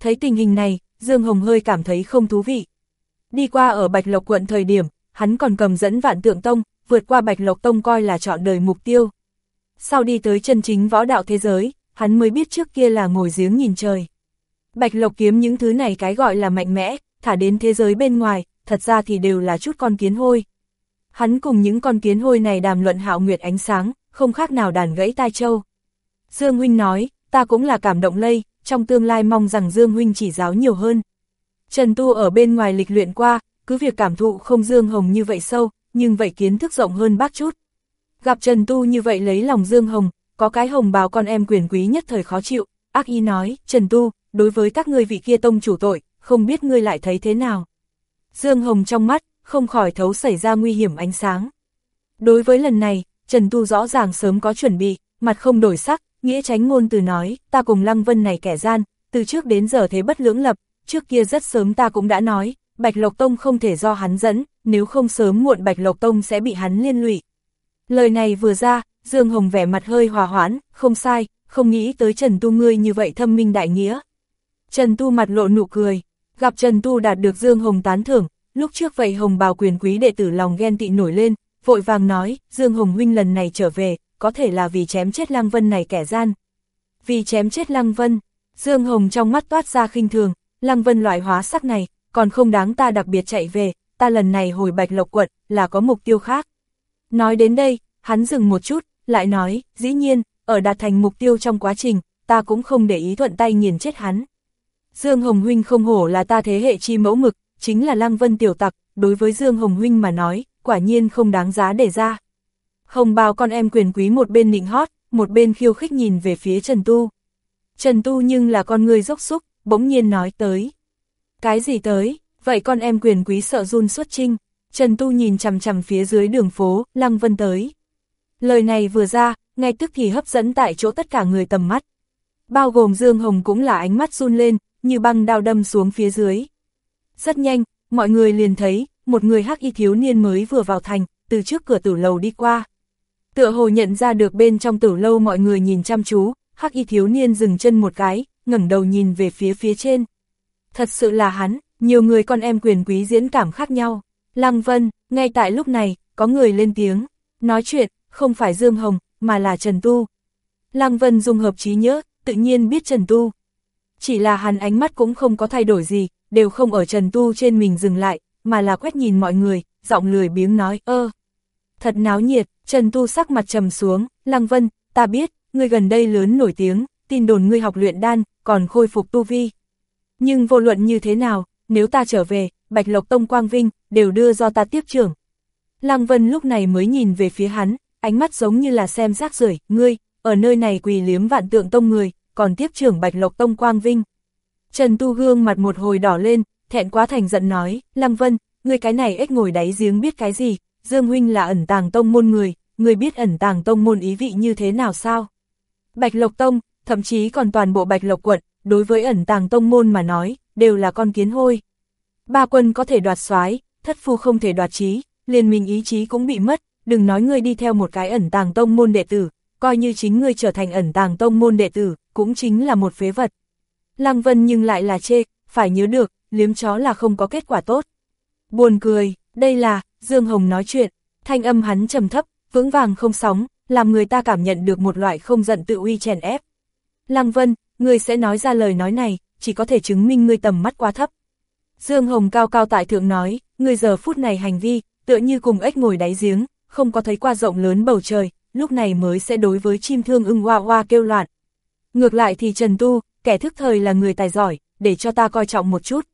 Thấy tình hình này, Dương Hồng hơi cảm thấy không thú vị. Đi qua ở Bạch Lộc quận thời điểm, hắn còn cầm dẫn vạn tượng tông, vượt qua Bạch Lộc tông coi là chọn đời mục tiêu. Sau đi tới chân chính võ đạo thế giới, hắn mới biết trước kia là ngồi giếng nhìn trời. Bạch Lộc kiếm những thứ này cái gọi là mạnh mẽ, thả đến thế giới bên ngoài, thật ra thì đều là chút con kiến hôi. Hắn cùng những con kiến hôi này đàm luận hạo nguyệt ánh sáng, không khác nào đàn gãy tai châu. Dương Huynh nói, ta cũng là cảm động lây, trong tương lai mong rằng Dương Huynh chỉ giáo nhiều hơn. Trần Tu ở bên ngoài lịch luyện qua, cứ việc cảm thụ không Dương Hồng như vậy sâu, nhưng vậy kiến thức rộng hơn bác chút. Gặp Trần Tu như vậy lấy lòng Dương Hồng, có cái hồng bào con em quyền quý nhất thời khó chịu, ác ý nói, Trần Tu, đối với các ngươi vị kia tông chủ tội, không biết ngươi lại thấy thế nào. Dương Hồng trong mắt, không khỏi thấu xảy ra nguy hiểm ánh sáng. Đối với lần này, Trần Tu rõ ràng sớm có chuẩn bị, mặt không đổi sắc, nghĩa tránh ngôn từ nói, ta cùng Lăng Vân này kẻ gian, từ trước đến giờ thế bất lưỡng lập, trước kia rất sớm ta cũng đã nói, Bạch Lộc Tông không thể do hắn dẫn, nếu không sớm muộn Bạch Lộc Tông sẽ bị hắn liên lụy. Lời này vừa ra, Dương Hồng vẻ mặt hơi hòa hoãn, không sai, không nghĩ tới Trần Tu ngươi như vậy thâm minh đại nghĩa. Trần Tu mặt lộ nụ cười, gặp Trần Tu đạt được Dương Hồng tán thưởng, lúc trước vậy Hồng bào quyền quý đệ tử lòng ghen tị nổi lên, vội vàng nói, Dương Hồng huynh lần này trở về, có thể là vì chém chết Lăng Vân này kẻ gian. Vì chém chết Lăng Vân, Dương Hồng trong mắt toát ra khinh thường, Lăng Vân loại hóa sắc này, còn không đáng ta đặc biệt chạy về, ta lần này hồi Bạch Lộc quận, là có mục tiêu khác. Nói đến đây, hắn dừng một chút, lại nói, dĩ nhiên, ở đạt thành mục tiêu trong quá trình, ta cũng không để ý thuận tay nghiền chết hắn. Dương Hồng Huynh không hổ là ta thế hệ chi mẫu mực, chính là Lăng Vân tiểu tặc, đối với Dương Hồng Huynh mà nói, quả nhiên không đáng giá để ra. Hồng bào con em quyền quý một bên nịnh hót, một bên khiêu khích nhìn về phía Trần Tu. Trần Tu nhưng là con người dốc xúc, bỗng nhiên nói tới. Cái gì tới, vậy con em quyền quý sợ run xuất trinh. Trần Tu nhìn chằm chằm phía dưới đường phố, Lăng Vân tới. Lời này vừa ra, ngay tức thì hấp dẫn tại chỗ tất cả người tầm mắt. Bao gồm Dương Hồng cũng là ánh mắt run lên, như băng đao đâm xuống phía dưới. Rất nhanh, mọi người liền thấy, một người hắc y thiếu niên mới vừa vào thành, từ trước cửa tử lầu đi qua. Tựa hồ nhận ra được bên trong tử lâu mọi người nhìn chăm chú, hắc y thiếu niên dừng chân một cái, ngẩng đầu nhìn về phía phía trên. Thật sự là hắn, nhiều người con em quyền quý diễn cảm khác nhau. Lăng Vân, ngay tại lúc này, có người lên tiếng, nói chuyện, không phải Dương Hồng, mà là Trần Tu. Lăng Vân dùng hợp trí nhớ, tự nhiên biết Trần Tu. Chỉ là hắn ánh mắt cũng không có thay đổi gì, đều không ở Trần Tu trên mình dừng lại, mà là quét nhìn mọi người, giọng lười biếng nói, ơ. Thật náo nhiệt, Trần Tu sắc mặt trầm xuống, Lăng Vân, ta biết, ngươi gần đây lớn nổi tiếng, tin đồn ngươi học luyện đan, còn khôi phục tu vi. Nhưng vô luận như thế nào, nếu ta trở về, Bạch Lộc Tông Quang Vinh, đều đưa do ta tiếp trưởng. Lăng Vân lúc này mới nhìn về phía hắn, ánh mắt giống như là xem rác rưởi ngươi, ở nơi này quỳ liếm vạn tượng tông người, còn tiếp trưởng Bạch Lộc Tông Quang Vinh. Trần Tu gương mặt một hồi đỏ lên, thẹn quá thành giận nói, Lăng Vân, ngươi cái này ếch ngồi đáy giếng biết cái gì, Dương Huynh là ẩn tàng tông môn người, ngươi biết ẩn tàng tông môn ý vị như thế nào sao? Bạch Lộc Tông, thậm chí còn toàn bộ Bạch Lộc quận, đối với ẩn tàng tông môn mà nói, đều là con kiến hôi. Ba quân có thể đoạt soái, thất phu không thể đoạt trí, liền mình ý chí cũng bị mất, đừng nói ngươi đi theo một cái ẩn tàng tông môn đệ tử, coi như chính ngươi trở thành ẩn tàng tông môn đệ tử, cũng chính là một phế vật. Lăng Vân nhưng lại là chê, phải nhớ được, liếm chó là không có kết quả tốt. Buồn cười, đây là, Dương Hồng nói chuyện, thanh âm hắn trầm thấp, vững vàng không sóng, làm người ta cảm nhận được một loại không giận tự uy chèn ép. Lăng Vân, ngươi sẽ nói ra lời nói này, chỉ có thể chứng minh ngươi tầm mắt quá thấp. Dương Hồng cao cao tại thượng nói, ngươi giờ phút này hành vi, tựa như cùng ếch ngồi đáy giếng, không có thấy qua rộng lớn bầu trời, lúc này mới sẽ đối với chim thương ưng hoa hoa kêu loạn. Ngược lại thì Trần Tu, kẻ thức thời là người tài giỏi, để cho ta coi trọng một chút.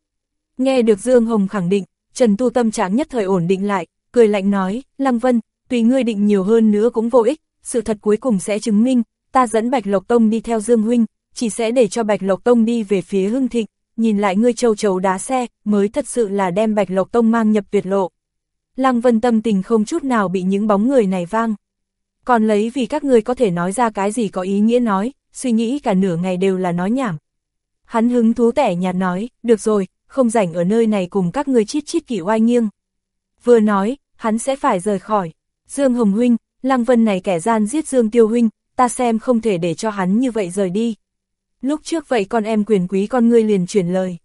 Nghe được Dương Hồng khẳng định, Trần Tu tâm trạng nhất thời ổn định lại, cười lạnh nói, Lăng Vân, tùy ngươi định nhiều hơn nữa cũng vô ích, sự thật cuối cùng sẽ chứng minh, ta dẫn Bạch Lộc Tông đi theo Dương Huynh, chỉ sẽ để cho Bạch Lộc Tông đi về phía hưng thịnh, nhìn lại ngươi châu chấu đá xe, mới thật sự là đem Bạch Lộc Tông mang nhập tuyệt lộ. Lăng Vân tâm tình không chút nào bị những bóng người này vang. Còn lấy vì các người có thể nói ra cái gì có ý nghĩa nói, suy nghĩ cả nửa ngày đều là nói nhảm. Hắn hứng thú tẻ nhạt nói, được rồi, không rảnh ở nơi này cùng các người chít chít kỷ oai nghiêng. Vừa nói, hắn sẽ phải rời khỏi. Dương Hồng Huynh, Lăng Vân này kẻ gian giết Dương Tiêu Huynh, ta xem không thể để cho hắn như vậy rời đi. Lúc trước vậy con em quyền quý con ngươi liền chuyển lời.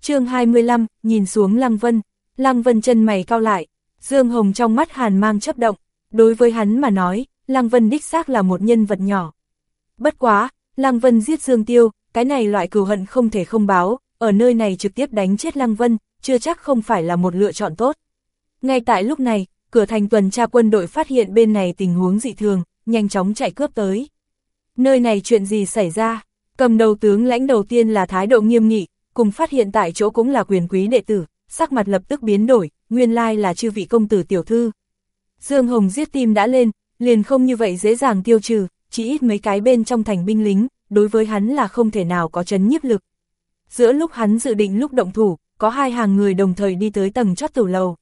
chương 25, nhìn xuống Lăng Vân, Lăng Vân chân mày cao lại, Dương Hồng trong mắt hàn mang chấp động, đối với hắn mà nói, Lăng Vân đích xác là một nhân vật nhỏ. Bất quá, Lăng Vân giết Dương Tiêu, cái này loại cừu hận không thể không báo, ở nơi này trực tiếp đánh chết Lăng Vân, chưa chắc không phải là một lựa chọn tốt. Ngay tại lúc này, cửa thành tuần tra quân đội phát hiện bên này tình huống dị thường, nhanh chóng chạy cướp tới. Nơi này chuyện gì xảy ra? Cầm đầu tướng lãnh đầu tiên là thái độ nghiêm nghị, cùng phát hiện tại chỗ cũng là quyền quý đệ tử, sắc mặt lập tức biến đổi, nguyên lai là chư vị công tử tiểu thư. Dương Hồng giết tim đã lên, liền không như vậy dễ dàng tiêu trừ, chỉ ít mấy cái bên trong thành binh lính, đối với hắn là không thể nào có chấn nhiếp lực. Giữa lúc hắn dự định lúc động thủ, có hai hàng người đồng thời đi tới tầng chót tử lầu.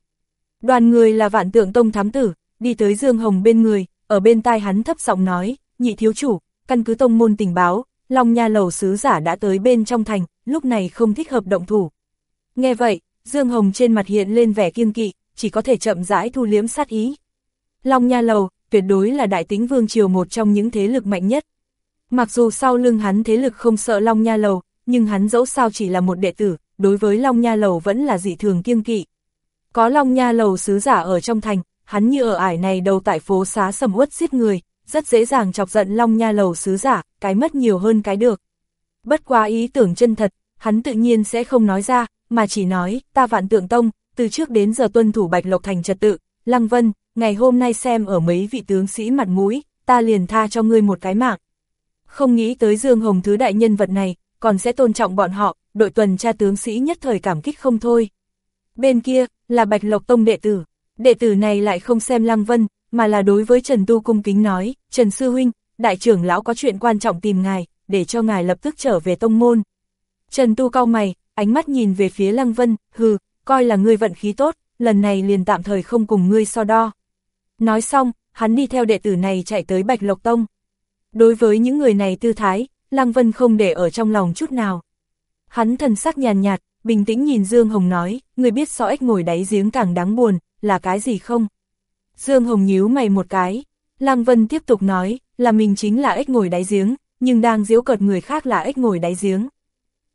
Đoàn người là vạn tượng tông thám tử, đi tới Dương Hồng bên người, ở bên tai hắn thấp giọng nói, nhị thiếu chủ, căn cứ tông môn tình báo, Long Nha lầu sứ giả đã tới bên trong thành, lúc này không thích hợp động thủ. Nghe vậy, Dương Hồng trên mặt hiện lên vẻ kiêng kỵ, chỉ có thể chậm rãi thu liếm sát ý. Long Nha lầu, tuyệt đối là đại tính vương triều một trong những thế lực mạnh nhất. Mặc dù sau lưng hắn thế lực không sợ Long Nha Lầu, nhưng hắn dẫu sao chỉ là một đệ tử, đối với Long Nha Lầu vẫn là dị thường kiêng kỵ. Có Long Nha Lầu sứ giả ở trong thành, hắn như ở ải này đầu tại phố xá sầm uất giết người, rất dễ dàng chọc giận Long Nha Lầu sứ giả, cái mất nhiều hơn cái được. Bất quá ý tưởng chân thật, hắn tự nhiên sẽ không nói ra, mà chỉ nói, ta vạn tượng tông, từ trước đến giờ tuân thủ Bạch Lộc Thành trật tự, Lăng Vân, ngày hôm nay xem ở mấy vị tướng sĩ mặt mũi, ta liền tha cho ngươi một cái mạng. Không nghĩ tới Dương Hồng thứ đại nhân vật này, còn sẽ tôn trọng bọn họ, đội tuần tra tướng sĩ nhất thời cảm kích không thôi. Bên kia, là Bạch Lộc Tông đệ tử. Đệ tử này lại không xem Lăng Vân, mà là đối với Trần Tu cung kính nói, Trần Sư Huynh, đại trưởng lão có chuyện quan trọng tìm ngài, để cho ngài lập tức trở về tông môn. Trần Tu cao mày, ánh mắt nhìn về phía Lăng Vân, hừ, coi là ngươi vận khí tốt, lần này liền tạm thời không cùng ngươi so đo. Nói xong, hắn đi theo đệ tử này chạy tới Bạch Lộc Tông. Đối với những người này tư thái, Lăng Vân không để ở trong lòng chút nào. Hắn thần sắc nhàn nhạt, bình tĩnh nhìn Dương Hồng nói, người biết rõ ếch ngồi đáy giếng càng đáng buồn, là cái gì không? Dương Hồng nhíu mày một cái. Lăng Vân tiếp tục nói, là mình chính là ếch ngồi đáy giếng, nhưng đang diễu cợt người khác là ếch ngồi đáy giếng.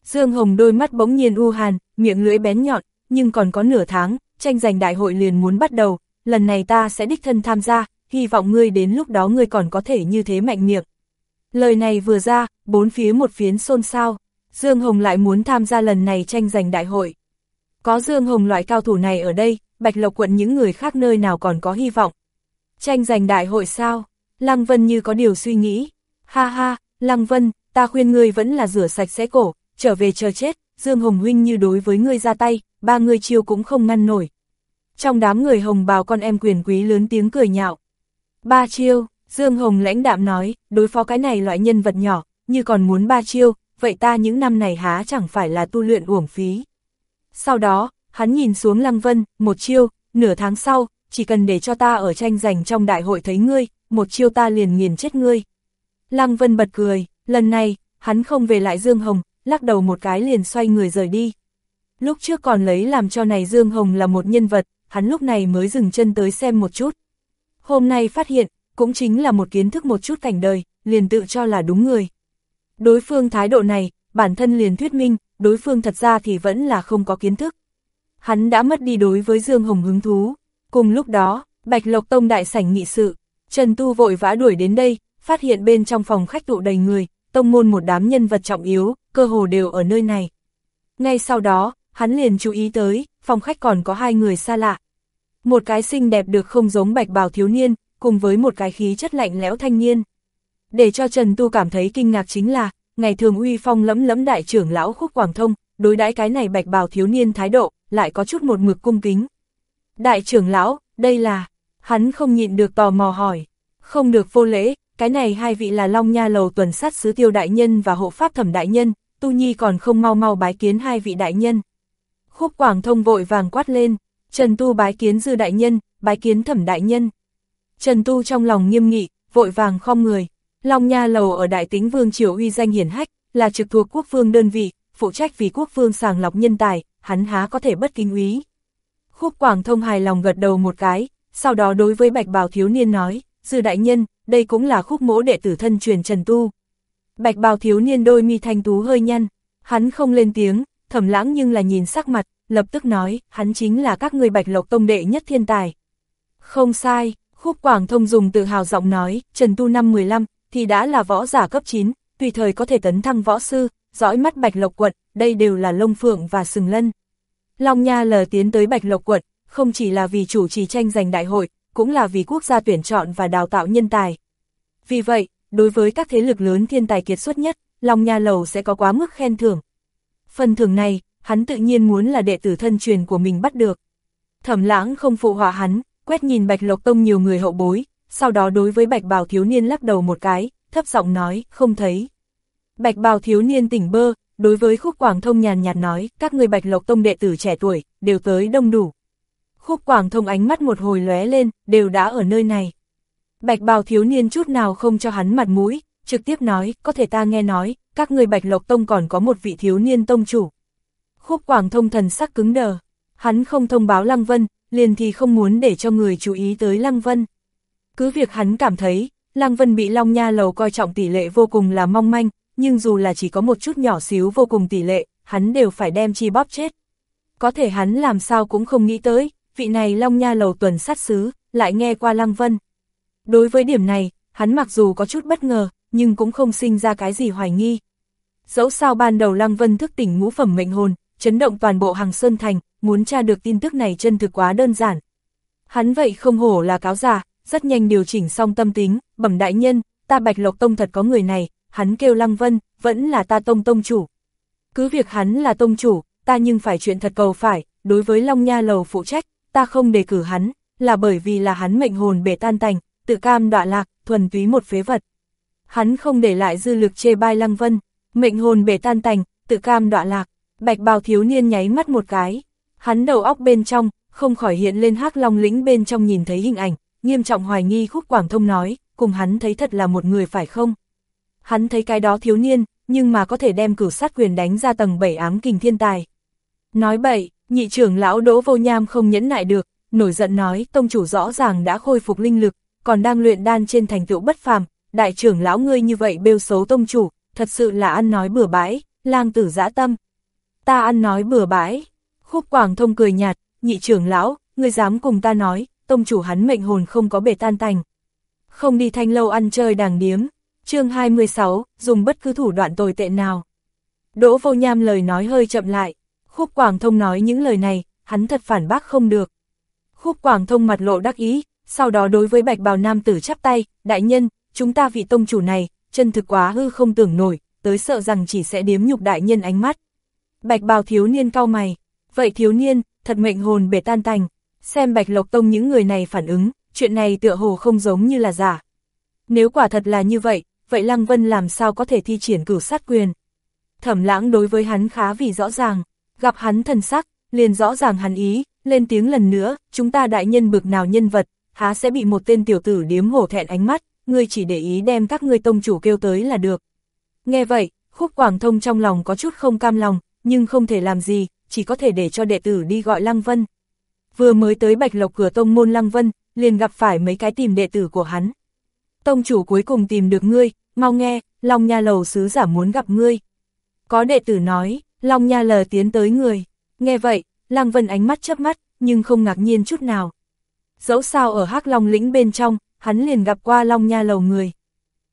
Dương Hồng đôi mắt bỗng nhiên u hàn, miệng lưỡi bén nhọn, nhưng còn có nửa tháng, tranh giành đại hội liền muốn bắt đầu, lần này ta sẽ đích thân tham gia, hy vọng ngươi đến lúc đó ngươi còn có thể như thế mạnh miệng. Lời này vừa ra, bốn phía một phiến xôn xao, Dương Hồng lại muốn tham gia lần này tranh giành đại hội. Có Dương Hồng loại cao thủ này ở đây, Bạch Lộc quận những người khác nơi nào còn có hy vọng. Tranh giành đại hội sao? Lăng Vân như có điều suy nghĩ. Ha ha, Lăng Vân, ta khuyên ngươi vẫn là rửa sạch sẽ cổ, trở về chờ chết, Dương Hồng huynh như đối với ngươi ra tay, ba người chiêu cũng không ngăn nổi. Trong đám người hồng bào con em quyền quý lớn tiếng cười nhạo. Ba chiêu, Dương Hồng lãnh đạm nói, đối phó cái này loại nhân vật nhỏ, như còn muốn ba chiêu, vậy ta những năm này há chẳng phải là tu luyện uổng phí. Sau đó, hắn nhìn xuống Lăng Vân, một chiêu, nửa tháng sau, chỉ cần để cho ta ở tranh giành trong đại hội thấy ngươi, một chiêu ta liền nghiền chết ngươi. Lăng Vân bật cười, lần này, hắn không về lại Dương Hồng, lắc đầu một cái liền xoay người rời đi. Lúc trước còn lấy làm cho này Dương Hồng là một nhân vật, hắn lúc này mới dừng chân tới xem một chút. Hôm nay phát hiện, cũng chính là một kiến thức một chút cảnh đời, liền tự cho là đúng người. Đối phương thái độ này, bản thân liền thuyết minh, đối phương thật ra thì vẫn là không có kiến thức. Hắn đã mất đi đối với Dương Hồng hứng thú. Cùng lúc đó, Bạch Lộc Tông đại sảnh nghị sự, Trần Tu vội vã đuổi đến đây, phát hiện bên trong phòng khách tụ đầy người, tông môn một đám nhân vật trọng yếu, cơ hồ đều ở nơi này. Ngay sau đó, hắn liền chú ý tới, phòng khách còn có hai người xa lạ. Một cái xinh đẹp được không giống bạch bào thiếu niên, cùng với một cái khí chất lạnh lẽo thanh niên. Để cho Trần Tu cảm thấy kinh ngạc chính là, ngày thường uy phong lẫm lẫm đại trưởng lão khúc Quảng Thông, đối đãi cái này bạch bào thiếu niên thái độ, lại có chút một mực cung kính. Đại trưởng lão, đây là, hắn không nhịn được tò mò hỏi, không được vô lễ, cái này hai vị là Long Nha Lầu tuần sát sứ tiêu đại nhân và hộ pháp thẩm đại nhân, Tu Nhi còn không mau mau bái kiến hai vị đại nhân. Khúc Quảng Thông vội vàng quát lên, Trần Tu bái kiến dư đại nhân, bái kiến thẩm đại nhân. Trần Tu trong lòng nghiêm nghị, vội vàng khom người. Long Nha Lầu ở Đại Tính Vương Triều uy danh hiển hách, là trực thuộc quốc vương đơn vị, phụ trách vì quốc vương sàng lọc nhân tài, hắn há có thể bất kinh úy. Khúc Quảng Thông hài lòng gật đầu một cái, sau đó đối với Bạch Bào thiếu niên nói, dư đại nhân, đây cũng là khúc mỗ đệ tử thân truyền Trần Tu. Bạch Bào thiếu niên đôi mi thanh tú hơi nhăn, hắn không lên tiếng, thẩm lãng nhưng là nhìn sắc mặt, lập tức nói, hắn chính là các người bạch lộc tông đệ nhất thiên tài. Không sai, khúc quảng thông dùng tự hào giọng nói, Trần Tu năm 15, thì đã là võ giả cấp 9, tùy thời có thể tấn thăng võ sư, dõi mắt bạch lộc quận, đây đều là lông phượng và sừng lân. Long Nha lờ tiến tới bạch lộc quận, không chỉ là vì chủ trì tranh giành đại hội, cũng là vì quốc gia tuyển chọn và đào tạo nhân tài. Vì vậy, đối với các thế lực lớn thiên tài kiệt xuất nhất, Long Nha Lầu sẽ có quá mức khen thưởng. Phần thưởng này, hắn tự nhiên muốn là đệ tử thân truyền của mình bắt được. Thẩm lãng không phụ họa hắn, quét nhìn Bạch Lộc Tông nhiều người hậu bối, sau đó đối với Bạch Bào thiếu niên lắc đầu một cái, thấp giọng nói, không thấy. Bạch Bào thiếu niên tỉnh bơ, đối với Khúc Quảng Thông nhàn nhạt nói, các người Bạch Lộc Tông đệ tử trẻ tuổi, đều tới đông đủ. Khúc Quảng Thông ánh mắt một hồi lóe lên, đều đã ở nơi này. Bạch Bào thiếu niên chút nào không cho hắn mặt mũi, trực tiếp nói, có thể ta nghe nói, các người Bạch Lộc Tông còn có một vị thiếu niên tông chủ. Khúc Quảng Thông thần sắc cứng đờ, hắn không thông báo Lăng Vân, liền thì không muốn để cho người chú ý tới Lăng Vân. Cứ việc hắn cảm thấy, Lăng Vân bị Long Nha Lầu coi trọng tỷ lệ vô cùng là mong manh, nhưng dù là chỉ có một chút nhỏ xíu vô cùng tỷ lệ, hắn đều phải đem chi bóp chết. Có thể hắn làm sao cũng không nghĩ tới, vị này Long Nha Lầu tuần sát sứ, lại nghe qua Lăng Vân. Đối với điểm này, hắn mặc dù có chút bất ngờ, nhưng cũng không sinh ra cái gì hoài nghi. Dẫu sao ban đầu Lăng Vân thức tỉnh ngũ phẩm mệnh hồn, chấn động toàn bộ hàng Sơn Thành, muốn tra được tin tức này chân thực quá đơn giản. Hắn vậy không hổ là cáo giả, rất nhanh điều chỉnh xong tâm tính, bẩm đại nhân, ta Bạch Lộc Tông thật có người này, hắn kêu Lăng Vân, vẫn là ta Tông Tông chủ. Cứ việc hắn là Tông chủ, ta nhưng phải chuyện thật cầu phải, đối với Long Nha Lầu phụ trách, ta không đề cử hắn, là bởi vì là hắn mệnh hồn bể tan tành, tự cam đọa lạc, thuần túy một phế vật. Hắn không để lại dư lực chê bai Lăng Vân, mệnh hồn bể tan tành, tự cam đọa lạc, bạch bào thiếu niên nháy mắt một cái. Hắn đầu óc bên trong, không khỏi hiện lên hắc long lĩnh bên trong nhìn thấy hình ảnh, nghiêm trọng hoài nghi khúc Quảng Thông nói, cùng hắn thấy thật là một người phải không? Hắn thấy cái đó thiếu niên, nhưng mà có thể đem cửu sát quyền đánh ra tầng 7 ám kình thiên tài. Nói bậy, nhị trưởng lão Đỗ Vô Nham không nhẫn nại được, nổi giận nói tông chủ rõ ràng đã khôi phục linh lực, còn đang luyện đan trên thành tựu bất phàm, đại trưởng lão ngươi như vậy bêu xấu tông chủ, thật sự là ăn nói bừa bãi, lang tử dã tâm. Ta ăn nói bừa bãi, khúc quảng thông cười nhạt, nhị trưởng lão, ngươi dám cùng ta nói, tông chủ hắn mệnh hồn không có bể tan tành. Không đi thanh lâu ăn chơi đàng điếm, chương 26, dùng bất cứ thủ đoạn tồi tệ nào. Đỗ vô nham lời nói hơi chậm lại, khúc quảng thông nói những lời này, hắn thật phản bác không được. Khúc quảng thông mặt lộ đắc ý, sau đó đối với bạch bào nam tử chắp tay, đại nhân, chúng ta vị tông chủ này, chân thực quá hư không tưởng nổi, tới sợ rằng chỉ sẽ điếm nhục đại nhân ánh mắt. Bạch bào thiếu niên cao mày, vậy thiếu niên, thật mệnh hồn bể tan tành, xem bạch lộc tông những người này phản ứng, chuyện này tựa hồ không giống như là giả. Nếu quả thật là như vậy, vậy Lăng Vân làm sao có thể thi triển cửu sát quyền? Thẩm lãng đối với hắn khá vì rõ ràng, gặp hắn thần sắc, liền rõ ràng hắn ý, lên tiếng lần nữa, chúng ta đại nhân bực nào nhân vật, há sẽ bị một tên tiểu tử điếm hổ thẹn ánh mắt, ngươi chỉ để ý đem các ngươi tông chủ kêu tới là được. Nghe vậy, khúc quảng thông trong lòng có chút không cam lòng, nhưng không thể làm gì, chỉ có thể để cho đệ tử đi gọi Lăng Vân. Vừa mới tới bạch lộc cửa tông môn Lăng Vân, liền gặp phải mấy cái tìm đệ tử của hắn. Tông chủ cuối cùng tìm được ngươi, mau nghe, Long Nha Lầu sứ giả muốn gặp ngươi. Có đệ tử nói, Long Nha lờ tiến tới người. Nghe vậy, Lăng Vân ánh mắt chớp mắt, nhưng không ngạc nhiên chút nào. Dẫu sao ở hắc Long lĩnh bên trong, hắn liền gặp qua Long Nha lầu người.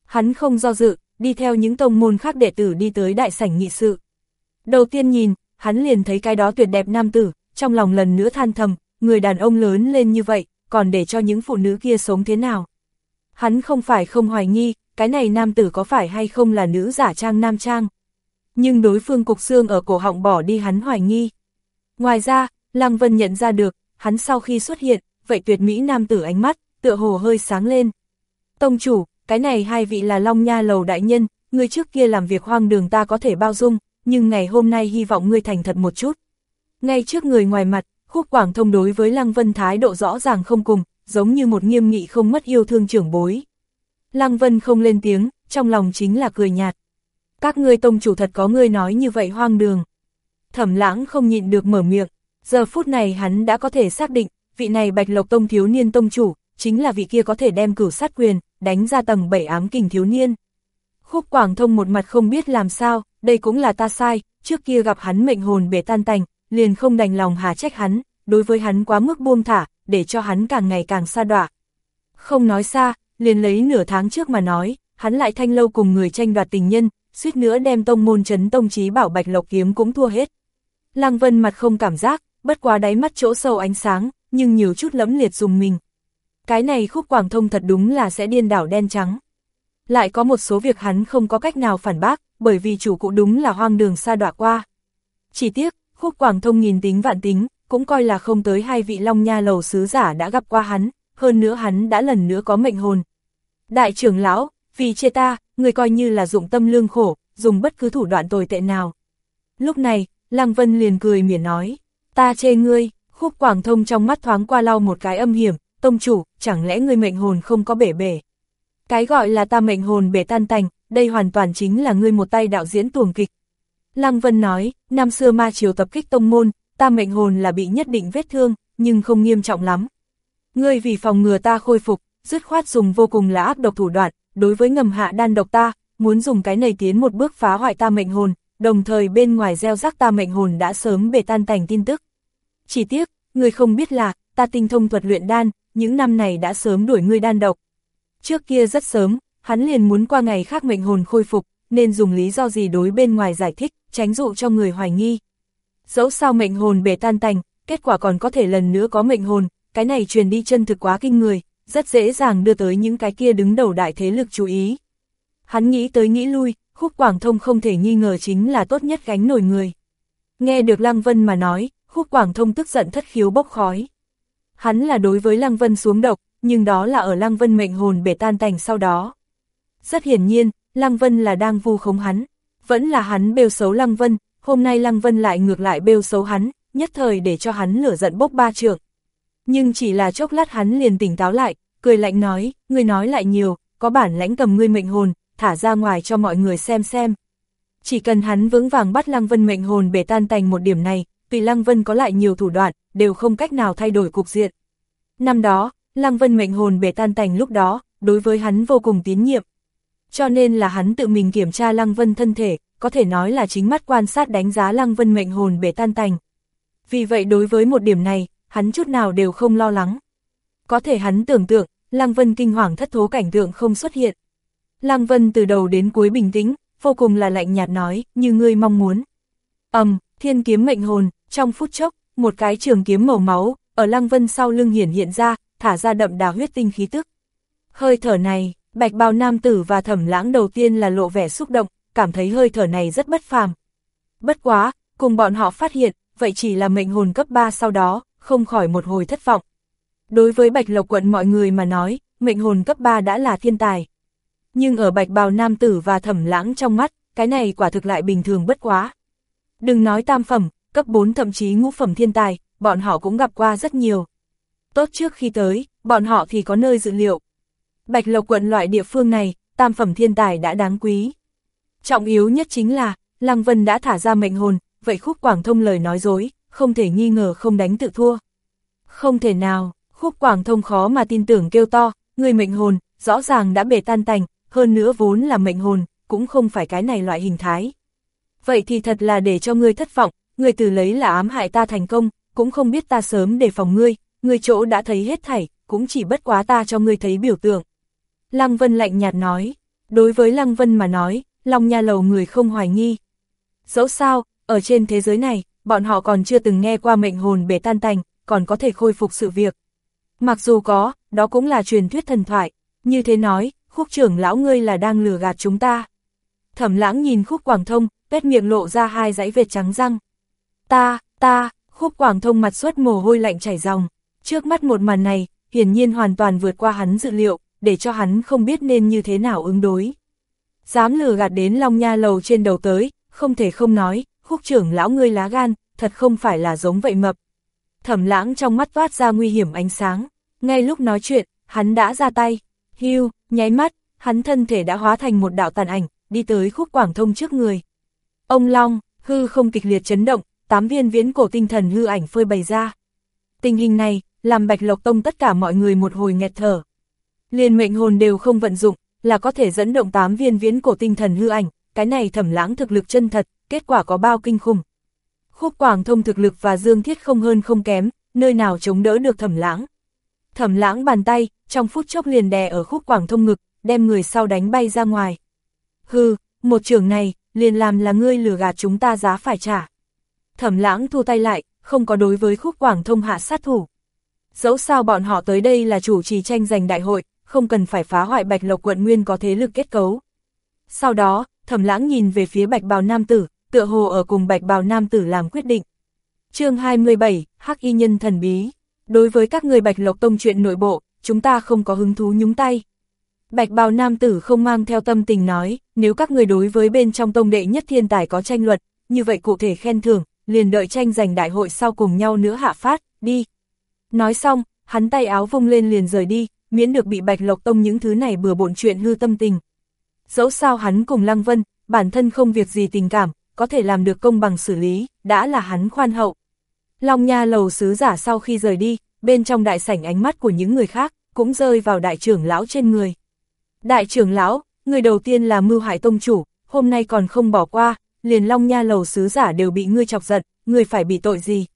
Hắn không do dự, đi theo những tông môn khác đệ tử đi tới đại sảnh nghị sự. Đầu tiên nhìn, hắn liền thấy cái đó tuyệt đẹp nam tử, trong lòng lần nữa than thầm, người đàn ông lớn lên như vậy, còn để cho những phụ nữ kia sống thế nào. Hắn không phải không hoài nghi, cái này nam tử có phải hay không là nữ giả trang nam trang. Nhưng đối phương cục xương ở cổ họng bỏ đi hắn hoài nghi. Ngoài ra, Lăng Vân nhận ra được, hắn sau khi xuất hiện, vậy tuyệt mỹ nam tử ánh mắt, tựa hồ hơi sáng lên. Tông chủ, cái này hai vị là Long Nha Lầu Đại Nhân, người trước kia làm việc hoang đường ta có thể bao dung, nhưng ngày hôm nay hy vọng ngươi thành thật một chút. Ngay trước người ngoài mặt, khúc quảng thông đối với Lăng Vân thái độ rõ ràng không cùng, giống như một nghiêm nghị không mất yêu thương trưởng bối. Lăng Vân không lên tiếng, trong lòng chính là cười nhạt. Các ngươi tông chủ thật có ngươi nói như vậy hoang đường. Thẩm lãng không nhịn được mở miệng, giờ phút này hắn đã có thể xác định, vị này bạch lộc tông thiếu niên tông chủ, chính là vị kia có thể đem cửu sát quyền, đánh ra tầng bảy ám kình thiếu niên. Khúc Quảng Thông một mặt không biết làm sao, đây cũng là ta sai, trước kia gặp hắn mệnh hồn bể tan tành, liền không đành lòng hà trách hắn, đối với hắn quá mức buông thả, để cho hắn càng ngày càng xa đọa. Không nói xa, liền lấy nửa tháng trước mà nói, hắn lại thanh lâu cùng người tranh đoạt tình nhân, suýt nữa đem tông môn chấn tông trí bảo bạch lộc kiếm cũng thua hết. Lăng Vân mặt không cảm giác, bất quá đáy mắt chỗ sâu ánh sáng, nhưng nhiều chút lẫm liệt dùng mình. Cái này khúc quảng thông thật đúng là sẽ điên đảo đen trắng. Lại có một số việc hắn không có cách nào phản bác, bởi vì chủ cụ đúng là hoang đường xa đọa qua. Chỉ tiếc, khúc quảng thông nhìn tính vạn tính, cũng coi là không tới hai vị long nha lầu sứ giả đã gặp qua hắn, hơn nữa hắn đã lần nữa có mệnh hồn. Đại trưởng lão, vì chê ta, người coi như là dụng tâm lương khổ, dùng bất cứ thủ đoạn tồi tệ nào. Lúc này, Lăng Vân liền cười mỉa nói, ta chê ngươi, khúc quảng thông trong mắt thoáng qua lau một cái âm hiểm, tông chủ, chẳng lẽ ngươi mệnh hồn không có bể bể. Cái gọi là ta mệnh hồn bể tan tành, đây hoàn toàn chính là ngươi một tay đạo diễn tuồng kịch. Lăng Vân nói, năm xưa ma triều tập kích tông môn, ta mệnh hồn là bị nhất định vết thương, nhưng không nghiêm trọng lắm. Ngươi vì phòng ngừa ta khôi phục, dứt khoát dùng vô cùng là ác độc thủ đoạn, đối với ngầm hạ đan độc ta, muốn dùng cái này tiến một bước phá hoại ta mệnh hồn, đồng thời bên ngoài gieo rắc ta mệnh hồn đã sớm bể tan tành tin tức. Chỉ tiếc, người không biết là, ta tinh thông thuật luyện đan, những năm này đã sớm đuổi ngươi đan độc. Trước kia rất sớm, hắn liền muốn qua ngày khác mệnh hồn khôi phục, nên dùng lý do gì đối bên ngoài giải thích, tránh dụ cho người hoài nghi. Dẫu sao mệnh hồn bể tan tành, kết quả còn có thể lần nữa có mệnh hồn, cái này truyền đi chân thực quá kinh người, rất dễ dàng đưa tới những cái kia đứng đầu đại thế lực chú ý. Hắn nghĩ tới nghĩ lui, khúc quảng thông không thể nghi ngờ chính là tốt nhất gánh nổi người. Nghe được Lăng Vân mà nói, khúc quảng thông tức giận thất khiếu bốc khói. Hắn là đối với Lăng Vân xuống độc, nhưng đó là ở Lăng Vân mệnh hồn bể tan tành sau đó. Rất hiển nhiên, Lăng Vân là đang vu khống hắn, vẫn là hắn bêu xấu Lăng Vân, hôm nay Lăng Vân lại ngược lại bêu xấu hắn, nhất thời để cho hắn lửa giận bốc ba trường. Nhưng chỉ là chốc lát hắn liền tỉnh táo lại, cười lạnh nói, ngươi nói lại nhiều, có bản lãnh cầm ngươi mệnh hồn, thả ra ngoài cho mọi người xem xem. Chỉ cần hắn vững vàng bắt Lăng Vân mệnh hồn bể tan tành một điểm này, tùy Lăng Vân có lại nhiều thủ đoạn, đều không cách nào thay đổi cục diện. Năm đó, Lăng Vân mệnh hồn bể tan tành lúc đó, đối với hắn vô cùng tín nhiệm. Cho nên là hắn tự mình kiểm tra Lăng Vân thân thể, có thể nói là chính mắt quan sát đánh giá Lăng Vân mệnh hồn bể tan tành. Vì vậy đối với một điểm này, hắn chút nào đều không lo lắng. Có thể hắn tưởng tượng, Lăng Vân kinh hoàng thất thố cảnh tượng không xuất hiện. Lăng Vân từ đầu đến cuối bình tĩnh, vô cùng là lạnh nhạt nói, như ngươi mong muốn. ầm, um, thiên kiếm mệnh hồn, trong phút chốc, một cái trường kiếm màu máu, ở Lăng Vân sau lưng hiển hiện ra, thả ra đậm đà huyết tinh khí tức. Hơi thở này, bạch bào nam tử và thẩm lãng đầu tiên là lộ vẻ xúc động, cảm thấy hơi thở này rất bất phàm. Bất quá, cùng bọn họ phát hiện, vậy chỉ là mệnh hồn cấp 3 sau đó, không khỏi một hồi thất vọng. Đối với Bạch Lộc quận mọi người mà nói, mệnh hồn cấp 3 đã là thiên tài. Nhưng ở Bạch Bào Nam Tử và Thẩm Lãng trong mắt, cái này quả thực lại bình thường bất quá. Đừng nói tam phẩm, cấp 4 thậm chí ngũ phẩm thiên tài, bọn họ cũng gặp qua rất nhiều. Tốt trước khi tới, bọn họ thì có nơi dự liệu. Bạch Lộc quận loại địa phương này, tam phẩm thiên tài đã đáng quý. Trọng yếu nhất chính là, Lăng Vân đã thả ra mệnh hồn, vậy khúc quảng thông lời nói dối, không thể nghi ngờ không đánh tự thua. Không thể nào, khúc quảng thông khó mà tin tưởng kêu to, người mệnh hồn, rõ ràng đã bể tan tành, hơn nữa vốn là mệnh hồn, cũng không phải cái này loại hình thái. Vậy thì thật là để cho ngươi thất vọng, ngươi từ lấy là ám hại ta thành công, cũng không biết ta sớm đề phòng ngươi, ngươi chỗ đã thấy hết thảy, cũng chỉ bất quá ta cho ngươi thấy biểu tượng. Lăng Vân lạnh nhạt nói, đối với Lăng Vân mà nói, lòng nhà lầu người không hoài nghi. Dẫu sao, ở trên thế giới này, bọn họ còn chưa từng nghe qua mệnh hồn bể tan tành, còn có thể khôi phục sự việc. Mặc dù có, đó cũng là truyền thuyết thần thoại, như thế nói, khúc trưởng lão ngươi là đang lừa gạt chúng ta. Thẩm lãng nhìn khúc quảng thông, tét miệng lộ ra hai dãy vệt trắng răng. Ta, ta, khúc quảng thông mặt suốt mồ hôi lạnh chảy ròng. Trước mắt một màn này, hiển nhiên hoàn toàn vượt qua hắn dự liệu, để cho hắn không biết nên như thế nào ứng đối. Dám lừa gạt đến Long Nha lầu trên đầu tới, không thể không nói, khúc trưởng lão ngươi lá gan, thật không phải là giống vậy mập. Thẩm lãng trong mắt toát ra nguy hiểm ánh sáng, ngay lúc nói chuyện, hắn đã ra tay, hưu, nháy mắt, hắn thân thể đã hóa thành một đạo tàn ảnh, đi tới khúc quảng thông trước người. Ông Long, hư không kịch liệt chấn động, tám viên viễn cổ tinh thần hư ảnh phơi bày ra. Tình hình này, làm bạch lộc tông tất cả mọi người một hồi nghẹt thở. Liên mệnh hồn đều không vận dụng, là có thể dẫn động tám viên viễn cổ tinh thần hư ảnh, cái này thẩm lãng thực lực chân thật, kết quả có bao kinh khủng. Khúc Quảng Thông thực lực và Dương Thiết không hơn không kém, nơi nào chống đỡ được thẩm lãng. Thẩm lãng bàn tay, trong phút chốc liền đè ở khúc Quảng Thông ngực, đem người sau đánh bay ra ngoài. Hừ, một trường này, liền làm là ngươi lừa gạt chúng ta giá phải trả. Thẩm lãng thu tay lại, không có đối với khúc Quảng Thông hạ sát thủ. Dẫu sao bọn họ tới đây là chủ trì tranh giành đại hội, không cần phải phá hoại Bạch Lộc quận nguyên có thế lực kết cấu. Sau đó, thẩm lãng nhìn về phía bạch bào nam tử, tựa hồ ở cùng bạch bào nam tử làm quyết định. chương 27, Hắc Y Nhân Thần Bí Đối với các người bạch lộc tông chuyện nội bộ, chúng ta không có hứng thú nhúng tay. Bạch bào nam tử không mang theo tâm tình nói, nếu các người đối với bên trong tông đệ nhất thiên tài có tranh luật, như vậy cụ thể khen thưởng, liền đợi tranh giành đại hội sau cùng nhau nữa hạ phát, đi. Nói xong, hắn tay áo vung lên liền rời đi, miễn được bị bạch lộc tông những thứ này bừa bộn chuyện hư tâm tình dẫu sao hắn cùng Lăng Vân, bản thân không việc gì tình cảm, có thể làm được công bằng xử lý, đã là hắn khoan hậu. Long Nha lầu sứ giả sau khi rời đi, bên trong đại sảnh ánh mắt của những người khác, cũng rơi vào đại trưởng lão trên người. Đại trưởng lão, người đầu tiên là mưu hại tông chủ, hôm nay còn không bỏ qua, liền long nha lầu sứ giả đều bị ngươi chọc giận, ngươi phải bị tội gì?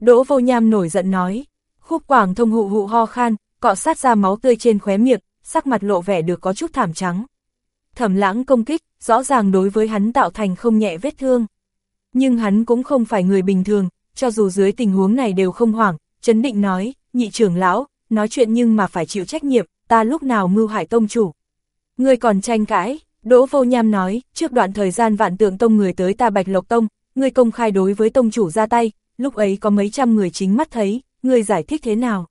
Đỗ vô nham nổi giận nói, khúc quảng thông hụ hụ ho khan, cọ sát ra máu tươi trên khóe miệng, sắc mặt lộ vẻ được có chút thảm trắng. Thẩm lãng công kích, rõ ràng đối với hắn tạo thành không nhẹ vết thương. Nhưng hắn cũng không phải người bình thường, cho dù dưới tình huống này đều không hoảng, chấn định nói, nhị trưởng lão, nói chuyện nhưng mà phải chịu trách nhiệm, ta lúc nào mưu hại tông chủ. Ngươi còn tranh cãi, Đỗ Vô Nham nói, trước đoạn thời gian vạn tượng tông người tới ta Bạch Lộc Tông, ngươi công khai đối với tông chủ ra tay, lúc ấy có mấy trăm người chính mắt thấy, ngươi giải thích thế nào?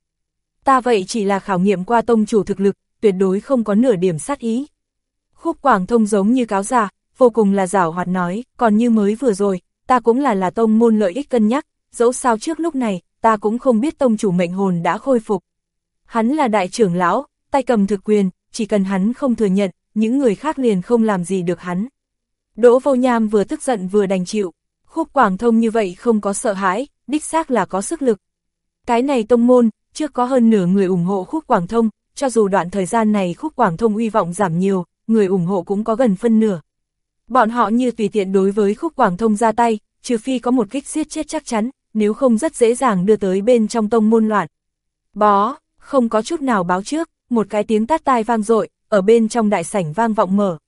Ta vậy chỉ là khảo nghiệm qua tông chủ thực lực, tuyệt đối không có nửa điểm sát ý. Khúc Quảng Thông giống như cáo già, vô cùng là giảo hoạt nói, còn như mới vừa rồi, ta cũng là là tông môn lợi ích cân nhắc, dẫu sao trước lúc này, ta cũng không biết tông chủ mệnh hồn đã khôi phục. Hắn là đại trưởng lão, tay cầm thực quyền, chỉ cần hắn không thừa nhận, những người khác liền không làm gì được hắn. Đỗ vô nham vừa tức giận vừa đành chịu, khúc quảng thông như vậy không có sợ hãi, đích xác là có sức lực. Cái này tông môn, trước có hơn nửa người ủng hộ khúc quảng thông, cho dù đoạn thời gian này khúc quảng thông uy vọng giảm nhiều, người ủng hộ cũng có gần phân nửa. Bọn họ như tùy tiện đối với khúc quảng thông ra tay, trừ phi có một kích giết chết chắc chắn, nếu không rất dễ dàng đưa tới bên trong tông môn loạn. Bó, không có chút nào báo trước, một cái tiếng tát tai vang dội ở bên trong đại sảnh vang vọng mở.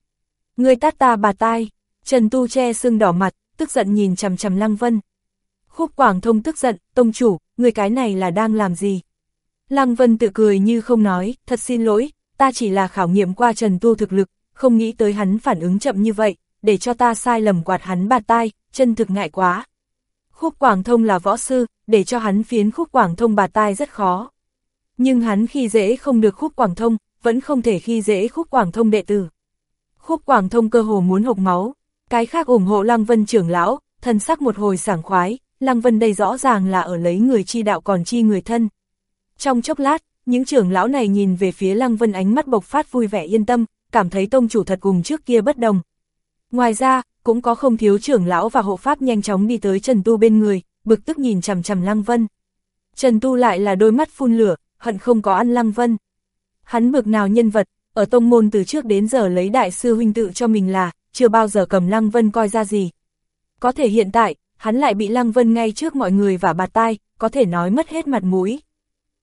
Người tát ta bà tai, Trần Tu che sưng đỏ mặt, tức giận nhìn chằm chằm Lăng Vân. Khúc Quảng Thông tức giận, tông chủ, người cái này là đang làm gì? Lăng Vân tự cười như không nói, thật xin lỗi, ta chỉ là khảo nghiệm qua Trần Tu thực lực, không nghĩ tới hắn phản ứng chậm như vậy, để cho ta sai lầm quạt hắn bạt tai, chân thực ngại quá. Khúc Quảng Thông là võ sư, để cho hắn phiến Khúc Quảng Thông bạt tai rất khó. Nhưng hắn khi dễ không được Khúc Quảng Thông, vẫn không thể khi dễ Khúc Quảng Thông đệ tử. Khúc Quảng Thông cơ hồ muốn hộc máu, cái khác ủng hộ Lăng Vân trưởng lão, thân sắc một hồi sảng khoái, Lăng Vân đây rõ ràng là ở lấy người chi đạo còn chi người thân. Trong chốc lát, những trưởng lão này nhìn về phía Lăng Vân ánh mắt bộc phát vui vẻ yên tâm, cảm thấy tông chủ thật cùng trước kia bất đồng. Ngoài ra, cũng có không thiếu trưởng lão và hộ pháp nhanh chóng đi tới Trần Tu bên người, bực tức nhìn chằm chằm Lăng Vân. Trần Tu lại là đôi mắt phun lửa, hận không có ăn Lăng Vân. Hắn bực nào nhân vật, ở tông môn từ trước đến giờ lấy đại sư huynh tự cho mình là, chưa bao giờ cầm Lăng Vân coi ra gì. Có thể hiện tại, hắn lại bị Lăng Vân ngay trước mọi người và bạt tai, có thể nói mất hết mặt mũi.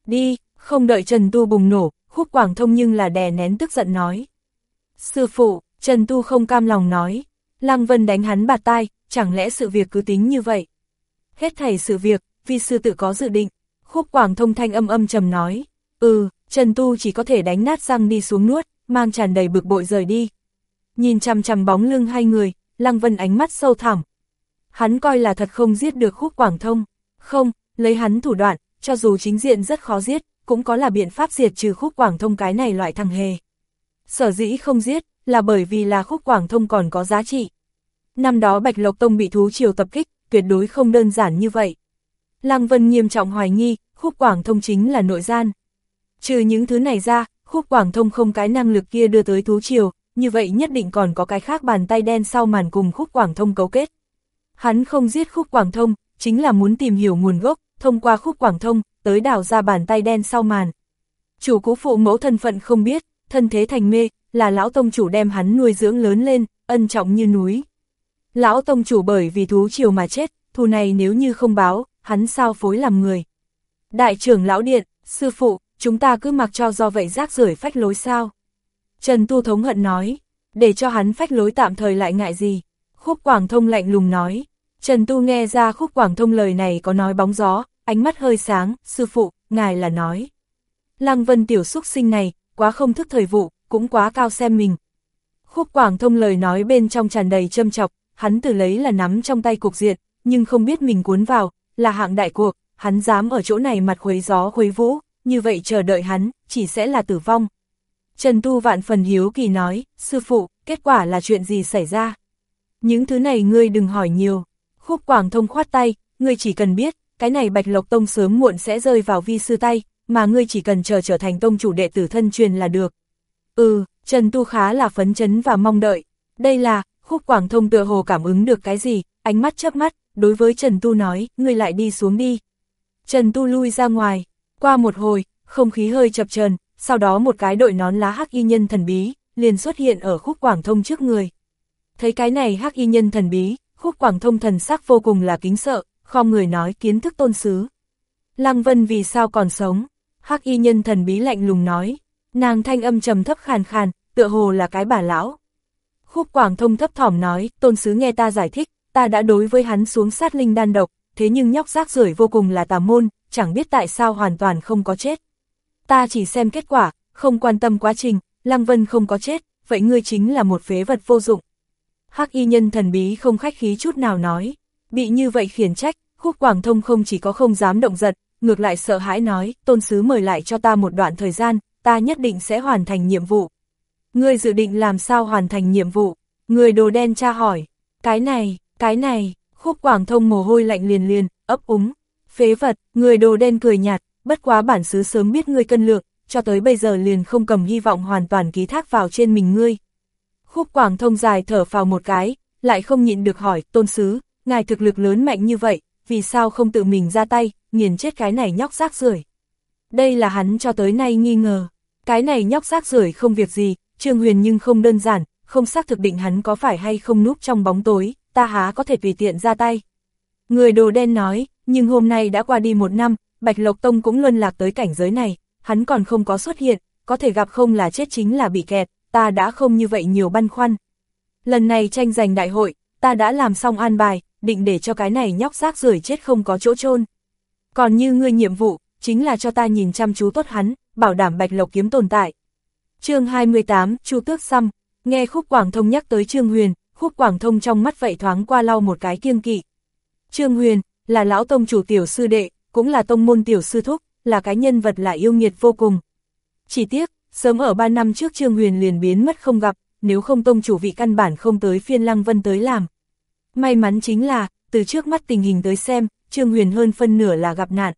Đi, không đợi Trần Tu bùng nổ, khúc quảng thông nhưng là đè nén tức giận nói. Sư phụ, Trần Tu không cam lòng nói, Lăng Vân đánh hắn bạt tai, chẳng lẽ sự việc cứ tính như vậy? Hết thảy sự việc, vì sư tự có dự định, khúc quảng thông thanh âm âm trầm nói, ừ, Trần Tu chỉ có thể đánh nát răng đi xuống nuốt, mang tràn đầy bực bội rời đi. Nhìn chằm chằm bóng lưng hai người, Lăng Vân ánh mắt sâu thẳm. Hắn coi là thật không giết được khúc quảng thông, không, lấy hắn thủ đoạn, cho dù chính diện rất khó giết, cũng có là biện pháp diệt trừ khúc quảng thông cái này loại thằng hề. Sở dĩ không giết, là bởi vì là khúc quảng thông còn có giá trị. Năm đó Bạch Lộc Tông bị thú triều tập kích, tuyệt đối không đơn giản như vậy. Lăng Vân nghiêm trọng hoài nghi, khúc quảng thông chính là nội gian. Trừ những thứ này ra, khúc quảng thông không cái năng lực kia đưa tới thú triều, như vậy nhất định còn có cái khác bàn tay đen sau màn cùng khúc quảng thông cấu kết. Hắn không giết khúc quảng thông, chính là muốn tìm hiểu nguồn gốc, thông qua khúc quảng thông, tới đào ra bàn tay đen sau màn. Chủ cú phụ mẫu thân phận không biết, thân thế thành mê, là lão tông chủ đem hắn nuôi dưỡng lớn lên, ân trọng như núi. Lão tông chủ bởi vì thú chiều mà chết, thù này nếu như không báo, hắn sao phối làm người. Đại trưởng lão điện, sư phụ, chúng ta cứ mặc cho do vậy rác rưởi phách lối sao. Trần Tu Thống hận nói, để cho hắn phách lối tạm thời lại ngại gì. Khúc Quảng Thông lạnh lùng nói, Trần Tu nghe ra Khúc Quảng Thông lời này có nói bóng gió, ánh mắt hơi sáng, sư phụ, ngài là nói. Lăng Vân tiểu xúc sinh này, quá không thức thời vụ, cũng quá cao xem mình. Khúc Quảng Thông lời nói bên trong tràn đầy châm chọc, hắn từ lấy là nắm trong tay cục diện, nhưng không biết mình cuốn vào, là hạng đại cuộc, hắn dám ở chỗ này mặt khuấy gió khuấy vũ, như vậy chờ đợi hắn, chỉ sẽ là tử vong. Trần Tu vạn phần hiếu kỳ nói, sư phụ, kết quả là chuyện gì xảy ra? Những thứ này ngươi đừng hỏi nhiều. Khúc Quảng Thông khoát tay, ngươi chỉ cần biết, cái này Bạch Lộc Tông sớm muộn sẽ rơi vào vi sư tay, mà ngươi chỉ cần chờ trở thành tông chủ đệ tử thân truyền là được. Ừ, Trần Tu khá là phấn chấn và mong đợi. Đây là, khúc quảng thông tựa hồ cảm ứng được cái gì, ánh mắt chớp mắt, đối với Trần Tu nói, ngươi lại đi xuống đi. Trần Tu lui ra ngoài, qua một hồi, không khí hơi chập trần, sau đó một cái đội nón lá hắc y nhân thần bí, liền xuất hiện ở khúc quảng thông trước người. Thấy cái này hắc y nhân thần bí, khúc quảng thông thần sắc vô cùng là kính sợ, khom người nói kiến thức tôn sứ. Lăng Vân vì sao còn sống? Hắc y nhân thần bí lạnh lùng nói, nàng thanh âm trầm thấp khàn khàn, tựa hồ là cái bà lão. Khúc Quảng Thông thấp thỏm nói, tôn sứ nghe ta giải thích, ta đã đối với hắn xuống sát linh đan độc, thế nhưng nhóc rác rưởi vô cùng là tà môn, chẳng biết tại sao hoàn toàn không có chết. Ta chỉ xem kết quả, không quan tâm quá trình, Lăng Vân không có chết, vậy ngươi chính là một phế vật vô dụng. Hắc y nhân thần bí không khách khí chút nào nói, bị như vậy khiển trách, khúc quảng thông không chỉ có không dám động giật, ngược lại sợ hãi nói, tôn sứ mời lại cho ta một đoạn thời gian, ta nhất định sẽ hoàn thành nhiệm vụ. Ngươi dự định làm sao hoàn thành nhiệm vụ? Người đồ đen tra hỏi, cái này, cái này, khúc quảng thông mồ hôi lạnh liền liền, ấp úng, phế vật, người đồ đen cười nhạt, bất quá bản xứ sớm biết ngươi cân lượng, cho tới bây giờ liền không cầm hy vọng hoàn toàn ký thác vào trên mình ngươi. Khúc quảng thông dài thở vào một cái, lại không nhịn được hỏi, tôn sứ, ngài thực lực lớn mạnh như vậy, vì sao không tự mình ra tay, nghiền chết cái này nhóc rác rưởi Đây là hắn cho tới nay nghi ngờ, cái này nhóc rác rưởi không việc gì, Trương Huyền nhưng không đơn giản, không xác thực định hắn có phải hay không núp trong bóng tối, ta há có thể tùy tiện ra tay. Người đồ đen nói, nhưng hôm nay đã qua đi một năm, Bạch Lộc Tông cũng luân lạc tới cảnh giới này, hắn còn không có xuất hiện, có thể gặp không là chết chính là bị kẹt, ta đã không như vậy nhiều băn khoăn. Lần này tranh giành đại hội, ta đã làm xong an bài, định để cho cái này nhóc rác rưởi chết không có chỗ chôn. Còn như ngươi nhiệm vụ, chính là cho ta nhìn chăm chú tốt hắn, bảo đảm Bạch Lộc kiếm tồn tại. chương 28, Chu Tước Xăm, nghe Khúc Quảng Thông nhắc tới Trương Huyền, Khúc Quảng Thông trong mắt vậy thoáng qua lau một cái kiêng kỵ. Trương Huyền, là lão tông chủ tiểu sư đệ, cũng là tông môn tiểu sư thúc, là cái nhân vật lại yêu nghiệt vô cùng. Chỉ tiếc, sớm ở 3 năm trước Trương Huyền liền biến mất không gặp, nếu không tông chủ vị căn bản không tới phiên Lăng Vân tới làm. May mắn chính là, từ trước mắt tình hình tới xem, Trương Huyền hơn phân nửa là gặp nạn.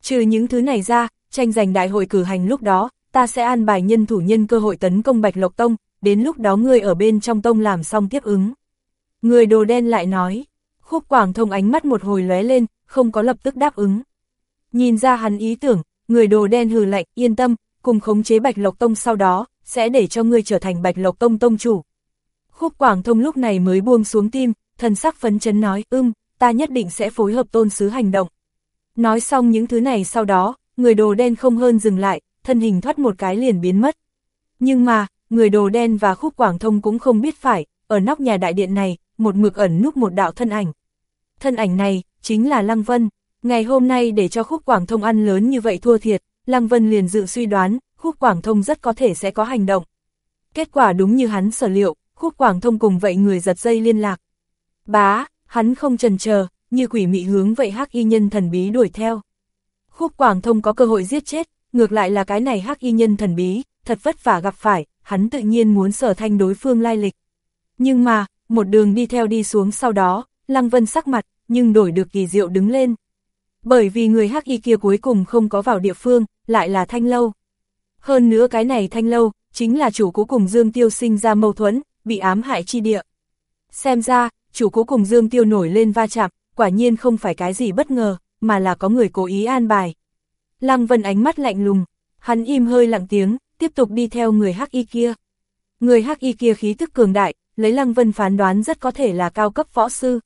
Trừ những thứ này ra, tranh giành đại hội cử hành lúc đó, ta sẽ an bài nhân thủ nhân cơ hội tấn công Bạch Lộc Tông, đến lúc đó ngươi ở bên trong tông làm xong tiếp ứng. Người đồ đen lại nói, khúc quảng thông ánh mắt một hồi lóe lên, không có lập tức đáp ứng. Nhìn ra hắn ý tưởng, người đồ đen hừ lạnh, yên tâm, cùng khống chế Bạch Lộc Tông sau đó, sẽ để cho ngươi trở thành Bạch Lộc Tông Tông chủ. Khúc Quảng Thông lúc này mới buông xuống tim, thần sắc phấn chấn nói, ưm, ta nhất định sẽ phối hợp tôn sứ hành động. Nói xong những thứ này sau đó, người đồ đen không hơn dừng lại, thân hình thoát một cái liền biến mất. Nhưng mà, người đồ đen và khúc quảng thông cũng không biết phải, ở nóc nhà đại điện này, một mực ẩn núp một đạo thân ảnh. Thân ảnh này, chính là Lăng Vân. Ngày hôm nay để cho khúc quảng thông ăn lớn như vậy thua thiệt, Lăng Vân liền dự suy đoán, khúc quảng thông rất có thể sẽ có hành động. Kết quả đúng như hắn sở liệu, khúc quảng thông cùng vậy người giật dây liên lạc. Bá, hắn không trần chờ như quỷ mị hướng vậy hắc y nhân thần bí đuổi theo. Khúc Quảng Thông có cơ hội giết chết, ngược lại là cái này hắc y nhân thần bí, thật vất vả gặp phải, hắn tự nhiên muốn sở thanh đối phương lai lịch. Nhưng mà, một đường đi theo đi xuống sau đó, Lăng Vân sắc mặt, nhưng đổi được kỳ diệu đứng lên. Bởi vì người hắc y kia cuối cùng không có vào địa phương, lại là thanh lâu. Hơn nữa cái này thanh lâu, chính là chủ cũ cùng Dương Tiêu sinh ra mâu thuẫn, bị ám hại chi địa. Xem ra, chủ cũ cùng Dương Tiêu nổi lên va chạm, quả nhiên không phải cái gì bất ngờ, mà là có người cố ý an bài. Lăng Vân ánh mắt lạnh lùng, hắn im hơi lặng tiếng, tiếp tục đi theo người hắc y kia. Người hắc y kia khí thức cường đại, lấy Lăng Vân phán đoán rất có thể là cao cấp võ sư.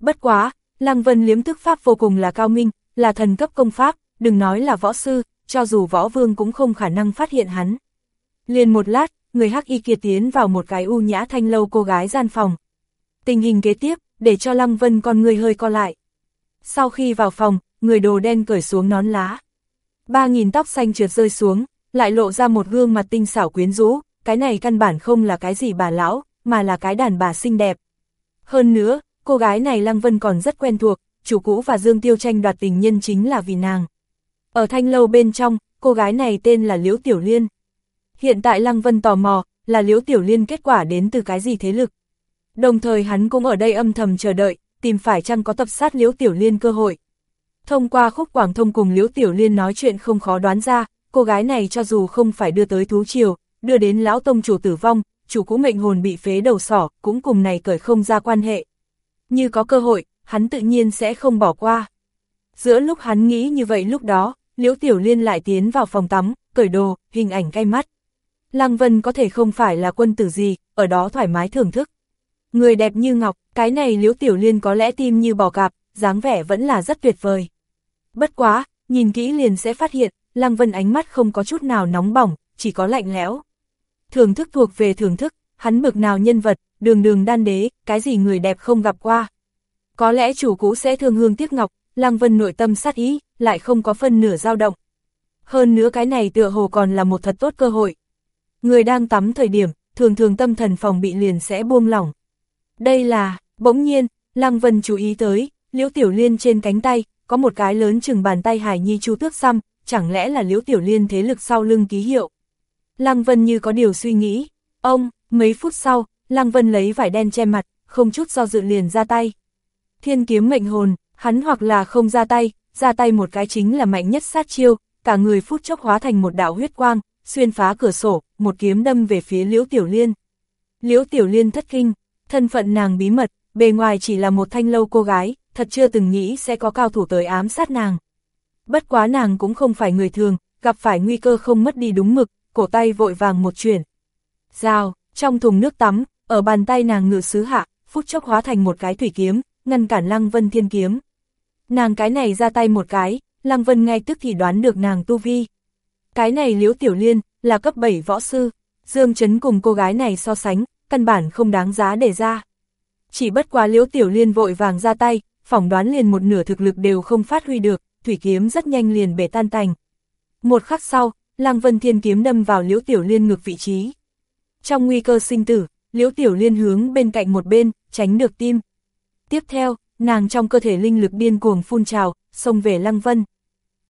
Bất quá, Lăng Vân liếm thức pháp vô cùng là cao minh, là thần cấp công pháp, đừng nói là võ sư, cho dù võ vương cũng không khả năng phát hiện hắn. Liền một lát, người hắc y kia tiến vào một cái u nhã thanh lâu cô gái gian phòng. Tình hình kế tiếp, để cho Lăng Vân con người hơi co lại. Sau khi vào phòng, người đồ đen cởi xuống nón lá. Ba nghìn tóc xanh trượt rơi xuống, lại lộ ra một gương mặt tinh xảo quyến rũ, cái này căn bản không là cái gì bà lão, mà là cái đàn bà xinh đẹp. Hơn nữa, cô gái này Lăng Vân còn rất quen thuộc, chủ cũ và Dương Tiêu tranh đoạt tình nhân chính là vì nàng. Ở thanh lâu bên trong, cô gái này tên là Liễu Tiểu Liên. Hiện tại Lăng Vân tò mò, là Liễu Tiểu Liên kết quả đến từ cái gì thế lực. Đồng thời hắn cũng ở đây âm thầm chờ đợi, tìm phải chăng có tập sát Liễu Tiểu Liên cơ hội. Thông qua khúc quảng thông cùng Liễu Tiểu Liên nói chuyện không khó đoán ra, cô gái này cho dù không phải đưa tới thú triều, đưa đến lão tông chủ tử vong, chủ cũ mệnh hồn bị phế đầu sỏ, cũng cùng này cởi không ra quan hệ. Như có cơ hội, hắn tự nhiên sẽ không bỏ qua. Giữa lúc hắn nghĩ như vậy lúc đó, Liễu Tiểu Liên lại tiến vào phòng tắm, cởi đồ, hình ảnh cay mắt. Lăng Vân có thể không phải là quân tử gì, ở đó thoải mái thưởng thức. Người đẹp như ngọc, cái này Liễu Tiểu Liên có lẽ tim như bò cạp, dáng vẻ vẫn là rất tuyệt vời. Bất quá, nhìn kỹ liền sẽ phát hiện, Lăng Vân ánh mắt không có chút nào nóng bỏng, chỉ có lạnh lẽo. Thưởng thức thuộc về thưởng thức, hắn bực nào nhân vật, đường đường đan đế, cái gì người đẹp không gặp qua. Có lẽ chủ cũ sẽ thương hương tiếc ngọc, Lăng Vân nội tâm sát ý, lại không có phân nửa dao động. Hơn nữa cái này tựa hồ còn là một thật tốt cơ hội. Người đang tắm thời điểm, thường thường tâm thần phòng bị liền sẽ buông lỏng. Đây là, bỗng nhiên, Lăng Vân chú ý tới, Liễu Tiểu Liên trên cánh tay, có một cái lớn chừng bàn tay Hải Nhi Chu Tước xăm, chẳng lẽ là Liễu Tiểu Liên thế lực sau lưng ký hiệu. Lăng Vân như có điều suy nghĩ, ông, mấy phút sau, Lăng Vân lấy vải đen che mặt, không chút do dự liền ra tay. Thiên kiếm mệnh hồn, hắn hoặc là không ra tay, ra tay một cái chính là mạnh nhất sát chiêu, cả người phút chốc hóa thành một đạo huyết quang, xuyên phá cửa sổ, một kiếm đâm về phía Liễu Tiểu Liên. Liễu Tiểu Liên thất kinh, thân phận nàng bí mật, bề ngoài chỉ là một thanh lâu cô gái, thật chưa từng nghĩ sẽ có cao thủ tới ám sát nàng. Bất quá nàng cũng không phải người thường, gặp phải nguy cơ không mất đi đúng mực, cổ tay vội vàng một chuyển. Rào, trong thùng nước tắm, ở bàn tay nàng ngự sứ hạ, phút chốc hóa thành một cái thủy kiếm, ngăn cản Lăng Vân thiên kiếm. Nàng cái này ra tay một cái, Lăng Vân ngay tức thì đoán được nàng tu vi. Cái này Liễu Tiểu Liên, là cấp 7 võ sư, Dương Trấn cùng cô gái này so sánh, căn bản không đáng giá để ra. Chỉ bất quá Liễu Tiểu Liên vội vàng ra tay, phỏng đoán liền một nửa thực lực đều không phát huy được, thủy kiếm rất nhanh liền bể tan tành. Một khắc sau, Lăng Vân Thiên kiếm đâm vào Liễu Tiểu Liên ngược vị trí. Trong nguy cơ sinh tử, Liễu Tiểu Liên hướng bên cạnh một bên, tránh được tim. Tiếp theo, nàng trong cơ thể linh lực điên cuồng phun trào, xông về Lăng Vân.